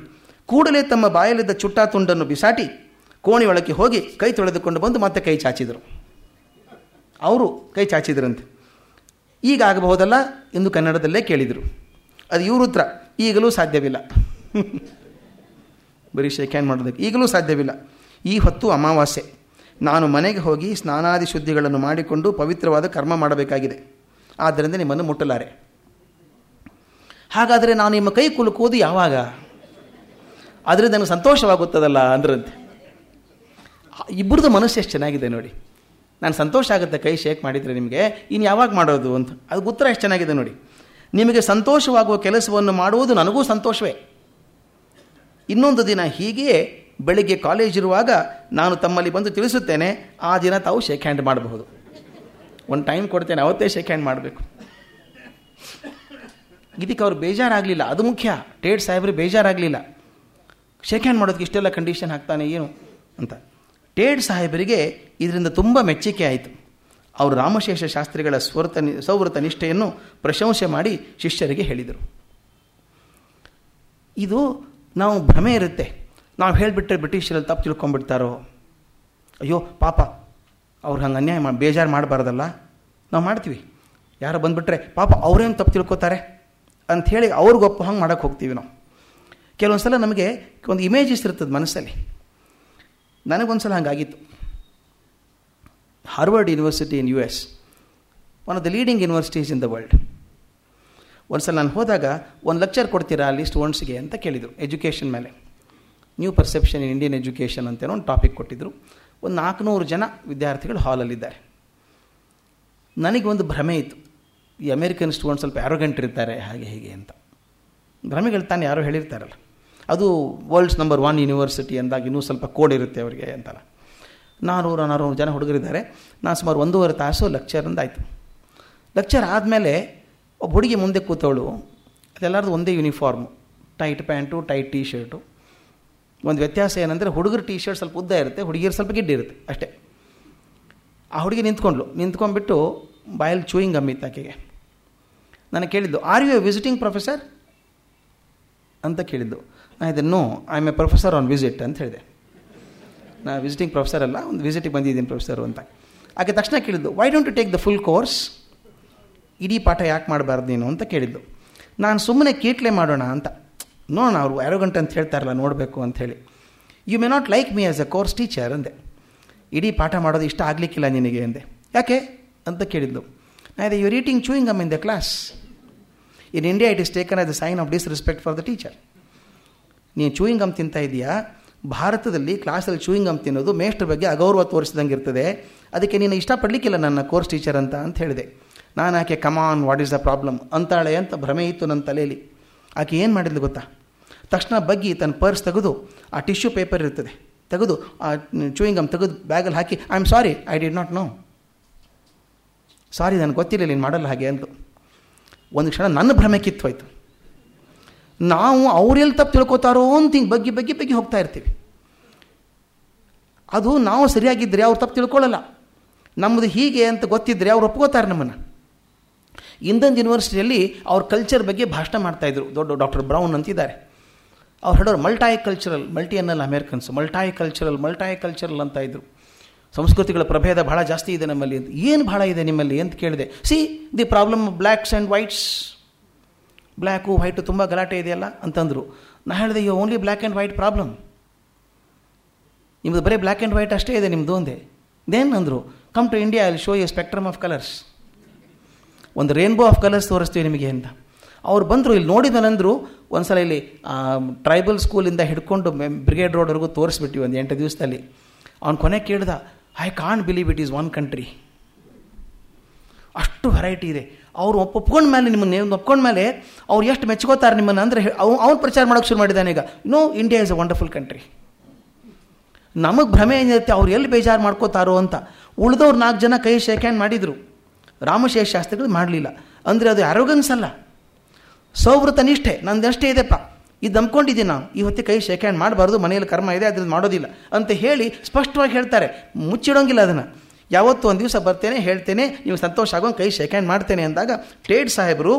ಕೂಡಲೇ ತಮ್ಮ ಬಾಯಲ್ಲಿದ್ದ ಚುಟ್ಟ ತುಂಡನ್ನು ಬಿಸಾಟಿ ಕೋಣೆಯೊಳಕ್ಕೆ ಹೋಗಿ ಕೈ ತೊಳೆದುಕೊಂಡು ಬಂದು ಮತ್ತೆ ಕೈ ಚಾಚಿದರು. ಅವರು ಕೈ ಚಾಚಿದ್ರಂತೆ. ಈಗ ಆಗಬಹುದಲ್ಲ ಎಂದು ಕನ್ನಡದಲ್ಲೇ ಕೇಳಿದರು. ಅದು ಇವ್ರ ಉತ್ತರ. ಈಗಲೂ ಸಾಧ್ಯವಿಲ್ಲ. [laughs] ಬರೀ ಶೇಖ್ಯಾನ್ ಮಾಡೋದಕ್ಕೆ. ಈಗಲೂ ಸಾಧ್ಯವಿಲ್ಲ. ಈ ಹೊತ್ತು ಅಮಾವಾಸ್ಯೆ. ನಾನು ಮನೆಗೆ ಹೋಗಿ ಸ್ನಾನಾದಿ ಶುದ್ಧಿಗಳನ್ನು ಮಾಡಿಕೊಂಡು ಪವಿತ್ರವಾದ ಕರ್ಮ ಮಾಡಬೇಕಾಗಿದೆ. ಆದ್ದರಿಂದ ನಿಮ್ಮನ್ನು ಮುಟ್ಟಲಾರೆ. ಹಾಗಾದರೆ ನಾನು ನಿಮ್ಮ ಕೈ ಕುಲುಕುವುದು ಯಾವಾಗ? ಅದರಿಂದ ನನಗೆ ಸಂತೋಷವಾಗುತ್ತದಲ್ಲ ಅಂದ್ರಂತೆ. ಇಬ್ಬರದು ಮನಸ್ಸು ಎಷ್ಟು ಚೆನ್ನಾಗಿದೆ ನೋಡಿ. ನಾನು ಸಂತೋಷ ಆಗುತ್ತೆ ಕೈ ಶೇಕ್ ಮಾಡಿದರೆ ನಿಮಗೆ. ಇನ್ನು ಯಾವಾಗ ಮಾಡೋದು ಅಂತ. ಅದಕ್ಕೆ ಉತ್ತರ ಎಷ್ಟು ಚೆನ್ನಾಗಿದೆ ನೋಡಿ. ನಿಮಗೆ ಸಂತೋಷವಾಗುವ ಕೆಲಸವನ್ನು ಮಾಡುವುದು ನನಗೂ ಸಂತೋಷವೇ. ಇನ್ನೊಂದು ದಿನ ಹೀಗೆಯೇ ಬೆಳಿಗ್ಗೆ ಕಾಲೇಜ್ ಇರುವಾಗ ನಾನು ತಮ್ಮಲ್ಲಿ ಬಂದು ತಿಳಿಸುತ್ತೇನೆ, ಆ ದಿನ ತಾವು ಶೇಕ್ ಹ್ಯಾಂಡ್ ಮಾಡಬಹುದು. ಒಂದು ಟೈಮ್ ಕೊಡ್ತೇನೆ, ಅವತ್ತೇ ಶೇಕ್ ಹ್ಯಾಂಡ್ ಮಾಡಬೇಕು. ಇದಕ್ಕೆ ಅವ್ರು ಬೇಜಾರಾಗಲಿಲ್ಲ. ಅದು ಮುಖ್ಯ. ಟೇಡ್ ಸಾಹೇಬ್ರಿಗೆ ಬೇಜಾರಾಗಲಿಲ್ಲ. ಶೇಕ್ ಹ್ಯಾಂಡ್ ಮಾಡೋದಕ್ಕೆ ಇಷ್ಟೆಲ್ಲ ಕಂಡೀಷನ್ ಹಾಕ್ತಾನೆ ಏನು ಅಂತ. ಟೇಡ್ ಸಾಹೇಬರಿಗೆ ಇದರಿಂದ ತುಂಬ ಮೆಚ್ಚುಗೆ ಆಯಿತು. ಅವರು ರಾಮಶೇಷ ಶಾಸ್ತ್ರಿಗಳ ಸ್ವೃತ ಸೌವೃತ ನಿಷ್ಠೆಯನ್ನು ಪ್ರಶಂಸೆ ಮಾಡಿ ಶಿಷ್ಯರಿಗೆ ಹೇಳಿದರು. ಇದು ನಾವು ಭ್ರಮೆ ಇರುತ್ತೆ. ನಾವು ಹೇಳಿಬಿಟ್ರೆ ಬ್ರಿಟಿಷರಲ್ಲಿ ತಪ್ಪು ತಿಳ್ಕೊಂಡ್ಬಿಡ್ತಾರೋ? ಅಯ್ಯೋ, ಪಾಪ. ಅವ್ರು ಹಂಗೆ ಅನ್ಯಾಯ ಮಾಡಿ ಬೇಜಾರು ಮಾಡಬಾರ್ದಲ್ಲ? ನಾವು ಮಾಡ್ತೀವಿ. ಯಾರು ಬಂದುಬಿಟ್ರೆ, ಪಾಪ ಅವ್ರೇನು ತಪ್ಪು ತಿಳ್ಕೊತಾರೆ? ಅಂಥೇಳಿ ಅವ್ರಿಗೊಪ್ಪ ಹಂಗೆ ಮಾಡೋಕ್ಕೆ ಹೋಗ್ತೀವಿ ನಾವು. ಕೆಲವೊಂದು ಸಲ ನಮಗೆ ಒಂದು ಇಮೇಜಸ್ ಇರ್ತದೆ ಮನಸ್ಸಲ್ಲಿ. ನನಗೊಂದು ಸಲ ಹಂಗಾಗಿತ್ತು. Harvard university in U S one of the leading universities in the world ಒಂದು ಸಲ ನಾನು ಹೋದಾಗ ಒಂದು ಲೆಕ್ಚರ್ ಕೊಡ್ತೀರಾ ಅಲ್ಲಿ ಸ್ಟೂಡೆಂಟ್ಸ್ಗೆ ಅಂತ ಕೇಳಿದರು ಎಜುಕೇಷನ್ ಮೇಲೆ. New perception in Indian education ಅಂತೇನೋ ಒಂದು ಟಾಪಿಕ್ ಕೊಟ್ಟಿದ್ದರು ಒಂದು ನಾಲ್ಕುನೂರು ಜನ ವಿದ್ಯಾರ್ಥಿಗಳು ಹಾಲಲ್ಲಿದ್ದಾರೆ ನನಗೆ ಒಂದು ಭ್ರಮೆ ಇತ್ತು. ಈ ಅಮೇರಿಕನ್ ಸ್ಟೂಡೆಂಟ್ಸ್ ಸ್ವಲ್ಪ ಆ್ಯರೋಗೆಂಟ್ ಇರ್ತಾರೆ, ಹಾಗೆ ಹೀಗೆ ಅಂತ. ಭ್ರಮೆಗಳು ತಾನು ಯಾರೋ ಹೇಳಿರ್ತಾರಲ್ಲ. ಅದು ವರ್ಲ್ಡ್ಸ್ ನಂಬರ್ ಒನ್ ಯೂನಿವರ್ಸಿಟಿ ಅಂದಾಗ ಇನ್ನೂ ಸ್ವಲ್ಪ ಕೋಡ್ ಇರುತ್ತೆ ಅವರಿಗೆ ಅಂತಲ್ಲ ನಾನೂರು ನಾನೂರು ಜನ ಹುಡುಗರಿದ್ದಾರೆ. ನಾನು ಸುಮಾರು ಒಂದೂವರೆ ತಾಸು ಲೆಕ್ಚರ್ ಆಯಿತು. ಲೆಕ್ಚರ್ ಆದಮೇಲೆ ಒಬ್ಬ ಹುಡುಗಿ ಮುಂದೆ ಕೂತವಳು. ಅದೆಲ್ಲರದು ಒಂದೇ uniform tight pant tight T shirt ಒಂದು ವ್ಯತ್ಯಾಸ ಏನಂದರೆ ಹುಡುಗರು ಟೀ ಶರ್ಟ್ ಸ್ವಲ್ಪ ಉದ್ದ ಇರುತ್ತೆ, ಹುಡುಗಿಯರು ಸ್ವಲ್ಪ ಗಿಡ್ಡಿ ಇರುತ್ತೆ ಅಷ್ಟೇ. ಆ ಹುಡುಗಿ ನಿಂತ್ಕೊಂಡ್ಲು ನಿಂತ್ಕೊಂಡ್ಬಿಟ್ಟು ಬಾಯಲ್ಲಿ ಚೂಯಿಂಗ್ ಗಮ್ಮಿತ್ತು ಆಕೆಗೆ. ನನಗೆ ಕೇಳಿದ್ದು are you a visiting professor ಅಂತ ಕೇಳಿದ್ದು. ನಾನು ಇದೆ no I am a professor on visit ಅಂತ ಹೇಳಿದೆ. ನಾನು ವಿಸಿಟಿಂಗ್ ಪ್ರೊಫೆಸರ್ ಅಲ್ಲ, ಒಂದು ವಿಸಿಟಿಗೆ ಬಂದಿದ್ದೀನಿ ಪ್ರೊಫೆಸರು ಅಂತ. ಹಾಗೆ ತಕ್ಷಣ ಕೇಳಿದ್ದು why don't to take the full course ಇಡೀ ಪಾಠ ಯಾಕೆ ಮಾಡಬಾರ್ದು ನೀನು? ಅಂತ ಕೇಳಿದ್ದು. ನಾನು ಸುಮ್ಮನೆ ಕೀಟ್ಲೆ ಮಾಡೋಣ ಅಂತ. ನೋಡೋಣ, ಅವರು ಆ್ಯರೋಗಂಟ್ ಅಂತ ಹೇಳ್ತಾರಲ್ಲ, ನೋಡಬೇಕು ಅಂಥೇಳಿ you may not like me as a course teacher ಅಂದೆ. ಇಡೀ ಪಾಠ ಮಾಡೋದು ಇಷ್ಟ ಆಗಲಿಕ್ಕಿಲ್ಲ ನಿನಗೆ, ಅಂದೆ. ಯಾಕೆ? ಅಂತ ಕೇಳಿದ್ದು. ನಾನು you're eating chewing gum in the class in India it is taken as a sign of disrespect for the teacher ನೀನು ಚೂಯಿಂಗ್ ಗಮ್ ತಿಂತಾ ಇದೆಯಾ? ಭಾರತದಲ್ಲಿ ಕ್ಲಾಸಲ್ಲಿ ಚೂಯಿಂಗ್ ಗಮ್ ತಿನ್ನೋದು ಮೇಷ್ಟ್ರ ಬಗ್ಗೆ ಅಗೌರವ ತೋರಿಸಿದಂಗೆ ಇರ್ತದೆ ಅದಕ್ಕೆ ನೀನು ಇಷ್ಟಪಡಲಿಕ್ಕಿಲ್ಲ ನನ್ನ ಕೋರ್ಸ್ ಟೀಚರ್ ಅಂತ ಅಂತ ಹೇಳಿದೆ. ನಾನು ಆಕೆ come on what is the problem ಅಂತಾಳೆ ಅಂತ ಭ್ರಮೆ ಇತ್ತು ನನ್ನ ತಲೆಯಲ್ಲಿ. ಆಕೆ ಏನು ಮಾಡಿದ್ಲು ಗೊತ್ತಾ? ತಕ್ಷಣ ಬಗ್ಗಿ ತನ್ನ ಪರ್ಸ್ ತೆಗೆದು, ಆ ಟಿಶ್ಯೂ ಪೇಪರ್ ಇರ್ತದೆ. ತೆಗೆದು, ಆ ಚೂಯಿಂಗ್ ಗಮ್ ತೆಗೆದು ಬ್ಯಾಗಲ್ಲಿ ಹಾಕಿ I am sorry I did not know sorry ನನಗೆ ಗೊತ್ತಿಲ್ಲ ನೀನು ಮಾಡಲ್ಲ ಹಾಗೆ ಅಂತ ಒಂದು ಕ್ಷಣ ನನ್ನ ಭ್ರಮೆ ಕಿತ್ತೋಯ್ತು. ನಾವು ಅವರೆಲ್ಲಿ ತಪ್ಪು ತಿಳ್ಕೊತಾರೋ ಅಂತ ಹಿಂಗೆ ಬಗ್ಗಿ ಬಗ್ಗೆ ಬಗ್ಗೆ ಹೋಗ್ತಾ ಇರ್ತೀವಿ. ಅದು ನಾವು ಸರಿಯಾಗಿದ್ದರೆ ಅವ್ರು ತಪ್ಪು ತಿಳ್ಕೊಳ್ಳಲ್ಲ. ನಮ್ಮದು ಹೀಗೆ ಅಂತ ಗೊತ್ತಿದ್ದರೆ ಅವ್ರು ಒಪ್ಕೋತಾರೆ ನಮ್ಮನ್ನು. ಇಂದನ್ ಯೂನಿವರ್ಸಿಟಿಯಲ್ಲಿ ಅವ್ರ ಕಲ್ಚರ್ ಬಗ್ಗೆ ಭಾಷಣ ಮಾಡ್ತಾಯಿದ್ರು ದೊಡ್ಡ ಡಾಕ್ಟರ್ ಬ್ರೌನ್ ಅಂತಿದ್ದಾರೆ. ಅವ್ರು ಹೇಳೋರು ಮಲ್ಟಾಯ್ cultural multi annual Americans multi cultural multi cultural ಅಂತ ಇದ್ರು. ಸಂಸ್ಕೃತಿಗಳ ಪ್ರಭೇದ ಭಾಳ ಜಾಸ್ತಿ ಇದೆ ನಮ್ಮಲ್ಲಿ ಅಂತ. ಏನು ಭಾಳ ಇದೆ ನಿಮ್ಮಲ್ಲಿ ಅಂತ ಕೇಳಿದೆ. See the problem blacks and whites black, white ತುಂಬ ಗಲಾಟೆ ಇದೆಯಲ್ಲ ಅಂತಂದರು. ನಾ ಹೇಳಿದೆ you only black and white problem ನಿಮ್ಮದು ಬರೀ ಬ್ಲ್ಯಾಕ್ ಆ್ಯಂಡ್ ವೈಟ್ ಅಷ್ಟೇ ಇದೆ ನಿಮ್ಮದು ಒಂದೇ ದೇನ್ ಅಂದರು ಕಮ್ ಟು ಇಂಡಿಯಾ ಅಲ್ಲಿ show you spectrum of colours ಒಂದು ರೇನ್ಬೋ ಆಫ್ ಕಲರ್ಸ್ ತೋರಿಸ್ತೀವಿ ನಿಮಗೆ ಅಂತ. ಅವ್ರು ಬಂದರು, ಇಲ್ಲಿ ನೋಡಿದನಂದರು ಒಂದು ಸಲ ಇಲ್ಲಿ ಟ್ರೈಬಲ್ ಸ್ಕೂಲಿಂದ ಹಿಡ್ಕೊಂಡು ಬ್ರಿಗೇಡ್ ರೋಡ್ವರೆಗೂ ತೋರಿಸ್ಬಿಟ್ಟಿವಿ ಒಂದು ಎಂಟು ದಿವಸದಲ್ಲಿ. ಅವ್ನು ಕೊನೆ ಕೇಳ್ದ I can't believe it is one country ಅಷ್ಟು ವೆರೈಟಿ ಇದೆ. ಅವ್ರು ಒಪ್ಕೊಂಡ ಮೇಲೆ, ನಿಮ್ಮನ್ನು ಒಪ್ಕೊಂಡ ಮೇಲೆ ಅವ್ರು ಎಷ್ಟು ಮೆಚ್ಕೋತಾರೆ ನಿಮ್ಮನ್ನು ಅಂದರೆ ಅವ್ ಅವ್ನು ಪ್ರಚಾರ ಮಾಡೋಕ್ಕೆ ಶುರು ಮಾಡಿದ್ದಾನೆ ಈಗ. No India is a wonderful country ನಮಗೆ ಭ್ರಮೆ ಏನಿರುತ್ತೆ, ಅವ್ರು ಎಲ್ಲಿ ಬೇಜಾರು ಮಾಡ್ಕೋತಾರೋ ಅಂತ. ಉಳಿದವ್ರು ನಾಲ್ಕು ಜನ ಕೈ ಶೇಕ್ ಹ್ಯಾಂಡ್ ಮಾಡಿದರು. ರಾಮಶೇಷ ಶಾಸ್ತ್ರಿಗಳು ಮಾಡಲಿಲ್ಲ. ಅಂದರೆ ಅದು ಅರೋಗನ್ಸ್ ಅಲ್ಲ. ಸೌವೃತ ನಿಷ್ಠೆ ನಂದಷ್ಟೇ ಇದೆಪ್ಪ. ಇದು ನಂಬ್ಕೊಂಡಿದ್ದೀನಿ ನಾನು. ಈ ಕೈ ಶೇಕ್ ಹ್ಯಾಂಡ್ ಮಾಡಬಾರ್ದು, ಮನೆಯಲ್ಲಿ ಕರ್ಮ ಇದೆ ಅದ್ರಲ್ಲಿ ಮಾಡೋದಿಲ್ಲ. ಅಂತ ಹೇಳಿ ಸ್ಪಷ್ಟವಾಗಿ ಹೇಳ್ತಾರೆ. ಮುಚ್ಚಿಡೋಂಗಿಲ್ಲ ಅದನ್ನು. ಯಾವತ್ತೂ ಒಂದು ದಿವಸ ಬರ್ತೇನೆ, ಹೇಳ್ತೇನೆ, ನೀವು ಸಂತೋಷ ಆಗೋಂಗೆ ಕೈ ಶೇಕ್ ಹ್ಯಾಂಡ್ ಮಾಡ್ತೇನೆ ಅಂದಾಗ ಟೇಡ್ ಸಾಹೇಬರು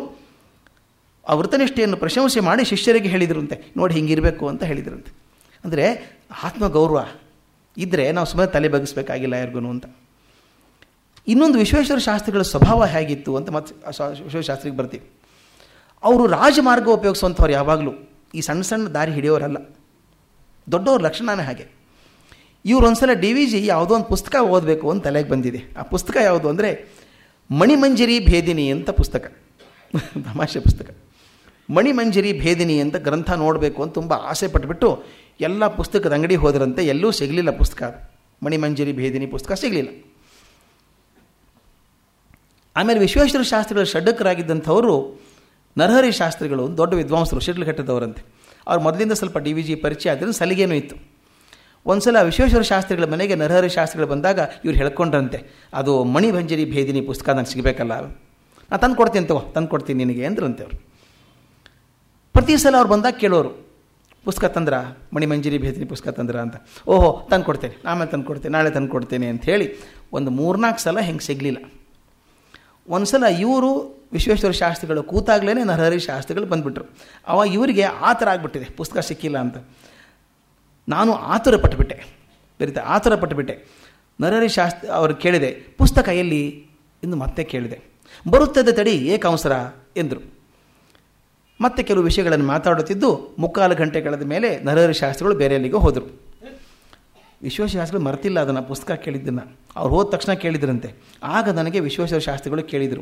ಆ ವೃತನಿಷ್ಠೆಯನ್ನು ಪ್ರಶಂಸೆ ಮಾಡಿ ಶಿಷ್ಯರಿಗೆ ಹೇಳಿದ್ರಂತೆ. ನೋಡಿ ಹಿಂಗಿರಬೇಕು ಅಂತ ಹೇಳಿದ್ರಂತೆ. ಅಂದರೆ ಆತ್ಮಗೌರವ ಇದ್ದರೆ ನಾವು ಸುಮ್ಮನೆ ತಲೆ ಬಗ್ಗಿಸ್ಬೇಕಾಗಿಲ್ಲ ಯಾರಿಗೂ ಅಂತ. ಇನ್ನೊಂದು ವಿಶ್ವೇಶ್ವರ ಶಾಸ್ತ್ರಿಗಳ ಸ್ವಭಾವ ಹೇಗಿತ್ತು ಅಂತ ಮತ್ತೆ ವಿಶ್ವೇಶ್ವರ ಶಾಸ್ತ್ರಿಗೆ ಬರ್ತೀವಿ. ಅವರು ರಾಜಮಾರ್ಗ ಉಪಯೋಗಿಸುವಂಥವ್ರು ಯಾವಾಗಲೂ. ಈ ಸಣ್ಣ ಸಣ್ಣ ದಾರಿ ಹಿಡಿಯೋರಲ್ಲ. ದೊಡ್ಡವ್ರ ಲಕ್ಷಣನೇ ಹಾಗೆ. ಇವ್ರು ಒಂದ್ಸಲ ಡಿ ವಿ ಜಿ ಯಾವುದೋ ಒಂದು ಪುಸ್ತಕ ಓದಬೇಕು ಅಂತ ತಲೆಗೆ ಬಂದಿದೆ. ಆ ಪುಸ್ತಕ ಯಾವುದು ಅಂದರೆ ಮಣಿಮಂಜರಿ ಭೇದಿನಿ ಅಂತ ಪುಸ್ತಕ. [laughs] ತಮಾಷೆ ಪುಸ್ತಕ. ಮಣಿಮಂಜರಿ ಭೇದಿನಿ ಅಂತ ಗ್ರಂಥ ನೋಡಬೇಕು ಅಂತ ತುಂಬ ಆಸೆ ಪಟ್ಬಿಟ್ಟು ಎಲ್ಲ ಪುಸ್ತಕದ ಅಂಗಡಿ ಹೋದ್ರಂತೆ ಎಲ್ಲೂ ಸಿಗಲಿಲ್ಲ ಪುಸ್ತಕ ಅದು. ಮಣಿಮಂಜರಿ ಭೇದಿನಿ ಪುಸ್ತಕ ಸಿಗಲಿಲ್ಲ. ಆಮೇಲೆ ವಿಶ್ವೇಶ್ವರ ಶಾಸ್ತ್ರಿಗಳ ಷಡ್ಡಕರಾಗಿದ್ದಂಥವರು ನರಹರಿ ಶಾಸ್ತ್ರಿಗಳು ದೊಡ್ಡ ವಿದ್ವಾಂಸರು, ಶಿಡ್ಲಘಟ್ಟದವರಂತೆ. ಅವ್ರು ಮೊದಲಿಂದ ಸ್ವಲ್ಪ ಡಿ ವಿ ಜಿ ಪರಿಚಯ ಆದ್ದರಿಂದ ಸಲಿಗೆನೂ ಇತ್ತು. ಒಂದು ಸಲ ವಿಶ್ವೇಶ್ವರ ಶಾಸ್ತ್ರಿಗಳ ಮನೆಗೆ ನರಹರಿ ಶಾಸ್ತ್ರಿಗಳು ಬಂದಾಗ ಇವ್ರು ಹೇಳ್ಕೊಂಡ್ರಂತೆ, ಅದು ಮಣಿಭಂಜರಿ ಭೇದಿನಿ ಪುಸ್ತಕ ನನಗೆ ಸಿಗಬೇಕಲ್ಲ ನಾನು ತಂದು ಕೊಡ್ತೀನಿ ತಗೋ, ತಂದು ಕೊಡ್ತೀನಿ ನಿನಗೆ, ಅಂದ್ರಂತೆ ಅವರು. ಪ್ರತಿ ಸಲ ಅವ್ರು ಬಂದಾಗ ಕೇಳೋರು, ಪುಸ್ತಕ ತಂದ್ರ? ಮಣಿಮಂಜರಿ ಭೇದಿನಿ ಪುಸ್ತಕ ತಂದ್ರ? ಅಂತ. ಓಹೋ, ತಂದು ಕೊಡ್ತೇನೆ ಆಮೇಲೆ ತಂದು ಕೊಡ್ತೇನೆ, ನಾಳೆ ತಂದು ಕೊಡ್ತೇನೆ ಹೇಳಿ ಒಂದು ಮೂರ್ನಾಲ್ಕು ಸಲ ಹೆಂಗೆ ಸಿಗಲಿಲ್ಲ. ಒಂದು ಸಲ ಇವರು ವಿಶ್ವೇಶ್ವರ ಶಾಸ್ತ್ರಿಗಳು ಕೂತಾಗಲೇ ನರಹರಿ ಶಾಸ್ತ್ರಿಗಳು ಬಂದುಬಿಟ್ರು. ಅವಾಗ ಇವರಿಗೆ ಆ ಥರ ಆಗಿಬಿಟ್ಟಿದೆ, ಪುಸ್ತಕ ಸಿಕ್ಕಿಲ್ಲ ಅಂತ. ನಾನು ಆತುರ ಪಟ್ಟುಬಿಟ್ಟೆ ಬರೀತಾ ಆತುರ ಪಟ್ಟುಬಿಟ್ಟೆ ನರಹರಿ ಶಾಸ್ತ್ರಿ ಅವರು ಕೇಳಿದೆ, ಪುಸ್ತಕ ಎಲ್ಲಿ? ಎಂದು ಮತ್ತೆ ಕೇಳಿದೆ. ಬರುತ್ತದೆ ತಡಿ ಏಕಾಂಸರ ಎಂದರು. ಮತ್ತೆ ಕೆಲವು ವಿಷಯಗಳನ್ನು ಮಾತಾಡುತ್ತಿದ್ದು, ಮುಕ್ಕಾಲು ಗಂಟೆ ಕಳೆದ ಮೇಲೆ ನರಹರಿ ಶಾಸ್ತ್ರಿಗಳು ಬೇರೆ ಎಲ್ಲಿಗೆ ಹೋದರು. ವಿಶ್ವೇಶ್ವರಶಾಸ್ತ್ರಿಗಳು ಮರ್ತಿಲ್ಲ ಅದನ್ನು, ಪುಸ್ತಕ ಕೇಳಿದ್ದನ್ನು. ಅವ್ರು ಹೋದ ತಕ್ಷಣ ಕೇಳಿದ್ರಂತೆ. ಆಗ ನನಗೆ ವಿಶ್ವೇಶ್ವರ ಶಾಸ್ತ್ರಿಗಳು ಕೇಳಿದರು.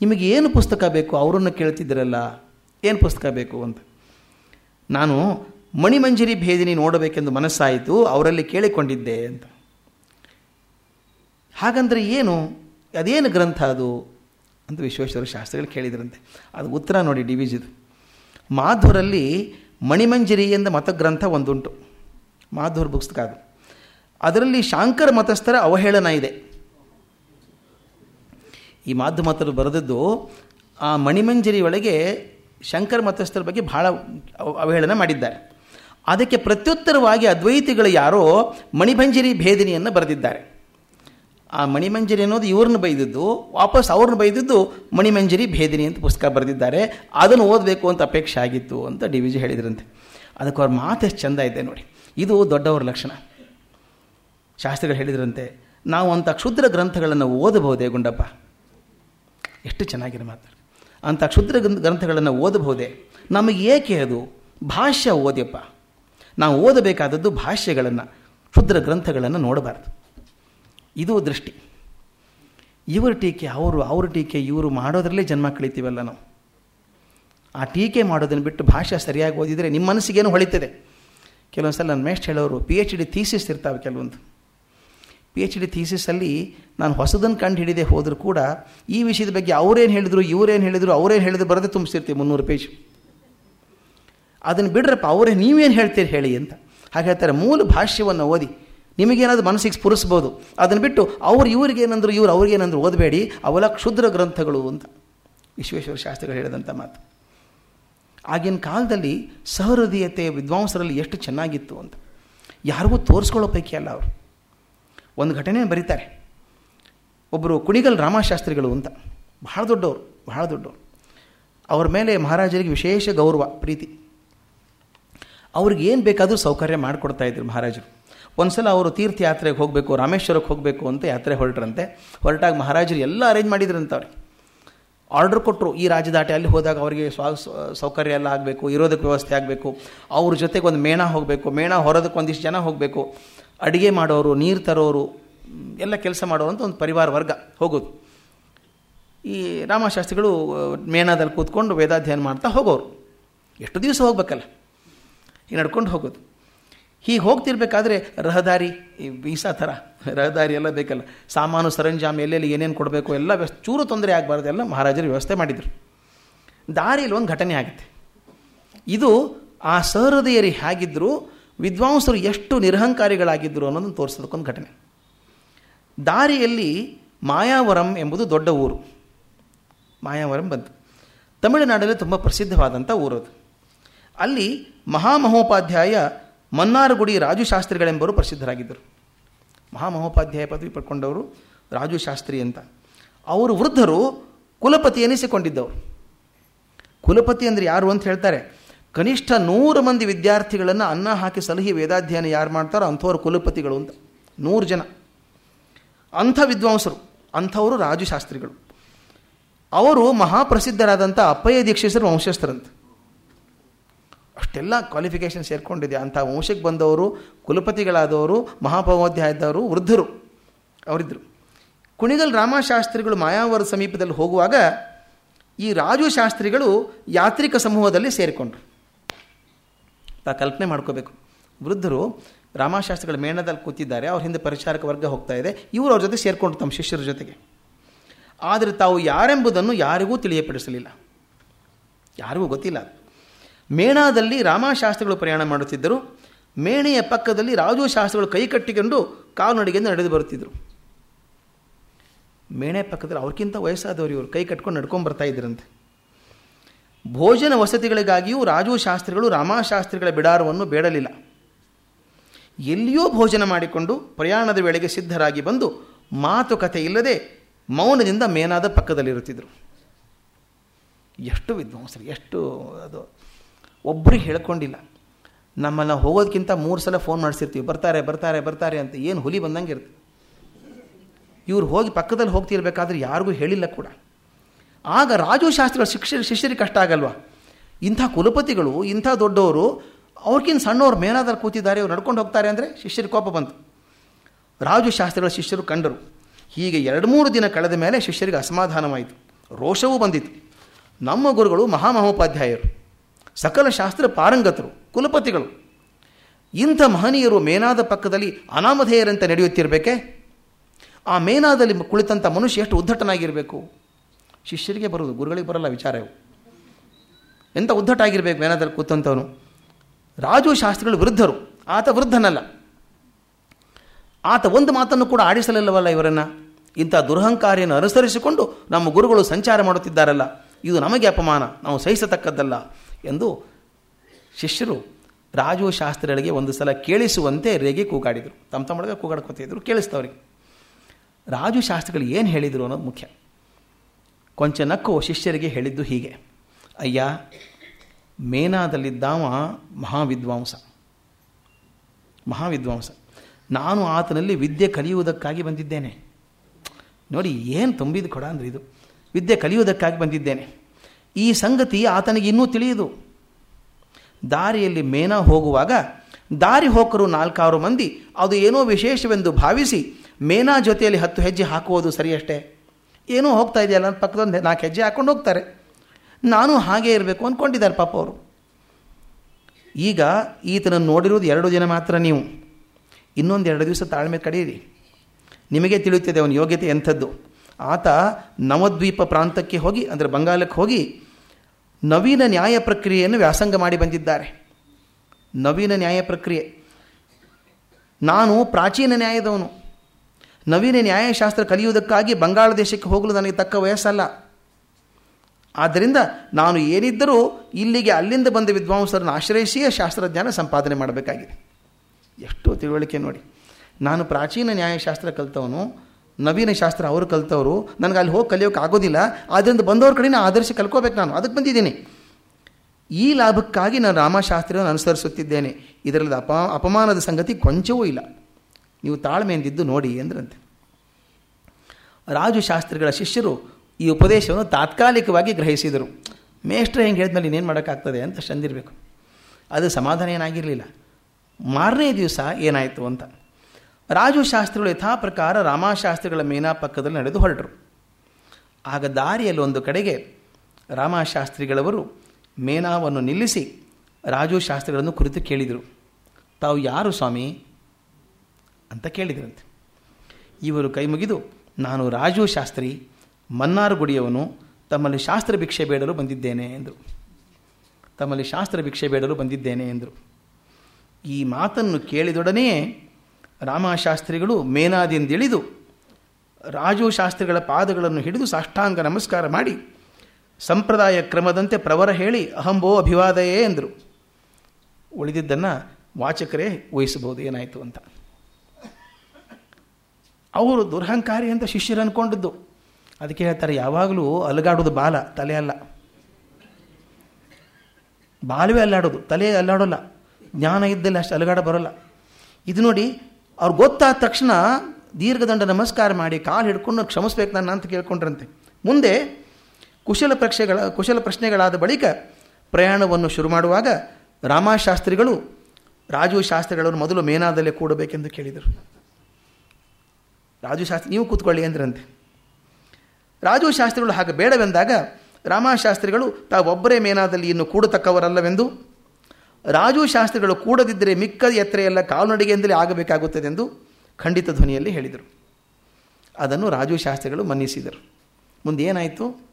ನಿಮಗೆ ಏನು ಪುಸ್ತಕ ಬೇಕು? ಅವರನ್ನು ಕೇಳ್ತಿದ್ದೀರಲ್ಲ. ಏನು ಪುಸ್ತಕ ಬೇಕು? ಅಂತ. ನಾನು ಮಣಿಮಂಜರಿ ಭೇದಿನಿ ನೋಡಬೇಕೆಂದು ಮನಸ್ಸಾಯಿತು, ಅವರಲ್ಲಿ ಕೇಳಿಕೊಂಡಿದ್ದೆ ಅಂತ. ಹಾಗಂದರೆ ಏನು? ಅದೇನು ಗ್ರಂಥ ಅದು? ಅಂತ ವಿಶ್ವೇಶ್ವರ ಶಾಸ್ತ್ರಿಗಳು ಕೇಳಿದ್ರಂತೆ. ಅದು ಉತ್ತರ ನೋಡಿ ಡಿ ವಿಜಿದು ಮಾಧುರಲ್ಲಿ ಮಣಿಮಂಜರಿ ಎಂದ ಮತಗ್ರಂಥ ಒಂದುಂಟು. ಮಾಧುರ್ ಪುಸ್ತಕ ಅದು ಅದರಲ್ಲಿ ಶಾಂಕರ ಮತಸ್ಥರ ಅವಹೇಳನ ಇದೆ. ಈ ಮಾಧು ಮತರು ಬರೆದದ್ದು ಆ ಮಣಿಮಂಜರಿ ಒಳಗೆ ಶಂಕರ ಮತಸ್ಥರ ಬಗ್ಗೆ ಬಹಳ ಅವಹೇಳನ ಮಾಡಿದ್ದಾರೆ. ಅದಕ್ಕೆ ಪ್ರತ್ಯುತ್ತರವಾಗಿ ಅದ್ವೈತಿಗಳು ಯಾರೋ ಮಣಿಭಂಜರಿ ಭೇದಿನಿಯನ್ನು ಬರೆದಿದ್ದಾರೆ. ಆ ಮಣಿಮಂಜರಿ ಅನ್ನೋದು ಇವ್ರನ್ನ ಬೈದಿದ್ದು, ವಾಪಸ್ ಅವ್ರನ್ನ ಬೈದಿದ್ದು ಮಣಿಮಂಜರಿ ಭೇದಿನಿ ಅಂತ ಪುಸ್ತಕ ಬರೆದಿದ್ದಾರೆ. ಅದನ್ನು ಓದಬೇಕು ಅಂತ ಅಪೇಕ್ಷೆ ಆಗಿತ್ತು ಅಂತ ಡಿ ವಿ ಜಿ ಹೇಳಿದ್ರಂತೆ. ಅದಕ್ಕೆ ಅವ್ರ ಮಾತು ಎಷ್ಟು ಚೆಂದ ಇದೆ ನೋಡಿ. ಇದು ದೊಡ್ಡವರ ಲಕ್ಷಣ. ಶಾಸ್ತ್ರಿಗಳು ಹೇಳಿದ್ರಂತೆ, ನಾವು ಅಂಥ ಕ್ಷುದ್ರ ಗ್ರಂಥಗಳನ್ನು ಓದಬಹುದೇ ಗುಂಡಪ್ಪ? ಎಷ್ಟು ಚೆನ್ನಾಗಿರೋ ಮಾತಾಡಿ ಅಂಥ ಕ್ಷುದ್ರ ಗ್ರಂಥಗಳನ್ನು ಓದಬಹುದೇ? ನಮಗೆ ಏಕೆ ಅದು? ಭಾಷ್ಯ ಓದ್ಯಪ್ಪ. ನಾವು ಓದಬೇಕಾದದ್ದು ಭಾಷ್ಯಗಳನ್ನು, ಕ್ಷುದ್ರ ಗ್ರಂಥಗಳನ್ನು ನೋಡಬಾರ್ದು. ಇದು ದೃಷ್ಟಿ. ಇವರ ಟೀಕೆ, ಅವರು, ಅವ್ರ ಟೀಕೆ, ಇವರು ಮಾಡೋದರಲ್ಲೇ ಜನ್ಮ ಕಳಿತೀವಲ್ಲ ನಾವು. ಆ ಟೀಕೆ ಮಾಡೋದನ್ನು ಬಿಟ್ಟು ಭಾಷೆ ಸರಿಯಾಗಿ ಓದಿದರೆ ನಿಮ್ಮ ಮನಸ್ಸಿಗೇನು ಹೊಳಿತದೆ? ಕೆಲವೊಂದು ಸಲ ನನ್ನ ಮೇಸ್ಟ್ ಹೇಳೋರು ಪಿ ಎಚ್ ಡಿ ಥೀಸಿಸ್ ಇರ್ತಾವೆ ಕೆಲವೊಂದು. ಪಿ ಎಚ್ ಡಿ ಥೀಸಿಸಲ್ಲಿ ನಾನು ಹೊಸದನ್ನು ಕಂಡು ಹಿಡಿದೇ ಹೋದರೂ ಕೂಡ ಈ ವಿಷಯದ ಬಗ್ಗೆ ಅವರೇನು ಹೇಳಿದರು, ಇವರೇನು ಹೇಳಿದರು, ಅವರೇನು ಹೇಳಿದ್ರು ಬರದೇ ತುಂಬಿಸಿರ್ತೀವಿ ಮುನ್ನೂರು ಪೇಜ್ ಅದನ್ನು ಬಿಡ್ರಪ್ಪ, ಅವರೇ ನೀವೇನು ಹೇಳ್ತೀರಿ ಹೇಳಿ ಅಂತ. ಹಾಗೆ ಹೇಳ್ತಾರೆ, ಮೂಲ ಭಾಷ್ಯವನ್ನು ಓದಿ, ನಿಮಗೇನಾದರೂ ಮನಸ್ಸಿಗೆ ಸ್ಫುರಿಸ್ಬೋದು. ಅದನ್ನು ಬಿಟ್ಟು ಅವ್ರು ಇವ್ರಿಗೇನಂದ್ರು, ಇವ್ರು ಅವ್ರಿಗೇನಂದ್ರು ಓದಬೇಡಿ, ಅವೆಲ್ಲ ಕ್ಷುದ್ರ ಗ್ರಂಥಗಳು ಅಂತ. ವಿಶ್ವೇಶ್ವರ ಶಾಸ್ತ್ರಿಗಳು ಹೇಳಿದಂಥ ಮಾತು. ಆಗಿನ ಕಾಲದಲ್ಲಿ ಸಹೃದಯತೆ, ವಿದ್ವಾಂಸರಲ್ಲಿ ಎಷ್ಟು ಚೆನ್ನಾಗಿತ್ತು ಅಂತ. ಯಾರಿಗೂ ತೋರಿಸ್ಕೊಳ್ಳೋ ಪೈಕಿ ಅಲ್ಲ ಅವರು. ಒಂದು ಘಟನೆ ಬರೀತಾರೆ. ಒಬ್ಬರು ಕುಣಿಗಲ್ ರಾಮಶಾಸ್ತ್ರಿಗಳು ಅಂತ. ಬಹಳ ದೊಡ್ಡವರು ಬಹಳ ದೊಡ್ಡವರು. ಅವ್ರ ಮೇಲೆ ಮಹಾರಾಜರಿಗೆ ವಿಶೇಷ ಗೌರವ, ಪ್ರೀತಿ. ಅವ್ರಿಗೆ ಏನು ಬೇಕಾದರೂ ಸೌಕರ್ಯ ಮಾಡಿಕೊಡ್ತಾ ಇದ್ರು ಮಹಾರಾಜರು. ಒಂದು ಸಲ ಅವರು ತೀರ್ಥಯಾತ್ರೆಗೆ ಹೋಗಬೇಕು, ರಾಮೇಶ್ವರಕ್ಕೆ ಹೋಗಬೇಕು ಅಂತ ಯಾತ್ರೆ ಹೊರಟ್ರಂತೆ. ಹೊರಟಾಗ ಮಹಾರಾಜರು ಎಲ್ಲ ಅರೇಂಜ್ ಮಾಡಿದ್ರಂತ ಅವ್ರಿಗೆ. ಆರ್ಡರ್ ಕೊಟ್ಟರು ಈ ರಾಜ್ಯ ದಾಟಿ ಅಲ್ಲಿ ಹೋದಾಗ ಅವರಿಗೆ ಸ್ವಾ ಸೌಕರ್ಯ ಎಲ್ಲ ಆಗಬೇಕು, ಇರೋದಕ್ಕೆ ವ್ಯವಸ್ಥೆ ಆಗಬೇಕು. ಅವ್ರ ಜೊತೆಗೆ ಒಂದು ಮೇಣ ಹೋಗಬೇಕು, ಮೇಣ ಹೊರೋದಕ್ಕೆ ಒಂದಿಷ್ಟು ಜನ ಹೋಗಬೇಕು. ಅಡುಗೆ ಮಾಡೋರು, ನೀರು ತರೋರು, ಎಲ್ಲ ಕೆಲಸ ಮಾಡೋರು ಅಂತ ಒಂದು ಪರಿವಾರ ವರ್ಗ ಹೋಗೋದು. ಈ ರಾಮಶಾಸ್ತ್ರಿಗಳು ಮೇಣದಲ್ಲಿ ಕೂತ್ಕೊಂಡು ವೇದಾಧ್ಯಯನ ಮಾಡ್ತಾ ಹೋಗೋರು. ಎಷ್ಟು ದಿವಸ ಹೋಗ್ಬೇಕಲ್ಲ? ಈ ನಡ್ಕೊಂಡು ಹೋಗೋದು. ಹೀಗೆ ಹೋಗ್ತಿರ್ಬೇಕಾದ್ರೆ ರಹದಾರಿ, ಈ ವೀಸಾ ಥರ. ರಹದಾರಿ ಎಲ್ಲ ಬೇಕಲ್ಲ. ಸಾಮಾನು ಸರಂಜಾಮ ಎಲ್ಲೆಲ್ಲಿ ಏನೇನು ಕೊಡಬೇಕು, ಎಲ್ಲ ಚೂರು ತೊಂದರೆ ಆಗಬಾರ್ದು, ಎಲ್ಲ ಮಹಾರಾಜರು ವ್ಯವಸ್ಥೆ ಮಾಡಿದರು. ದಾರಿಯಲ್ಲಿ ಒಂದು ಘಟನೆ ಆಗುತ್ತೆ. ಇದು ಆ ಸಹೃದಯರು ಹೇಗಿದ್ದರು ವಿದ್ವಾಂಸರು ಎಷ್ಟು ನಿರಹಂಕಾರಿಗಳಾಗಿದ್ದರು ಅನ್ನೋದನ್ನು ತೋರಿಸೋದಕ್ಕೊಂದು ಘಟನೆ. ದಾರಿಯಲ್ಲಿ ಮಾಯಾವರಂ ಎಂಬುದು ದೊಡ್ಡ ಊರು. ಮಾಯಾವರಂ ಬಂತು. ತಮಿಳುನಾಡಲ್ಲಿ ತುಂಬ ಪ್ರಸಿದ್ಧವಾದಂಥ ಊರದು. ಅಲ್ಲಿ ಮಹಾಮಹೋಪಾಧ್ಯಾಯ ಮನ್ನಾರಗುಡಿ ರಾಜುಶಾಸ್ತ್ರಿಗಳೆಂಬರು ಪ್ರಸಿದ್ಧರಾಗಿದ್ದರು. ಮಹಾಮಹೋಪಾಧ್ಯಾಯ ಪದವಿ ಪಡ್ಕೊಂಡವರು ರಾಜುಶಾಸ್ತ್ರಿ ಅಂತ. ಅವರು ವೃದ್ಧರು ಕುಲಪತಿ ಎನಿಸಿಕೊಂಡಿದ್ದವರು. ಕುಲಪತಿ ಅಂದರೆ ಯಾರು ಅಂತ ಹೇಳ್ತಾರೆ, ಕನಿಷ್ಠ ನೂರು ಮಂದಿ ವಿದ್ಯಾರ್ಥಿಗಳನ್ನು ಅನ್ನ ಹಾಕಿ ಸಲಹಿ ವೇದಾಧ್ಯಯನ ಯಾರು ಮಾಡ್ತಾರೋ ಅಂಥವ್ರು ಕುಲಪತಿಗಳು ಅಂತ. ನೂರು ಜನ. ಅಂಥ ವಿದ್ವಾಂಸರು, ಅಂಥವರು ರಾಜುಶಾಸ್ತ್ರಿಗಳು. ಅವರು ಮಹಾಪ್ರಸಿದ್ಧರಾದಂಥ ಅಪ್ಪಯ್ಯ ದೀಕ್ಷಿಸರು ವಂಶಸ್ಥರಂತೆ. ಅಷ್ಟೆಲ್ಲ ಕ್ವಾಲಿಫಿಕೇಷನ್ ಸೇರಿಕೊಂಡಿದೆ ಅಂಥ ವಂಶಕ್ಕೆ ಬಂದವರು, ಕುಲಪತಿಗಳಾದವರು ಮಹಾಪವೋಧ್ಯಾಯದವರು ವೃದ್ಧರು. ಅವರಿದ್ದರು. ಕುಣಿಗಲ್ ರಾಮಶಾಸ್ತ್ರಿಗಳು ಮಾಯಾವರ ಸಮೀಪದಲ್ಲಿ ಹೋಗುವಾಗ ಈ ರಾಜು ಶಾಸ್ತ್ರಿಗಳು ಯಾತ್ರಿಕ ಸಮೂಹದಲ್ಲಿ ಸೇರಿಕೊಂಡ್ರು. ತಾ ಕಲ್ಪನೆ ಮಾಡ್ಕೋಬೇಕು. ವೃದ್ಧರು ರಾಮಶಾಸ್ತ್ರಿಗಳ ಮೇಣದಲ್ಲಿ ಕೂತಿದ್ದಾರೆ, ಅವ್ರ ಹಿಂದೆ ಪರಿಚಾರಕ ವರ್ಗ ಹೋಗ್ತಾ ಇದೆ, ಇವರು ಅವ್ರ ಜೊತೆ ಸೇರಿಕೊಂಡು ತಮ್ಮ ಶಿಷ್ಯರ ಜೊತೆಗೆ. ಆದರೆ ತಾವು ಯಾರೆಂಬುದನ್ನು ಯಾರಿಗೂ ತಿಳಿಯಪಡಿಸಲಿಲ್ಲ. ಯಾರಿಗೂ ಗೊತ್ತಿಲ್ಲ ಮೇಣಾದಲ್ಲಿ ರಾಮಶಾಸ್ತ್ರಿಗಳು ಪ್ರಯಾಣ ಮಾಡುತ್ತಿದ್ದರು. ಮೇಣೆಯ ಪಕ್ಕದಲ್ಲಿ ರಾಜು ಶಾಸ್ತ್ರಿಗಳು ಕೈ ಕಟ್ಟಿಕೊಂಡು ಕಾಲ್ನಡಿಗೆಯಿಂದ ನಡೆದು ಬರುತ್ತಿದ್ದರು ಮೇಣೆ ಪಕ್ಕದಲ್ಲಿ ಅವ್ರಿಗಿಂತ ವಯಸ್ಸಾದವರು ಇವರು. ಕೈ ಕಟ್ಕೊಂಡು ನಡ್ಕೊಂಡು ಬರ್ತಾ ಇದ್ರಂತೆ. ಭೋಜನ ವಸತಿಗಳಿಗಾಗಿಯೂ ರಾಜು ಶಾಸ್ತ್ರಿಗಳು ರಾಮಶಾಸ್ತ್ರಿಗಳ ಬಿಡಾರವನ್ನು ಬೇಡಲಿಲ್ಲ. ಎಲ್ಲಿಯೋ ಭೋಜನ ಮಾಡಿಕೊಂಡು ಪ್ರಯಾಣದ ವೇಳೆಗೆ ಸಿದ್ಧರಾಗಿ ಬಂದು ಮಾತುಕತೆ ಇಲ್ಲದೆ ಮೌನದಿಂದ ಮೇನಾದ ಪಕ್ಕದಲ್ಲಿರುತ್ತಿದ್ದರು ಎಷ್ಟು ವಿದ್ವಾಂಸರು, ಎಷ್ಟು ಅದು ಒಬ್ಬರಿಗೆ ಹೇಳ್ಕೊಂಡಿಲ್ಲ. ನಮ್ಮನ್ನು ಹೋಗೋದಕ್ಕಿಂತ ಮೂರು ಸಲ ಫೋನ್ ಮಾಡಿಸಿರ್ತೀವಿ. ಬರ್ತಾರೆ ಬರ್ತಾರೆ ಬರ್ತಾರೆ ಅಂತ ಏನು ಹುಲಿ ಬಂದಂಗೆ ಇರುತ್ತೆ. ಇವ್ರು ಹೋಗಿ ಪಕ್ಕದಲ್ಲಿ ಹೋಗ್ತಿರ್ಬೇಕಾದ್ರೆ ಯಾರಿಗೂ ಹೇಳಿಲ್ಲ ಕೂಡ. ಆಗ ರಾಜು ಶಾಸ್ತ್ರಿಗಳ ಶಿಕ್ಷ, ಶಿಷ್ಯರಿಗೆ ಕಷ್ಟ ಆಗಲ್ವಾ? ಇಂಥ ಕುಲಪತಿಗಳು, ಇಂಥ ದೊಡ್ಡವರು ಅವ್ರಿಗಿಂತ ಸಣ್ಣವ್ರು ಮೇನಾದಲ್ಲಿ ಕೂತಿದ್ದಾರೆ ಅವ್ರು ನಡ್ಕೊಂಡು ಹೋಗ್ತಾರೆ ಅಂದರೆ ಶಿಷ್ಯರಿಗೆ ಕೋಪ ಬಂತು. ರಾಜು ಶಾಸ್ತ್ರಿಗಳ ಶಿಷ್ಯರು ಕಂಡರು. ಹೀಗೆ ಎರಡು ಮೂರು ದಿನ ಕಳೆದ ಮೇಲೆ ಶಿಷ್ಯರಿಗೆ ಅಸಮಾಧಾನವಾಯಿತು. ರೋಷವೂ ಬಂದಿತ್ತು. ನಮ್ಮ ಗುರುಗಳು ಮಹಾಮಹೋಪಾಧ್ಯಾಯರು. ಸಕಲ ಶಾಸ್ತ್ರ ಪಾರಂಗತರು, ಕುಲಪತಿಗಳು. ಇಂಥ ಮಹನೀಯರು ಮೇನಾದ ಪಕ್ಕದಲ್ಲಿ ಅನಾಮಧೇಯರಂತೆ ನಡೆಯುತ್ತಿರಬೇಕೆ? ಆ ಮೇನಾದಲ್ಲಿ ಕುಳಿತಂಥ ಮನುಷ್ಯ ಎಷ್ಟು ಉದ್ದಟನಾಗಿರಬೇಕು ಶಿಷ್ಯರಿಗೆ ಬರೋದು ಗುರುಗಳಿಗೆ ಬರಲ್ಲ ವಿಚಾರ ಎಂಥ ಉದ್ದಟಾಗಿರ್ಬೇಕು ಮೇನಾದಲ್ಲಿ ಕೂತಂಥವನು? ರಾಜು ಶಾಸ್ತ್ರಿಗಳು ವೃದ್ಧರು, ಆತ ವೃದ್ಧನಲ್ಲ. ಆತ ಒಂದು ಮಾತನ್ನು ಕೂಡ ಆಡಿಸಲಿಲ್ಲವಲ್ಲ ಇವರನ್ನು? ಇಂಥ ದುರಹಂಕಾರಿಯನ್ನು ಅನುಸರಿಸಿಕೊಂಡು ನಮ್ಮ ಗುರುಗಳು ಸಂಚಾರ ಮಾಡುತ್ತಿದ್ದಾರಲ್ಲ? ಇದು ನಮಗೆ ಅಪಮಾನ, ನಾವು ಸಹಿಸತಕ್ಕದ್ದಲ್ಲ. ಎಂದು ಶಿಷ್ಯರು ರಾಜು ಶಾಸ್ತ್ರಿಗಳಿಗೆ ಒಂದು ಸಲ ಕೇಳಿಸುವಂತೆ ರೇಗೆ ಕೂಗಾಡಿದರು. ತಮ್ಮ ತಮ್ಮೊಳಗೆ ಕೂಗಾಡ್ಕೊತಿದ್ರು ಕೇಳಿಸ್ತವ್ರಿಗೆ ರಾಜು ಶಾಸ್ತ್ರಿಗಳು ಏನು ಹೇಳಿದರು ಅನ್ನೋದು ಮುಖ್ಯ. ಕೊಂಚ ನಕ್ಕು ಶಿಷ್ಯರಿಗೆ ಹೇಳಿದ್ದು ಹೀಗೆ. ಅಯ್ಯ, ಮೇನಾದಲ್ಲಿದ್ದಾವ ಮಹಾವಿದ್ವಾಂಸ. ಮಹಾವಿದ್ವಾಂಸ. ನಾನು ಆತನಲ್ಲಿ ವಿದ್ಯೆ ಕಲಿಯುವುದಕ್ಕಾಗಿ ಬಂದಿದ್ದೇನೆ. ನೋಡಿ, ಏನು ತುಂಬಿದ ಕೊಡ ಅಂದ್ರೆ ಇದು. ವಿದ್ಯೆ ಕಲಿಯುವುದಕ್ಕಾಗಿ ಬಂದಿದ್ದೇನೆ. ಈ ಸಂಗತಿ ಆತನಿಗೆ ಇನ್ನೂ ತಿಳಿಯುದು ದಾರಿಯಲ್ಲಿ ಮೇನಾ ಹೋಗುವಾಗ ದಾರಿ ಹೋಕರು ನಾಲ್ಕಾರು ಮಂದಿ, ಅದು ಏನೋ ವಿಶೇಷವೆಂದು ಭಾವಿಸಿ ಮೇನಾ ಜೊತೆಯಲ್ಲಿ ಹತ್ತು ಹೆಜ್ಜೆ ಹಾಕುವುದು ಸರಿಯಷ್ಟೇ. ಏನೋ ಹೋಗ್ತಾ ಇದೆಯಲ್ಲ ಪಕ್ಕದೊಂದು ನಾಲ್ಕು ಹೆಜ್ಜೆ ಹಾಕ್ಕೊಂಡು ಹೋಗ್ತಾರೆ. ನಾನು ಹಾಗೆ ಇರಬೇಕು ಅಂದ್ಕೊಂಡಿದ್ದಾರೆ ಪಾಪ ಅವರು. ಈಗ ಈತನನ್ನು ನೋಡಿರೋದು ಎರಡು ಜನ ಮಾತ್ರ ನೀವು. ಇನ್ನೊಂದು ಎರಡು ದಿವಸ ತಾಳ್ಮೆ ಕಡೀರಿ ನಿಮಗೆ ತಿಳಿಯುತ್ತದೆ ಅವನ ಯೋಗ್ಯತೆ ಎಂಥದ್ದು. ಆತ ನವದ್ವೀಪ ಪ್ರಾಂತಕ್ಕೆ ಹೋಗಿ, ಅಂದರೆ ಬಂಗಾಲಕ್ಕೆ ಹೋಗಿ ನವೀನ ನ್ಯಾಯ ಪ್ರಕ್ರಿಯೆಯನ್ನು ವ್ಯಾಸಂಗ ಮಾಡಿ ಬಂದಿದ್ದಾರೆ. ನವೀನ ನ್ಯಾಯ ಪ್ರಕ್ರಿಯೆ. ನಾನು ಪ್ರಾಚೀನ ನ್ಯಾಯದವನು. ನವೀನ ನ್ಯಾಯಶಾಸ್ತ್ರ ಕಲಿಯುವುದಕ್ಕಾಗಿ ಬಂಗಾಳ ದೇಶಕ್ಕೆ ಹೋಗಲು ನನಗೆ ತಕ್ಕ ವಯಸ್ಸಲ್ಲ. ಆದ್ದರಿಂದ ನಾನು ಏನಿದ್ದರೂ ಇಲ್ಲಿಗೆ ಅಲ್ಲಿಂದ ಬಂದ ವಿದ್ವಾಂಸರನ್ನು ಆಶ್ರಯಿಸಿಯೇ ಶಾಸ್ತ್ರಜ್ಞಾನ ಸಂಪಾದನೆ ಮಾಡಬೇಕಾಗಿದೆ. ಎಷ್ಟು ತಿಳುವಳಿಕೆ ನೋಡಿ. ನಾನು ಪ್ರಾಚೀನ ನ್ಯಾಯಶಾಸ್ತ್ರ ಕಲಿತವನು. ನವೀನ ಶಾಸ್ತ್ರ ಅವರು ಕಲಿತವರು. ನನಗೆ ಅಲ್ಲಿ ಹೋಗಿ ಕಲಿಯೋಕೆ ಆಗೋದಿಲ್ಲ. ಆದ್ದರಿಂದ ಬಂದವ್ರ ಕಡೆನೇ ಆದರ್ಶ ಕಲ್ಕೋಬೇಕು ನಾನು. ಅದಕ್ಕೆ ಬಂದಿದ್ದೀನಿ. ಈ ಲಾಭಕ್ಕಾಗಿ ನಾನು ರಾಮಶಾಸ್ತ್ರವನ್ನು ಅನುಸರಿಸುತ್ತಿದ್ದೇನೆ. ಇದರಲ್ಲಿ ಅಪ, ಅಪಮಾನದ ಸಂಗತಿ ಕೊಂಚವೂ ಇಲ್ಲ. ನೀವು ತಾಳ್ಮೆಯಿಂದಿದ್ದು ನೋಡಿ ಅಂದ್ರಂತೆ ರಾಜು ಶಾಸ್ತ್ರಿಗಳ ಶಿಷ್ಯರು ಈ ಉಪದೇಶವನ್ನು ತಾತ್ಕಾಲಿಕವಾಗಿ ಗ್ರಹಿಸಿದರು. ಮೇಷ್ಟ್ರ ಹೆಂಗೆ ಹೇಳಿದ್ಮೇಲೆ ಇನ್ನೇನು ಮಾಡೋಕ್ಕಾಗ್ತದೆ ಅಂತ ಚಂದಿರಬೇಕು ಅದು ಸಮಾಧಾನ ಏನಾಗಿರಲಿಲ್ಲ. ಮಾರನೇ ದಿವಸ ಏನಾಯಿತು ಅಂತ. ರಾಜು ಶಾಸ್ತ್ರಿಗಳು ಯಥಾ ಪ್ರಕಾರ ರಾಮಶಾಸ್ತ್ರಿಗಳ ಮೇನಾ ಪಕ್ಕದಲ್ಲಿ ನಡೆದು ಹೊರಟರು. ಆಗ ದಾರಿಯಲ್ಲಿ ಒಂದು ಕಡೆಗೆ ರಾಮಶಾಸ್ತ್ರಿಗಳವರು ಮೇನಾವನ್ನು ನಿಲ್ಲಿಸಿ ರಾಜು ಶಾಸ್ತ್ರಿಗಳನ್ನು ಕುರಿತು ಕೇಳಿದರು. ತಾವು ಯಾರು ಸ್ವಾಮಿ? ಅಂತ ಕೇಳಿದ್ರಂತೆ. ಇವರು ಕೈ ಮುಗಿದು, ನಾನು ರಾಜು ಶಾಸ್ತ್ರಿ ಮನ್ನಾರುಗುಡಿಯವನು ತಮ್ಮಲ್ಲಿ ಶಾಸ್ತ್ರ ಭಿಕ್ಷೆ ಬೇಡಲು ಬಂದಿದ್ದೇನೆ ಎಂದರು. ತಮ್ಮಲ್ಲಿ ಶಾಸ್ತ್ರ ಭಿಕ್ಷೆ ಬೇಡಲು ಬಂದಿದ್ದೇನೆ ಎಂದರು. ಈ ಮಾತನ್ನು ಕೇಳಿದೊಡನೆಯೇ ರಾಮಶಾಸ್ತ್ರಿಗಳು ಮೇನಾದಿಂದಿಳಿದು ರಾಜು ಶಾಸ್ತ್ರಿಗಳ ಪಾದಗಳನ್ನು ಹಿಡಿದು ಸಾಷ್ಟಾಂಗ ನಮಸ್ಕಾರ ಮಾಡಿ, ಸಂಪ್ರದಾಯ ಕ್ರಮದಂತೆ ಪ್ರವರ ಹೇಳಿ ಅಹಂಭೋ ಅಭಿವಾದಯೇ ಎಂದರು. ಉಳಿದಿದ್ದನ್ನು ವಾಚಕರೇ ಊಹಿಸಬಹುದು, ಏನಾಯಿತು ಅಂತ. ಅವರು ದುರಹಂಕಾರಿ ಅಂತ ಶಿಷ್ಯರು ಅಂದ್ಕೊಂಡಿದ್ದು ಅದಕ್ಕೆ ಹೇಳ್ತಾರೆ, ಯಾವಾಗಲೂ ಅಲಗಾಡೋದು ಬಾಲ, ತಲೆ ಅಲ್ಲ. ಬಾಲವೇ ಅಲ್ಲಾಡೋದು, ತಲೆ ಅಲ್ಲಾಡೋಲ್ಲ. ಜ್ಞಾನ ಇದ್ದಲ್ಲಿ ಅಷ್ಟು ಅಲಗಾಡ ಬರೋಲ್ಲ. ಇದು ನೋಡಿ ಅವ್ರು ಗೊತ್ತಾದ ತಕ್ಷಣ ದೀರ್ಘದಂಡ ನಮಸ್ಕಾರ ಮಾಡಿ ಕಾಲು ಹಿಡ್ಕೊಂಡು ಕ್ಷಮಿಸ್ಬೇಕು ನನ್ನ ಅಂತ ಕೇಳ್ಕೊಂಡ್ರಂತೆ. ಮುಂದೆ ಕುಶಲ ಪ್ರಕ್ಷೆಗಳ, ಕುಶಲ ಪ್ರಶ್ನೆಗಳಾದ ಬಳಿಕ ಪ್ರಯಾಣವನ್ನು ಶುರು ಮಾಡುವಾಗ ರಾಮಶಾಸ್ತ್ರಿಗಳು, ರಾಜು ಶಾಸ್ತ್ರಿಗಳನ್ನು ಮೊದಲು ಮೇನಾದಲ್ಲೇ ಕೂಡಬೇಕೆಂದು ಕೇಳಿದರು. ರಾಜು ಶಾಸ್ತ್ರಿ, ನೀವು ಕೂತ್ಕೊಳ್ಳಿ ಅಂದ್ರಂತೆ. ರಾಜು ಶಾಸ್ತ್ರಿಗಳು ಹಾಗೆ ಬೇಡವೆಂದಾಗ ರಾಮಶಾಸ್ತ್ರಿಗಳು ತಾವೊಬ್ಬರೇ ಮೇನಾದಲ್ಲಿ ಇನ್ನು ಕೂಡತಕ್ಕವರಲ್ಲವೆಂದು ರಾಜು ಶಾಸ್ತ್ರಿಗಳು ಕೂಡದಿದ್ದರೆ ಮಿಕ್ಕ ಎತ್ತರೆಯೆಲ್ಲ ಕಾಲ್ನಡಿಗೆಯಿಂದಲೇ ಆಗಬೇಕಾಗುತ್ತದೆಂದು ಖಂಡಿತ ಧ್ವನಿಯಲ್ಲಿ ಹೇಳಿದರು. ಅದನ್ನು ರಾಜು ಶಾಸ್ತ್ರಿಗಳು ಮನ್ನಿಸಿದರು. ಮುಂದೆ ಏನಾಯಿತು?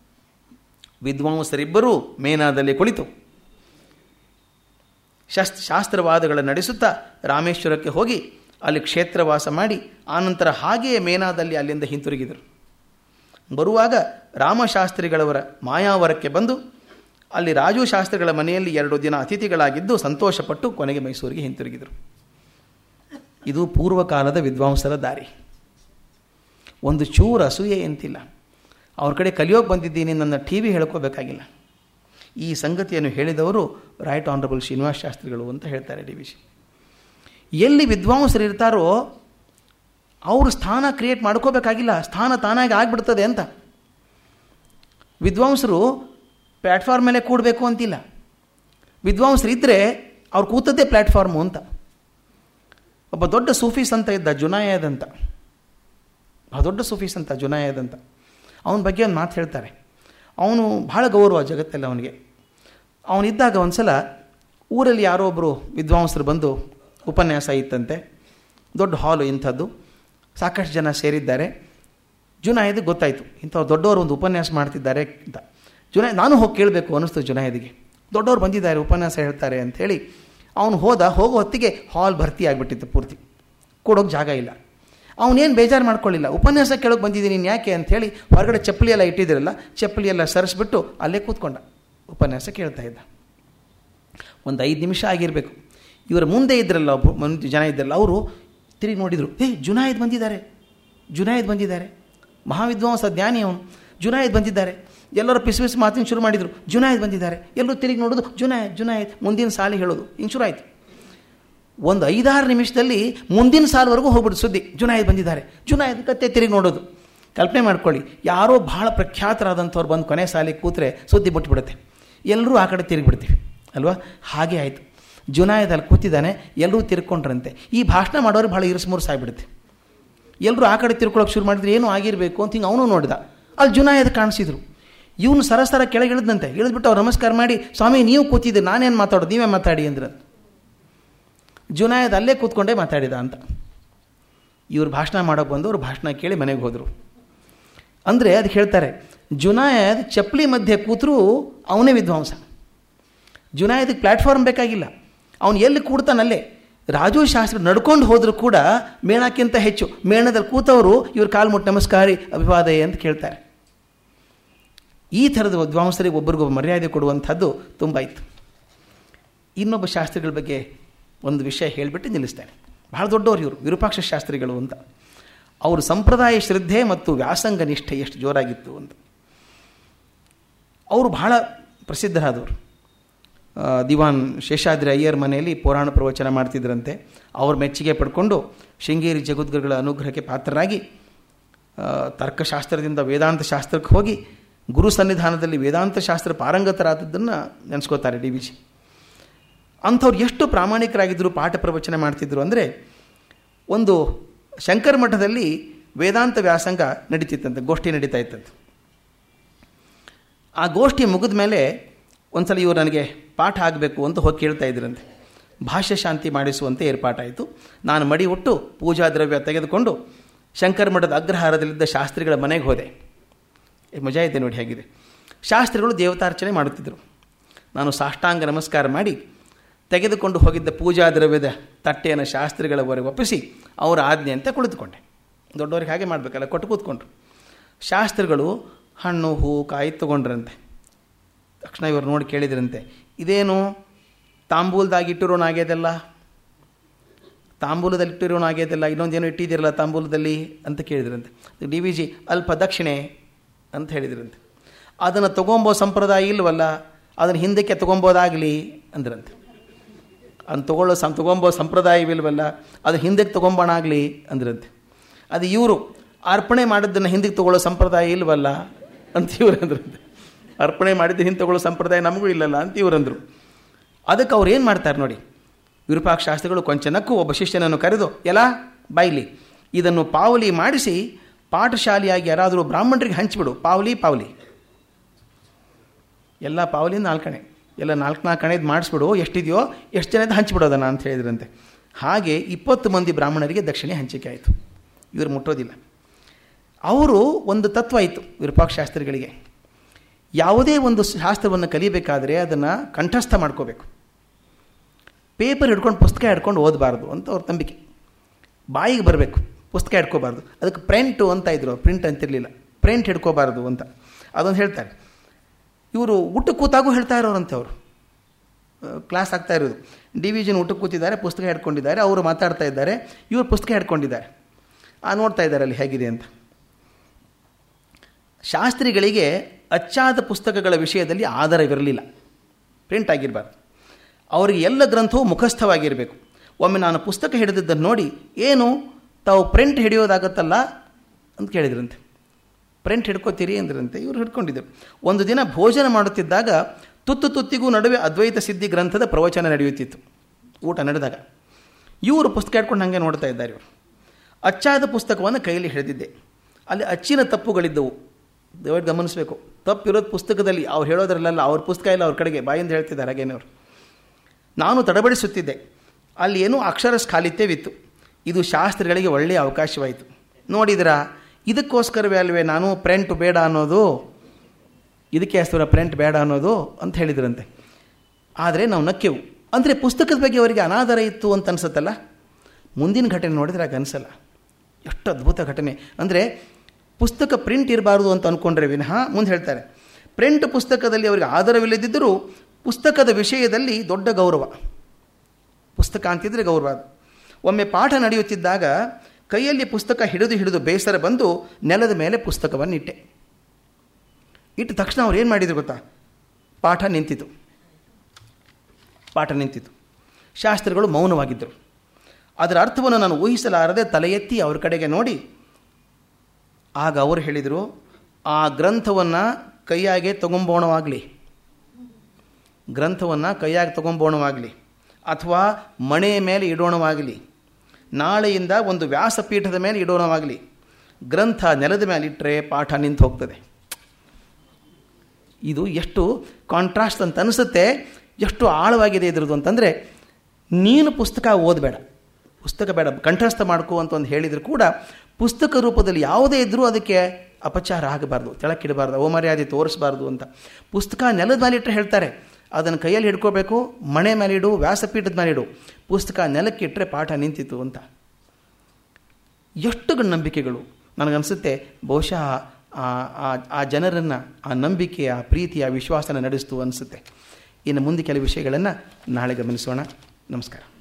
ವಿದ್ವಾಂಸರಿಬ್ಬರೂ ಮೇನಾದಲ್ಲಿ ಕುಳಿತು. ಶಸ್, ಶಾಸ್ತ್ರವಾದಗಳ ನಡೆಸುತ್ತಾ ರಾಮೇಶ್ವರಕ್ಕೆ ಹೋಗಿ ಅಲ್ಲಿ ಕ್ಷೇತ್ರವಾಸ ಮಾಡಿ ಆನಂತರ ಹಾಗೆಯೇ ಮೇನಾದಲ್ಲಿ ಅಲ್ಲಿಂದ ಹಿಂತಿರುಗಿದರು. ಬರುವಾಗ ರಾಮಶಾಸ್ತ್ರಿಗಳವರ ಮಾಯಾವರಕ್ಕೆ ಬಂದು ಅಲ್ಲಿ ರಾಜು ಶಾಸ್ತ್ರಿಗಳ ಮನೆಯಲ್ಲಿ ಎರಡು ದಿನ ಅತಿಥಿಗಳಾಗಿದ್ದು ಸಂತೋಷಪಟ್ಟು ಕೊನೆಗೆ ಮೈಸೂರಿಗೆ ಹಿಂತಿರುಗಿದರು. ಇದು ಪೂರ್ವಕಾಲದ ವಿದ್ವಾಂಸರ ದಾರಿ. ಒಂದು ಚೂರು ಅಸೂಯೆ ಎಂತಿಲ್ಲ. ಅವ್ರ ಕಡೆ ಕಲಿಯೋಕೆ ಬಂದಿದ್ದೀನಿ, ನನ್ನ ಟಿ ವಿ ಹೇಳ್ಕೋಬೇಕಾಗಿಲ್ಲ. ಈ ಸಂಗತಿಯನ್ನು ಹೇಳಿದವರು ರೈಟ್ ಆನರಬಲ್ ಶ್ರೀನಿವಾಸ ಶಾಸ್ತ್ರಿಗಳು ಅಂತ ಹೇಳ್ತಾರೆ ಡಿ ವಿ ಜಿ ಎಲ್ಲಿ ವಿದ್ವಾಂಸರು ಇರ್ತಾರೋ ಅವರು ಸ್ಥಾನ ಕ್ರಿಯೇಟ್ ಮಾಡ್ಕೋಬೇಕಾಗಿಲ್ಲ, ಸ್ಥಾನ ತಾನಾಗಿ ಆಗಿಬಿಡ್ತದೆ ಅಂತ. ವಿದ್ವಾಂಸರು ಪ್ಲ್ಯಾಟ್ಫಾರ್ಮ್ ಮೇಲೆ ಕೂಡಬೇಕು ಅಂತಿಲ್ಲ. ವಿದ್ವಾಂಸರು ಇದ್ದರೆ ಅವ್ರು ಕೂತದ್ದೇ ಪ್ಲ್ಯಾಟ್ಫಾರ್ಮು ಅಂತ. ಒಬ್ಬ ದೊಡ್ಡ ಸೂಫೀಸ್ ಅಂತ ಇದ್ದ ಜುನಾಯದ್ ಅಂತ. ಆ ದೊಡ್ಡ ಸೂಫೀಸ್ ಅಂತ ಜುನಾಯದ್ ಅಂತ. ಅವನ ಬಗ್ಗೆ ಒಂದು ಮಾತು ಹೇಳ್ತಾರೆ. ಅವನು ಭಾಳ ಗೌರವ ಜಗತ್ತಲ್ಲಿ ಅವನಿಗೆ. ಅವನಿದ್ದಾಗ ಒಂದು ಸಲ ಊರಲ್ಲಿ ಯಾರೋ ಒಬ್ಬರು ವಿದ್ವಾಂಸರು ಬಂದು ಉಪನ್ಯಾಸ ಇತ್ತಂತೆ. ದೊಡ್ಡ ಹಾಲು ಇಂಥದ್ದು. ಸಾಕಷ್ಟು ಜನ ಸೇರಿದ್ದಾರೆ. ಜುನಾಯದ್ ಗೊತ್ತಾಯಿತು. ಇಂಥವ್ರು ದೊಡ್ಡವರು ಒಂದು ಉಪನ್ಯಾಸ ಮಾಡ್ತಿದ್ದಾರೆ ಅಂತ. ಜುನಾಯದ್ ನಾನು ಹೋಗಿ ಕೇಳಬೇಕು ಅನ್ನಿಸ್ತು ಜುನಾಯದಿಗೆ ದೊಡ್ಡವ್ರು ಬಂದಿದ್ದಾರೆ, ಉಪನ್ಯಾಸ ಹೇಳ್ತಾರೆ ಅಂಥೇಳಿ ಅವನು ಹೋದ, ಹೋಗೋ ಹೊತ್ತಿಗೆ ಹಾಲ್ ಭರ್ತಿ ಆಗಿಬಿಟ್ಟಿತ್ತು ಪೂರ್ತಿ. ಕೊಡೋಕೆ ಜಾಗ ಇಲ್ಲ. ಅವನೇನು ಬೇಜಾರು ಮಾಡ್ಕೊಳ್ಳಿಲ್ಲ. ಉಪನ್ಯಾಸ ಕೇಳೋಕೆ ಬಂದಿದ್ದೀನಿ ನೀನು ಯಾಕೆ ಅಂಥೇಳಿ ಹೊರಗಡೆ ಚಪ್ಪಲಿ ಎಲ್ಲ ಇಟ್ಟಿದ್ದೀರಲ್ಲ ಚಪ್ಪಲಿ ಎಲ್ಲ ಸರಿಸ್ಬಿಟ್ಟು ಅಲ್ಲೇ ಕೂತ್ಕೊಂಡ. ಉಪನ್ಯಾಸ ಕೇಳ್ತಾ ಇದ್ದ. ಒಂದು ಐದು ನಿಮಿಷ ಆಗಿರಬೇಕು. ಇವರ ಮುಂದೆ ಇದ್ರಲ್ಲ ಒಬ್ಬ ಜನ ಇದ್ರಲ್ಲ, ಅವರು ತಿರುಗಿ ನೋಡಿದರು, ಏ ಜುನಾಯದ್ ಬಂದಿದ್ದಾರೆ. ಜುನಾಯದ್ ಬಂದಿದ್ದಾರೆ. ಮಹಾವಿದ್ವಾಂಸ ಜ್ಞಾನಿ ಅವನು. ಜುನಾಯದ್ ಬಂದಿದ್ದಾರೆ. ಎಲ್ಲರೂ ಪಿಸ್ ಪಿಸ್ ಮಾತಿನ ಶುರು ಮಾಡಿದರು. ಜುನಾಯದ್ ಬಂದಿದ್ದಾರೆ. ಎಲ್ಲರೂ ತಿರುಗಿ ನೋಡೋದು, ಜುನಾಯದ್ ಜುನಾಯದ್, ಮುಂದಿನ ಸಾಲಿ ಹೇಳೋದು. ಹಿಂಗೆ ಶುರು ಆಯಿತು. ಒಂದು ಐದಾರು ನಿಮಿಷದಲ್ಲಿ ಮುಂದಿನ ಸಾಲವರೆಗೂ ಹೋಗ್ಬಿಟ್ಟು ಸುದ್ದಿ. ಜುನಾಯದ್ ಬಂದಿದ್ದಾರೆ. ಜುನಾಯದ್ ಕತ್ತೆ ತಿರುಗಿ ನೋಡೋದು. ಕಲ್ಪನೆ ಮಾಡ್ಕೊಳ್ಳಿ, ಯಾರೋ ಭಾಳ ಪ್ರಖ್ಯಾತರಾದಂಥವ್ರು ಬಂದು ಕೊನೆ ಸಾಲಿಗೆ ಕೂತ್ರೆ ಸುದ್ದಿ ಬಿಟ್ಬಿಡುತ್ತೆ ಎಲ್ಲರೂ ಆ ಕಡೆ ತಿರುಗಿಬಿಡ್ತೀವಿ. ಅಲ್ವಾ? ಹಾಗೆ ಆಯಿತು. ಜುನಾಯದಲ್ಲಿ ಕೂತಿದ್ದಾನೆ, ಎಲ್ಲರೂ ತಿರ್ಕೊಂಡ್ರಂತೆ. ಈ ಭಾಷಣ ಮಾಡೋರು ಭಾಳ ಇರಿಸ್ಮುರ್ಸ್ ಸಾಯ್ಬಿಡುತ್ತೆ ಎಲ್ಲರೂ ಆ ಕಡೆ ತಿರ್ಕೊಳ್ಳೋಕೆ ಶುರು ಮಾಡಿದ್ರೆ ಏನೂ ಆಗಿರಬೇಕು ಅಂತ ಹಿಂಗೆ ಅವನು ನೋಡಿದ. ಅಲ್ಲಿ ಜುನಾಯದ್ ಕಾಣಿಸಿದ್ರು. ಇವನು ಸರಸರ ಕೆಳಗೆ ಇಳಿದಂತೆ ಇಳಿದ್ಬಿಟ್ಟು ಅವ್ರು ನಮಸ್ಕಾರ ಮಾಡಿ, ಸ್ವಾಮಿ, ನೀವು ಕೂತಿದ್ದೆ ನಾನೇನು ಮಾತಾಡೋದು? ನೀವೇ ಮಾತಾಡಿ ಅಂದ್ರೆ ಜುನಾಯದ್ ಅಲ್ಲೇ ಕೂತ್ಕೊಂಡೇ ಮಾತಾಡಿದ ಅಂತ. ಇವ್ರು ಭಾಷಣ ಮಾಡೋಕೆ ಬಂದು ಅವ್ರು ಭಾಷಣ ಕೇಳಿ ಮನೆಗೆ ಹೋದರು. ಅಂದರೆ ಅದಕ್ಕೆ ಹೇಳ್ತಾರೆ, ಜುನಾಯದ್ ಚಪ್ಪಲಿ ಮಧ್ಯೆ ಕೂತರೂ ಅವನೇ ವಿದ್ವಾಂಸ. ಜುನಾಯದ್ಗೆ ಪ್ಲ್ಯಾಟ್ಫಾರ್ಮ್ ಬೇಕಾಗಿಲ್ಲ. ಅವನು ಎಲ್ಲಿ ಕೂಡ್ತಾನಲ್ಲೇ ರಾಜು ಶಾಸ್ತ್ರಿ ನಡ್ಕೊಂಡು ಹೋದರೂ ಕೂಡ ಮೇಣಕ್ಕಿಂತ ಹೆಚ್ಚು. ಮೇಣದಲ್ಲಿ ಕೂತವರು ಇವ್ರ ಕಾಲು ಮುಟ್ಟು ನಮಸ್ಕಾರಿ, ಅಭಿವಾದಯ ಅಂತ ಕೇಳ್ತಾರೆ. ಈ ಥರದ ವಿದ್ವಾಂಸರಿಗೆ ಒಬ್ಬರಿಗೊಬ್ಬ ಮರ್ಯಾದೆ ಕೊಡುವಂಥದ್ದು ತುಂಬ ಇತ್ತು. ಇನ್ನೊಬ್ಬ ಶಾಸ್ತ್ರಿಗಳ ಬಗ್ಗೆ ಒಂದು ವಿಷಯ ಹೇಳಿಬಿಟ್ಟು ನಿಲ್ಲಿಸ್ತಾರೆ ಭಾಳ ದೊಡ್ಡವರು ಇವರು, ವಿರೂಪಾಕ್ಷ ಶಾಸ್ತ್ರಿಗಳು ಅಂತ. ಅವರು ಸಂಪ್ರದಾಯ ಶ್ರದ್ಧೆ ಮತ್ತು ವ್ಯಾಸಂಗ ನಿಷ್ಠೆ ಎಷ್ಟು ಜೋರಾಗಿತ್ತು ಅಂತ. ಅವರು ಬಹಳ ಪ್ರಸಿದ್ಧರಾದವರು. ದಿವಾನ್ ಶೇಷಾದ್ರಿ ಅಯ್ಯರ್ ಮನೆಯಲ್ಲಿ ಪುರಾಣ ಪ್ರವಚನ ಮಾಡ್ತಿದ್ರಂತೆ. ಅವ್ರ ಮೆಚ್ಚುಗೆ ಪಡ್ಕೊಂಡು ಶೃಂಗೇರಿ ಜಗದ್ಗುರುಗಳ ಅನುಗ್ರಹಕ್ಕೆ ಪಾತ್ರರಾಗಿ ತರ್ಕಶಾಸ್ತ್ರದಿಂದ ವೇದಾಂತ ಶಾಸ್ತ್ರಕ್ಕೆ ಹೋಗಿ ಗುರು ಸನ್ನಿಧಾನದಲ್ಲಿ ವೇದಾಂತ ಶಾಸ್ತ್ರ ಪಾರಂಗತರಾದದ್ದನ್ನು ನೆನೆಸ್ಕೋತಾರೆ ಡಿ ವಿ ಜಿ. ಅಂಥವ್ರು ಎಷ್ಟು ಪ್ರಾಮಾಣಿಕರಾಗಿದ್ದರು ಪಾಠ ಪ್ರವಚನ ಮಾಡ್ತಿದ್ರು ಅಂದರೆ ಒಂದು ಶಂಕರ ಮಠದಲ್ಲಿ ವೇದಾಂತ ವ್ಯಾಸಂಗ ನಡೀತಿತ್ತಂತೆ, ಗೋಷ್ಠಿ ನಡೀತಾ ಇತ್ತಂತೆ. ಆ ಗೋಷ್ಠಿ ಮುಗಿದ ಮೇಲೆ ಒಂದ್ಸಲ ಇವರು ನನಗೆ ಪಾಠ ಆಗಬೇಕು ಅಂತ ಹೋಗಿ ಕೇಳ್ತಾ ಇದ್ರಂತೆ. ಭಾಷ್ಯ ಶಾಂತಿ ಮಾಡಿಸುವಂತೆ ಏರ್ಪಾಟಾಯಿತು. ನಾನು ಮಡಿ ಒಟ್ಟು ಪೂಜಾ ದ್ರವ್ಯ ತೆಗೆದುಕೊಂಡು ಶಂಕರ ಮಠದ ಅಗ್ರಹಾರದಲ್ಲಿದ್ದ ಶಾಸ್ತ್ರಿಗಳ ಮನೆಗೆ ಹೋದೆ. ಮಜಾ ಇದೆ ನೋಡಿ ಹೇಗಿದೆ. ಶಾಸ್ತ್ರಿಗಳು ದೇವತಾರ್ಚನೆ ಮಾಡುತ್ತಿದ್ದರು. ನಾನು ಸಾಷ್ಟಾಂಗ ನಮಸ್ಕಾರ ಮಾಡಿ ತೆಗೆದುಕೊಂಡು ಹೋಗಿದ್ದ ಪೂಜಾ ದ್ರವ್ಯದ ತಟ್ಟೆಯನ್ನು ಶಾಸ್ತ್ರಿಗಳವರೆಗೆ ಒಪ್ಪಿಸಿ ಅವರ ಆಜ್ಞೆ ಅಂತ ಕುಳಿತುಕೊಂಡೆ. ದೊಡ್ಡವ್ರಿಗೆ ಹಾಗೆ ಮಾಡಬೇಕಲ್ಲ, ಕೊಟ್ಟು ಕೂತ್ಕೊಂಡ್ರು. ಶಾಸ್ತ್ರಿಗಳು ಹಣ್ಣು, ಹೂ, ಕಾಯಿ ತೊಗೊಂಡ್ರಂತೆ. ತಕ್ಷಣ ಇವರು ನೋಡಿ ಕೇಳಿದ್ರಂತೆ, ಇದೇನು ತಾಂಬೂಲದಾಗಿ ಇಟ್ಟಿರೋಣ ಆಗ್ಯದಲ್ಲ ತಾಂಬೂಲದಲ್ಲಿ ಆಗ್ಯದಲ್ಲ ಇನ್ನೊಂದೇನು ಇಟ್ಟಿದ್ದೀರಲ್ಲ ತಾಂಬೂಲದಲ್ಲಿ ಅಂತ ಕೇಳಿದ್ರಂತೆ. ಡಿ ವಿ ಜಿ ಅಲ್ಪ ದಕ್ಷಿಣೆ ಅಂತ ಹೇಳಿದ್ರಂತೆ. ಅದನ್ನು ತೊಗೊಂಬೋ ಸಂಪ್ರದಾಯ ಇಲ್ವಲ್ಲ, ಅದನ್ನು ಹಿಂದಕ್ಕೆ ತೊಗೊಬೋದಾಗಲಿ ಅಂದ್ರಂತೆ. ಅದನ್ನು ತೊಗೊಳ್ಳೋ ಸಂ, ತೊಗೊಂಬೋ ಸಂಪ್ರದಾಯವಿಲ್ವಲ್ಲ, ಅದು ಹಿಂದಕ್ಕೆ ತೊಗೊಂಬೋಣ ಆಗಲಿ ಅಂದ್ರಂತೆ. ಅದು ಇವರು ಅರ್ಪಣೆ ಮಾಡಿದ್ದನ್ನು ಹಿಂದಕ್ಕೆ ತೊಗೊಳ್ಳೋ ಸಂಪ್ರದಾಯ ಇಲ್ವಲ್ಲ ಅಂತ ಇವ್ರು ಅಂದ್ರಂತೆ. ಅರ್ಪಣೆ ಮಾಡಿದ್ದು ಹಿಂದೆ ತಗೊಳ್ಳೋ ಸಂಪ್ರದಾಯ ನಮಗೂ ಇಲ್ಲಲ್ಲ ಅಂತ ಇವರಂದರು ಅದಕ್ಕೆ ಅವ್ರು ಏನು ಮಾಡ್ತಾರೆ ನೋಡಿ, ವಿರೂಪಾಕ್ಷ ಶಾಸ್ತ್ರಿಗಳು ಕೊಂಚನಕ್ಕೂ ಒಬ್ಬ ಶಿಷ್ಯನನ್ನು ಕರೆದು ಎಲ್ಲ ಬಾಯ್ಲಿ, ಇದನ್ನು ಪಾವಲಿ ಮಾಡಿಸಿ ಪಾಠಶಾಲೆಯಾಗಿ ಯಾರಾದರೂ ಬ್ರಾಹ್ಮಣರಿಗೆ ಹಂಚಿಬಿಡು. ಪಾವಲಿ ಪಾವಲಿ. ಎಲ್ಲ ಪಾವಲಿ ನಾಲ್ಕಣೆ. ಎಲ್ಲ ನಾಲ್ಕು ನಾಲ್ಕು ಕಣೆದು ಮಾಡಿಸ್ಬಿಡು. ಎಷ್ಟಿದೆಯೋ ಎಷ್ಟು ಜನದ ಹಂಚಿಬಿಡೋದನ್ನ ಅಂತ ಹೇಳಿದ್ರಂತೆ. ಹಾಗೆ ಇಪ್ಪತ್ತು ಮಂದಿ ಬ್ರಾಹ್ಮಣರಿಗೆ ದಕ್ಷಿಣೆ ಹಂಚಿಕೆ ಆಯಿತು. ಇವರು ಮುಟ್ಟೋದಿಲ್ಲ. ಅವರು ಒಂದು ತತ್ವ ಇತ್ತು ವಿರೂಪಾಕ್ಷ ಶಾಸ್ತ್ರಿಗಳಿಗೆ ಯಾವುದೇ ಒಂದು ಶಾಸ್ತ್ರವನ್ನು ಕಲಿಬೇಕಾದರೆ ಅದನ್ನು ಕಂಠಸ್ಥ ಮಾಡ್ಕೋಬೇಕು. ಪೇಪರ್ ಹಿಡ್ಕೊಂಡು ಪುಸ್ತಕ ಹಿಡ್ಕೊಂಡು ಓದಬಾರ್ದು ಅಂತ ಅವ್ರ ನಂಬಿಕೆ. ಬಾಯಿಗೆ ಬರಬೇಕು. ಪುಸ್ತಕ ಹಿಡ್ಕೋಬಾರ್ದು. ಅದಕ್ಕೆ ಪ್ರಿಂಟು ಅಂತ ಇದ್ರು ಪ್ರಿಂಟ್ ಅಂತಿರಲಿಲ್ಲ. ಪ್ರಿಂಟ್ ಹಿಡ್ಕೋಬಾರ್ದು ಅಂತ. ಅದೊಂದು ಹೇಳ್ತಾರೆ. ಇವರು ಊಟ ಕೂತಾಗೂ ಹೇಳ್ತಾ ಇರೋರಂತೆ ಅವರು. ಕ್ಲಾಸ್ ಆಗ್ತಾ ಇರೋದು. ಡಿವಿಜನ್ ಊಟ ಕೂತಿದ್ದಾರೆ ಪುಸ್ತಕ ಹಿಡ್ಕೊಂಡಿದ್ದಾರೆ, ಅವರು ಮಾತಾಡ್ತಾ ಇದ್ದಾರೆ, ಇವರು ಪುಸ್ತಕ ಹಿಡ್ಕೊಂಡಿದ್ದಾರೆ. ಆ ನೋಡ್ತಾ ಇದ್ದಾರೆ ಅಲ್ಲಿ ಹೇಗಿದೆ ಅಂತ. ಶಾಸ್ತ್ರಿಗಳಿಗೆ ಅಚ್ಚಾದ ಪುಸ್ತಕಗಳ ವಿಷಯದಲ್ಲಿ ಆಧಾರವಿರಲಿಲ್ಲ. ಪ್ರಿಂಟ್ ಆಗಿರಬಾರ್ದು. ಅವರಿಗೆ ಎಲ್ಲ ಗ್ರಂಥವೂ ಮುಖಸ್ಥವಾಗಿರಬೇಕು. ಒಮ್ಮೆ ನಾನು ಪುಸ್ತಕ ಹಿಡಿದಿದ್ದನ್ನು ನೋಡಿ, ಏನು ತಾವು ಪ್ರಿಂಟ್ ಹಿಡಿಯೋದಾಗತ್ತಲ್ಲ ಅಂತ ಕೇಳಿದ್ರಂತೆ. ಪ್ರಿಂಟ್ ಹಿಡ್ಕೋತೀರಿ ಅಂದ್ರಂತೆ. ಇವರು ಹಿಡ್ಕೊಂಡಿದ್ದರು ಒಂದು ದಿನ ಭೋಜನ ಮಾಡುತ್ತಿದ್ದಾಗ ತುತ್ತು ತುತ್ತಿಗೂ ನಡುವೆ ಅದ್ವೈತ ಸಿದ್ಧಿ ಗ್ರಂಥದ ಪ್ರವಚನ ನಡೆಯುತ್ತಿತ್ತು. ಊಟ ನಡೆದಾಗ. ಇವರು ಪುಸ್ತಕ ಇಟ್ಕೊಂಡು ಹಾಗೆ ನೋಡ್ತಾ ಇದ್ದಾರೆ ಇವರು. ಅಚ್ಚಾದ ಪುಸ್ತಕವನ್ನು ಕೈಯಲ್ಲಿ ಹಿಡಿದಿದ್ದೆ. ಅಲ್ಲಿ ಅಚ್ಚಿನ ತಪ್ಪುಗಳಿದ್ದವು. ದಯವಿಟ್ಟು ಗಮನಿಸಬೇಕು. ತಪ್ಪಿರೋದು ಪುಸ್ತಕದಲ್ಲಿ ಅವ್ರು ಹೇಳೋದ್ರಲ್ಲ ಅವ್ರ ಪುಸ್ತಕ ಇಲ್ಲ ಅವ್ರ ಕಡೆಗೆ ಬಾಯಿಂದ ಹೇಳ್ತಿದ್ದಾರೆ ಹಾಗೇನವರು ನಾನು ತಡಬಡಿಸುತ್ತಿದ್ದೆ. ಅಲ್ಲಿ ಏನೂ ಅಕ್ಷರ ಸ್ಖಾಲಿತ್ಯವಿತ್ತು ಇದು ಶಾಸ್ತ್ರಿಗಳಿಗೆ ಒಳ್ಳೆಯ ಅವಕಾಶವಾಯಿತು. ನೋಡಿದ್ರ? ಇದಕ್ಕೋಸ್ಕರವೇ ಅಲ್ವೇ ನಾನು ಪ್ರಿಂಟ್ ಬೇಡ ಅನ್ನೋದು, ಇದಕ್ಕೆ ಹೆಸರು ಪ್ರಿಂಟ್ ಬೇಡ ಅನ್ನೋದು ಅಂತ ಹೇಳಿದ್ರಂತೆ. ಆದರೆ ನಾವು ನಕ್ಕೆವು. ಅಂದರೆ ಪುಸ್ತಕದ ಬಗ್ಗೆ ಅವರಿಗೆ ಅನಾದರ ಇತ್ತು ಅಂತ ಅನ್ಸುತ್ತಲ್ಲ? ಮುಂದಿನ ಘಟನೆ ನೋಡಿದ್ರೆ ಆಗ ಅನಿಸಲ್ಲ. ಎಷ್ಟು ಅದ್ಭುತ ಘಟನೆ. ಅಂದರೆ ಪುಸ್ತಕ ಪ್ರಿಂಟ್ ಇರಬಾರ್ದು ಅಂತ ಅಂದ್ಕೊಂಡ್ರೆ ವಿನಃ ಮುಂದೆ ಹೇಳ್ತಾರೆ. ಪ್ರಿಂಟ್ ಪುಸ್ತಕದಲ್ಲಿ ಅವರಿಗೆ ಆಧಾರವಿಲ್ಲದಿದ್ದರೂ ಪುಸ್ತಕದ ವಿಷಯದಲ್ಲಿ ದೊಡ್ಡ ಗೌರವ. ಪುಸ್ತಕ ಅಂತಿದ್ರೆ ಗೌರವ ಅದು. ಒಮ್ಮೆ ಪಾಠ ನಡೆಯುತ್ತಿದ್ದಾಗ ಕೈಯಲ್ಲಿ ಪುಸ್ತಕ ಹಿಡಿದು ಹಿಡಿದು ಬೇಸರ ಬಂದು ನೆಲದ ಮೇಲೆ ಪುಸ್ತಕವನ್ನು ಇಟ್ಟೆ ಇಟ್ಟ ತಕ್ಷಣ ಅವ್ರು ಏನು ಮಾಡಿದರು ಗೊತ್ತಾ? ಪಾಠ ನಿಂತಿತು. ಪಾಠ ನಿಂತಿತು. ಶಾಸ್ತ್ರಿಗಳು ಮೌನವಾಗಿದ್ದರು. ಅದರ ಅರ್ಥವನ್ನು ನಾನು ಊಹಿಸಲಾರದೆ ತಲೆ ಎತ್ತಿ ಅವ್ರ ಕಡೆಗೆ ನೋಡಿ, ಆಗ ಅವರು ಹೇಳಿದರು, ಆ ಗ್ರಂಥವನ್ನು ಕೈಯಾಗೆ ತಗೊಂಬೋಣವಾಗಲಿ. ಗ್ರಂಥವನ್ನು ಕೈಯಾಗಿ ತಗೊಂಬೋಣವಾಗಲಿ. ಅಥವಾ ಮಣೆಯ ಮೇಲೆ ಇಡೋಣವಾಗಲಿ. ನಾಳೆಯಿಂದ ಒಂದು ವ್ಯಾಸಪೀಠದ ಮೇಲೆ ಇಡೋಣವಾಗಲಿ ಗ್ರಂಥ ನೆಲದ ಮೇಲೆ ಇಟ್ಟರೆ ಪಾಠ ನಿಂತು ಹೋಗ್ತದೆ. ಇದು ಎಷ್ಟು ಕಾಂಟ್ರಾಸ್ಟ್ ಅಂತ ಅನಿಸುತ್ತೆ. ಎಷ್ಟು ಆಳವಾಗಿದೆ ಇದ್ರದ್ದು ಅಂತಂದರೆ, ನೀನು ಪುಸ್ತಕ ಓದಬೇಡ. ಪುಸ್ತಕ ಬೇಡ, ಕಂಠಸ್ಥ ಮಾಡ್ಕೋ ಅಂತ ಒಂದು ಹೇಳಿದರೂ ಕೂಡ, ಪುಸ್ತಕ ರೂಪದಲ್ಲಿ ಯಾವುದೇ ಇದ್ದರೂ ಅದಕ್ಕೆ ಅಪಚಾರ ಆಗಬಾರ್ದು ಕೆಳಕ್ಕಿಡಬಾರ್ದು ಅವಮರ್ಯಾದೆ ತೋರಿಸಬಾರ್ದು ಅಂತ. ಪುಸ್ತಕ ನೆಲದ ಮೇಲೆ ಇಟ್ಟರೆ ಹೇಳ್ತಾರೆ ಅದನ್ನು ಕೈಯಲ್ಲಿ ಹಿಡ್ಕೋಬೇಕು, ಮಣೆ ಮೇಲೆ ಇಡು, ವ್ಯಾಸಪೀಠದ ಇಡು. ಪುಸ್ತಕ ನೆಲಕ್ಕಿಟ್ಟರೆ ಪಾಠ ನಿಂತಿತ್ತು ಅಂತ. ಎಷ್ಟು ನಂಬಿಕೆಗಳು. ನನಗನ್ಸುತ್ತೆ, ಬಹುಶಃ ಆ ಜನರನ್ನು, ಆ ನಂಬಿಕೆ ಆ ಪ್ರೀತಿ ಆ ವಿಶ್ವಾಸನ ನಡೆಸ್ತು ಅನಿಸುತ್ತೆ. ಇನ್ನು ಮುಂದೆ ಕೆಲವು ವಿಷಯಗಳನ್ನು ನಾಳೆ ಗಮನಿಸೋಣ. ನಮಸ್ಕಾರ.